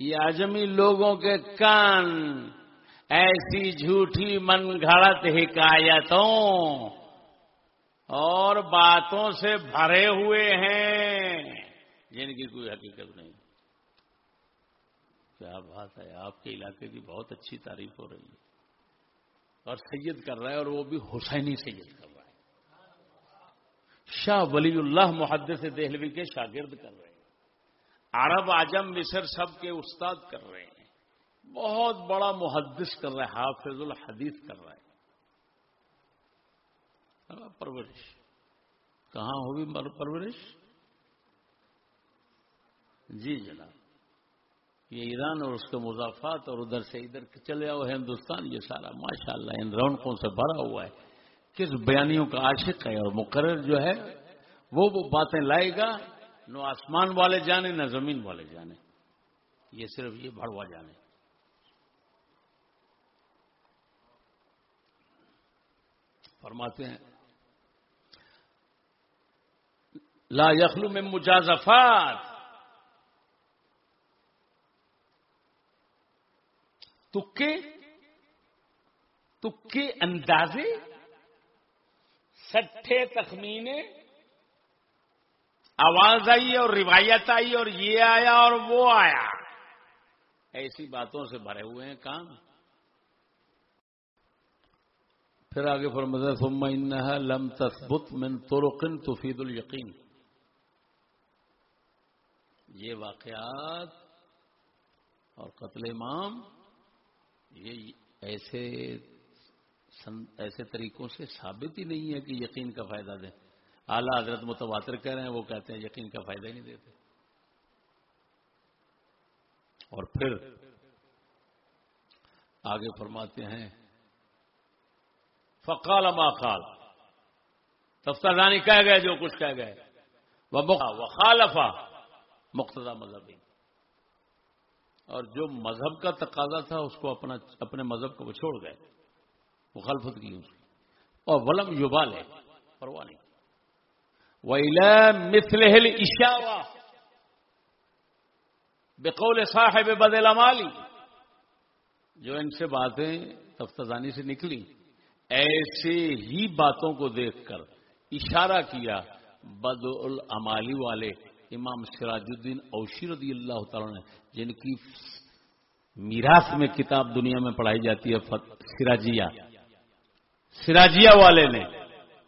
یہ اجمی لوگوں کے کان ایسی جھوٹی من گھڑت حکایتوں اور باتوں سے بھرے ہوئے ہیں جن کی کوئی حقیقت نہیں۔ کیا بات ہے؟ آپ کے علاقے کی بہت اچھی تعریف ہو رہی ہے۔ اور سید کر رہا ہے اور وہ بھی حسینی سید کر رہا ہے۔ شاہ ولی اللہ محدث دہلوی کے شاگرد کر رہے ہیں۔ عرب اعظم مصر سب کے استاد کر رہے ہیں۔ بہت بڑا محدث کر رہا ہے، حافظ الحدیث کر رہا ہے۔ پرورش۔ کہاں ہوگی پرورش؟ جی جناب۔ یہ ایران اور اس کے مضافات اور ادھر سے ادھر چلے آؤ، ہندوستان، یہ سارا ماشاء اللہ ان رونقوں سے بھرا ہوا ہے۔ کس بیانیوں کا عاشق ہے اور مقرر جو ہے، وہ وہ باتیں لائے گا نہ آسمان والے جانے، نہ زمین والے جانے۔ یہ صرف یہ بڑوا جانے۔ فرماتے ہیں، لا یخلو میں مجازفات۔ تکے تکے اندازے سٹھے تخمینے آواز آئی اور روایت آئی اور یہ آیا اور وہ آیا۔ ایسی باتوں سے بھرے ہوئے ہیں کام۔ پھر آگے فرماتا ثم انها لم تثبت من طرق تفید الیقین۔ یہ واقعات اور قتل امام یہ ایسے ایسے طریقوں سے ثابت ہی نہیں ہے کہ یقین کا فائدہ دیں۔ اعلیٰ حضرت متواتر کہہ رہے ہیں، وہ کہتے ہیں یقین کا فائدہ ہی نہیں دیتے۔ اور پھر آگے فرماتے ہیں، فقال ما قال۔ تفتانی کہہ گئے جو کچھ کہہ گئے۔ وہ خالفا مقتدا مذہبی اور جو مذہب کا تقاضا تھا، اس کو اپنا اپنے مذہب کو وہ چھوڑ گئے۔ مخالفت کی اس کی اور ولم یوبا لے پرواہ نہیں۔ وَإِلَى مِثْلِهِ الْإِشَارَةِ بقول صاحب بدل مالی جو ان سے باتیں تفتانی سے نکلی ایسے ہی باتوں کو دیکھ کر اشارہ کیا بد العمالی والے۔ امام سراج الدین اوشی رضی اللہ تعالی نے جن کی میراث میں کتاب دنیا میں پڑھائی جاتی ہے سراجیہ۔ سراجیہ والے نے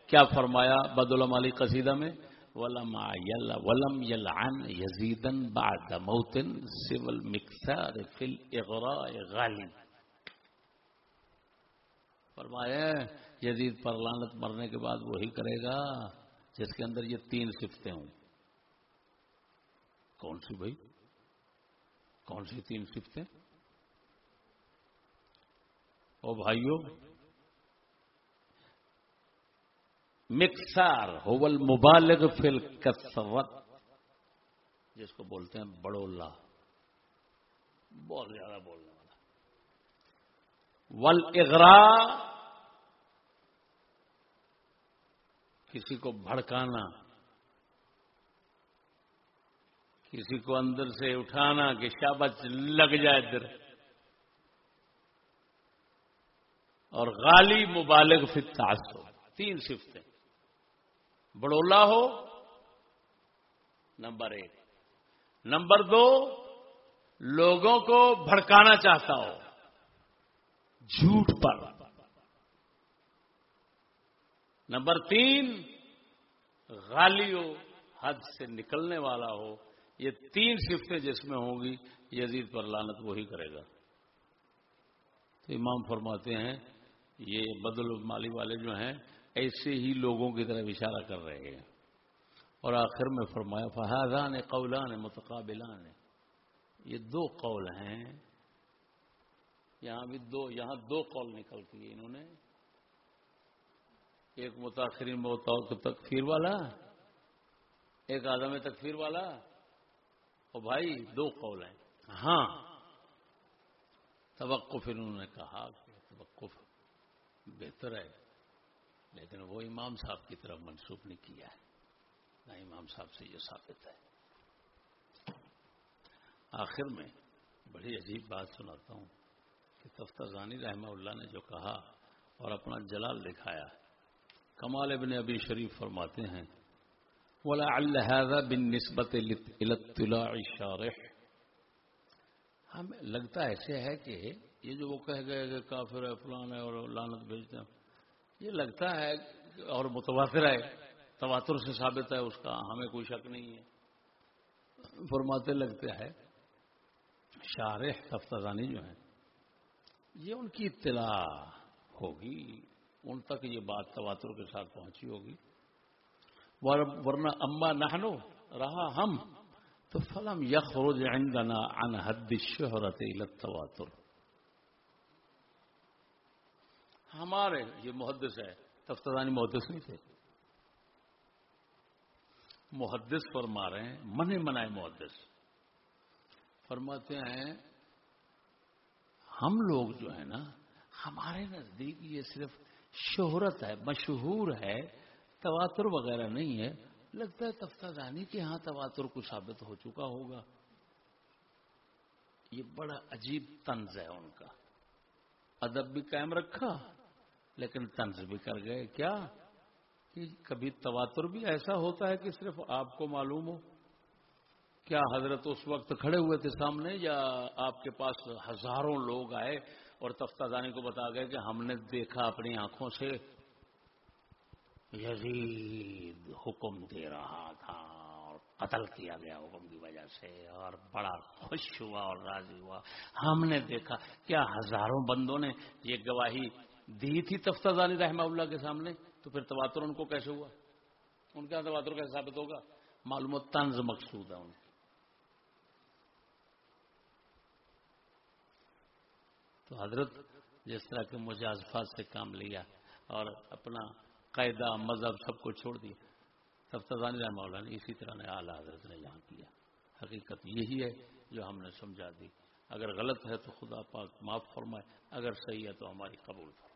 کیا فرمایا؟ بد العمالی قصیدہ میں، ولم یل ولم یلعن یزیدن بعد موتن سول مکسار فل اغراء غالب۔ فرمایا، یزید پر لانت مرنے کے بعد وہی کرے گا جس کے اندر یہ تین صفتیں ہوں۔ کون سی بھائی؟ کون سی تین صفتیں او بھائیوں مکسار ہوول مبالغ فل کسرت جس کو بولتے ہیں بڑولا بہت زیادہ بولنے والا۔ ول اغرا کسی کو بھڑکانا کسی کو اندر سے اٹھانا کہ شابت لگ جائے ادھر۔ اور غالی مبالغ فتاس ہو تین صفتیں۔ بڑولا ہو، نمبر ایک۔ نمبر دو، لوگوں کو بھڑکانا چاہتا ہو۔ جھوٹ پر۔ نمبر تین غالی ہو حد سے نکلنے والا ہو۔ یہ تین صفتیں جس میں ہوں گی، یزید پر لانت وہی کرے گا۔ تو امام فرماتے ہیں، یہ بدل مالی والے جو ہیں، ایسے ہی لوگوں کی طرف اشارہ کر رہے ہیں۔ اور آخر میں فرمایا فہادان قولان متقابلان۔ یہ دو قول ہیں۔ یہاں بھی دو، یہاں دو قول نکل کے انہوں نے۔ ایک متاثرین تکفیر والا، ایک آدم تکفیر والا۔ اور بھائی دو قول ہیں۔ ہاں۔ توقف انہوں نے کہا کہ توقف بہتر ہے، لیکن وہ امام صاحب کی طرف منسوخ نہیں کیا ہے۔ نہ امام صاحب سے یہ ثابت ہے۔ آخر میں بڑی عجیب بات سناتا ہوں کہ تفتہ زانی رحمہ اللہ نے جو کہا اور اپنا جلال دکھایا، کمال ابن ابی شریف فرماتے ہیں ولا اللہ بن نسبت شارح. ہمیں لگتا ایسے ہے کہ یہ جو وہ کہہ گئے کہ کافر ہے، فلان ہے اور لانت بھیجتے ہیں، یہ لگتا ہے اور متواتر ہے، تواتر سے ثابت ہے، اس کا ہمیں کوئی شک نہیں ہے۔ فرماتے لگتے ہے شارح تفتانی جو ہیں، یہ ان کی اطلاع ہوگی، ان تک یہ بات تواتر کے ساتھ پہنچی ہوگی۔ ورنہ اما نہنو رہا ہم۔ تو فلم یخرج عندنا عن حد الشہرت الى التواتر۔ ہمارے یہ محدث ہے۔ تفتانی محدث نہیں تھے۔ محدث فرما رہے ہیں من منائے محدث۔ فرماتے ہیں، ہم لوگ جو ہے نا، ہمارے نزدیک یہ صرف شہرت ہے، مشہور ہے۔ تواتر وغیرہ نہیں ہے، لگتا ہے تفتہ دانی کے ہاں تواتر کو ثابت ہو چکا ہوگا۔ یہ بڑا عجیب طنز ہے ان کا۔ ادب بھی قائم رکھا، لیکن طنز بھی کر گئے۔ کیا؟ کہ کبھی تواتر بھی ایسا ہوتا ہے کہ صرف آپ کو معلوم ہو۔ کیا حضرت اس وقت کھڑے ہوئے تھے سامنے، یا آپ کے پاس ہزاروں لوگ آئے اور تفتہ دانی کو بتا گئے کہ ہم نے دیکھا اپنی آنکھوں سے؟ یزید حکم دے رہا تھا اور قتل کیا گیا حکم کی وجہ سے اور بڑا خوش ہوا اور راضی ہوا۔ ہم نے دیکھا کیا ہزاروں بندوں نے یہ گواہی دی تھی تفتہ دانی رحمہ اللہ کے سامنے، تو پھر تواتر ان کو کیسے ہوا؟ ان کا ہاں تواتر کیسے ثابت ہوگا؟ معلوم طنز مقصود ہے ان کی۔ تو حضرت جس طرح کے مجازفات سے کام لیا اور اپنا قاعدہ مذہب سب کو چھوڑ دیا۔ تفتانی رحمہ اللہ نے اسی طرح نے اعلیٰ حضرت نے یہاں کیا۔ حقیقت یہی ہے جو ہم نے سمجھا دی۔ اگر غلط ہے تو خدا پاک معاف فرمائے، اگر صحیح ہے تو ہماری قبول فرمائے۔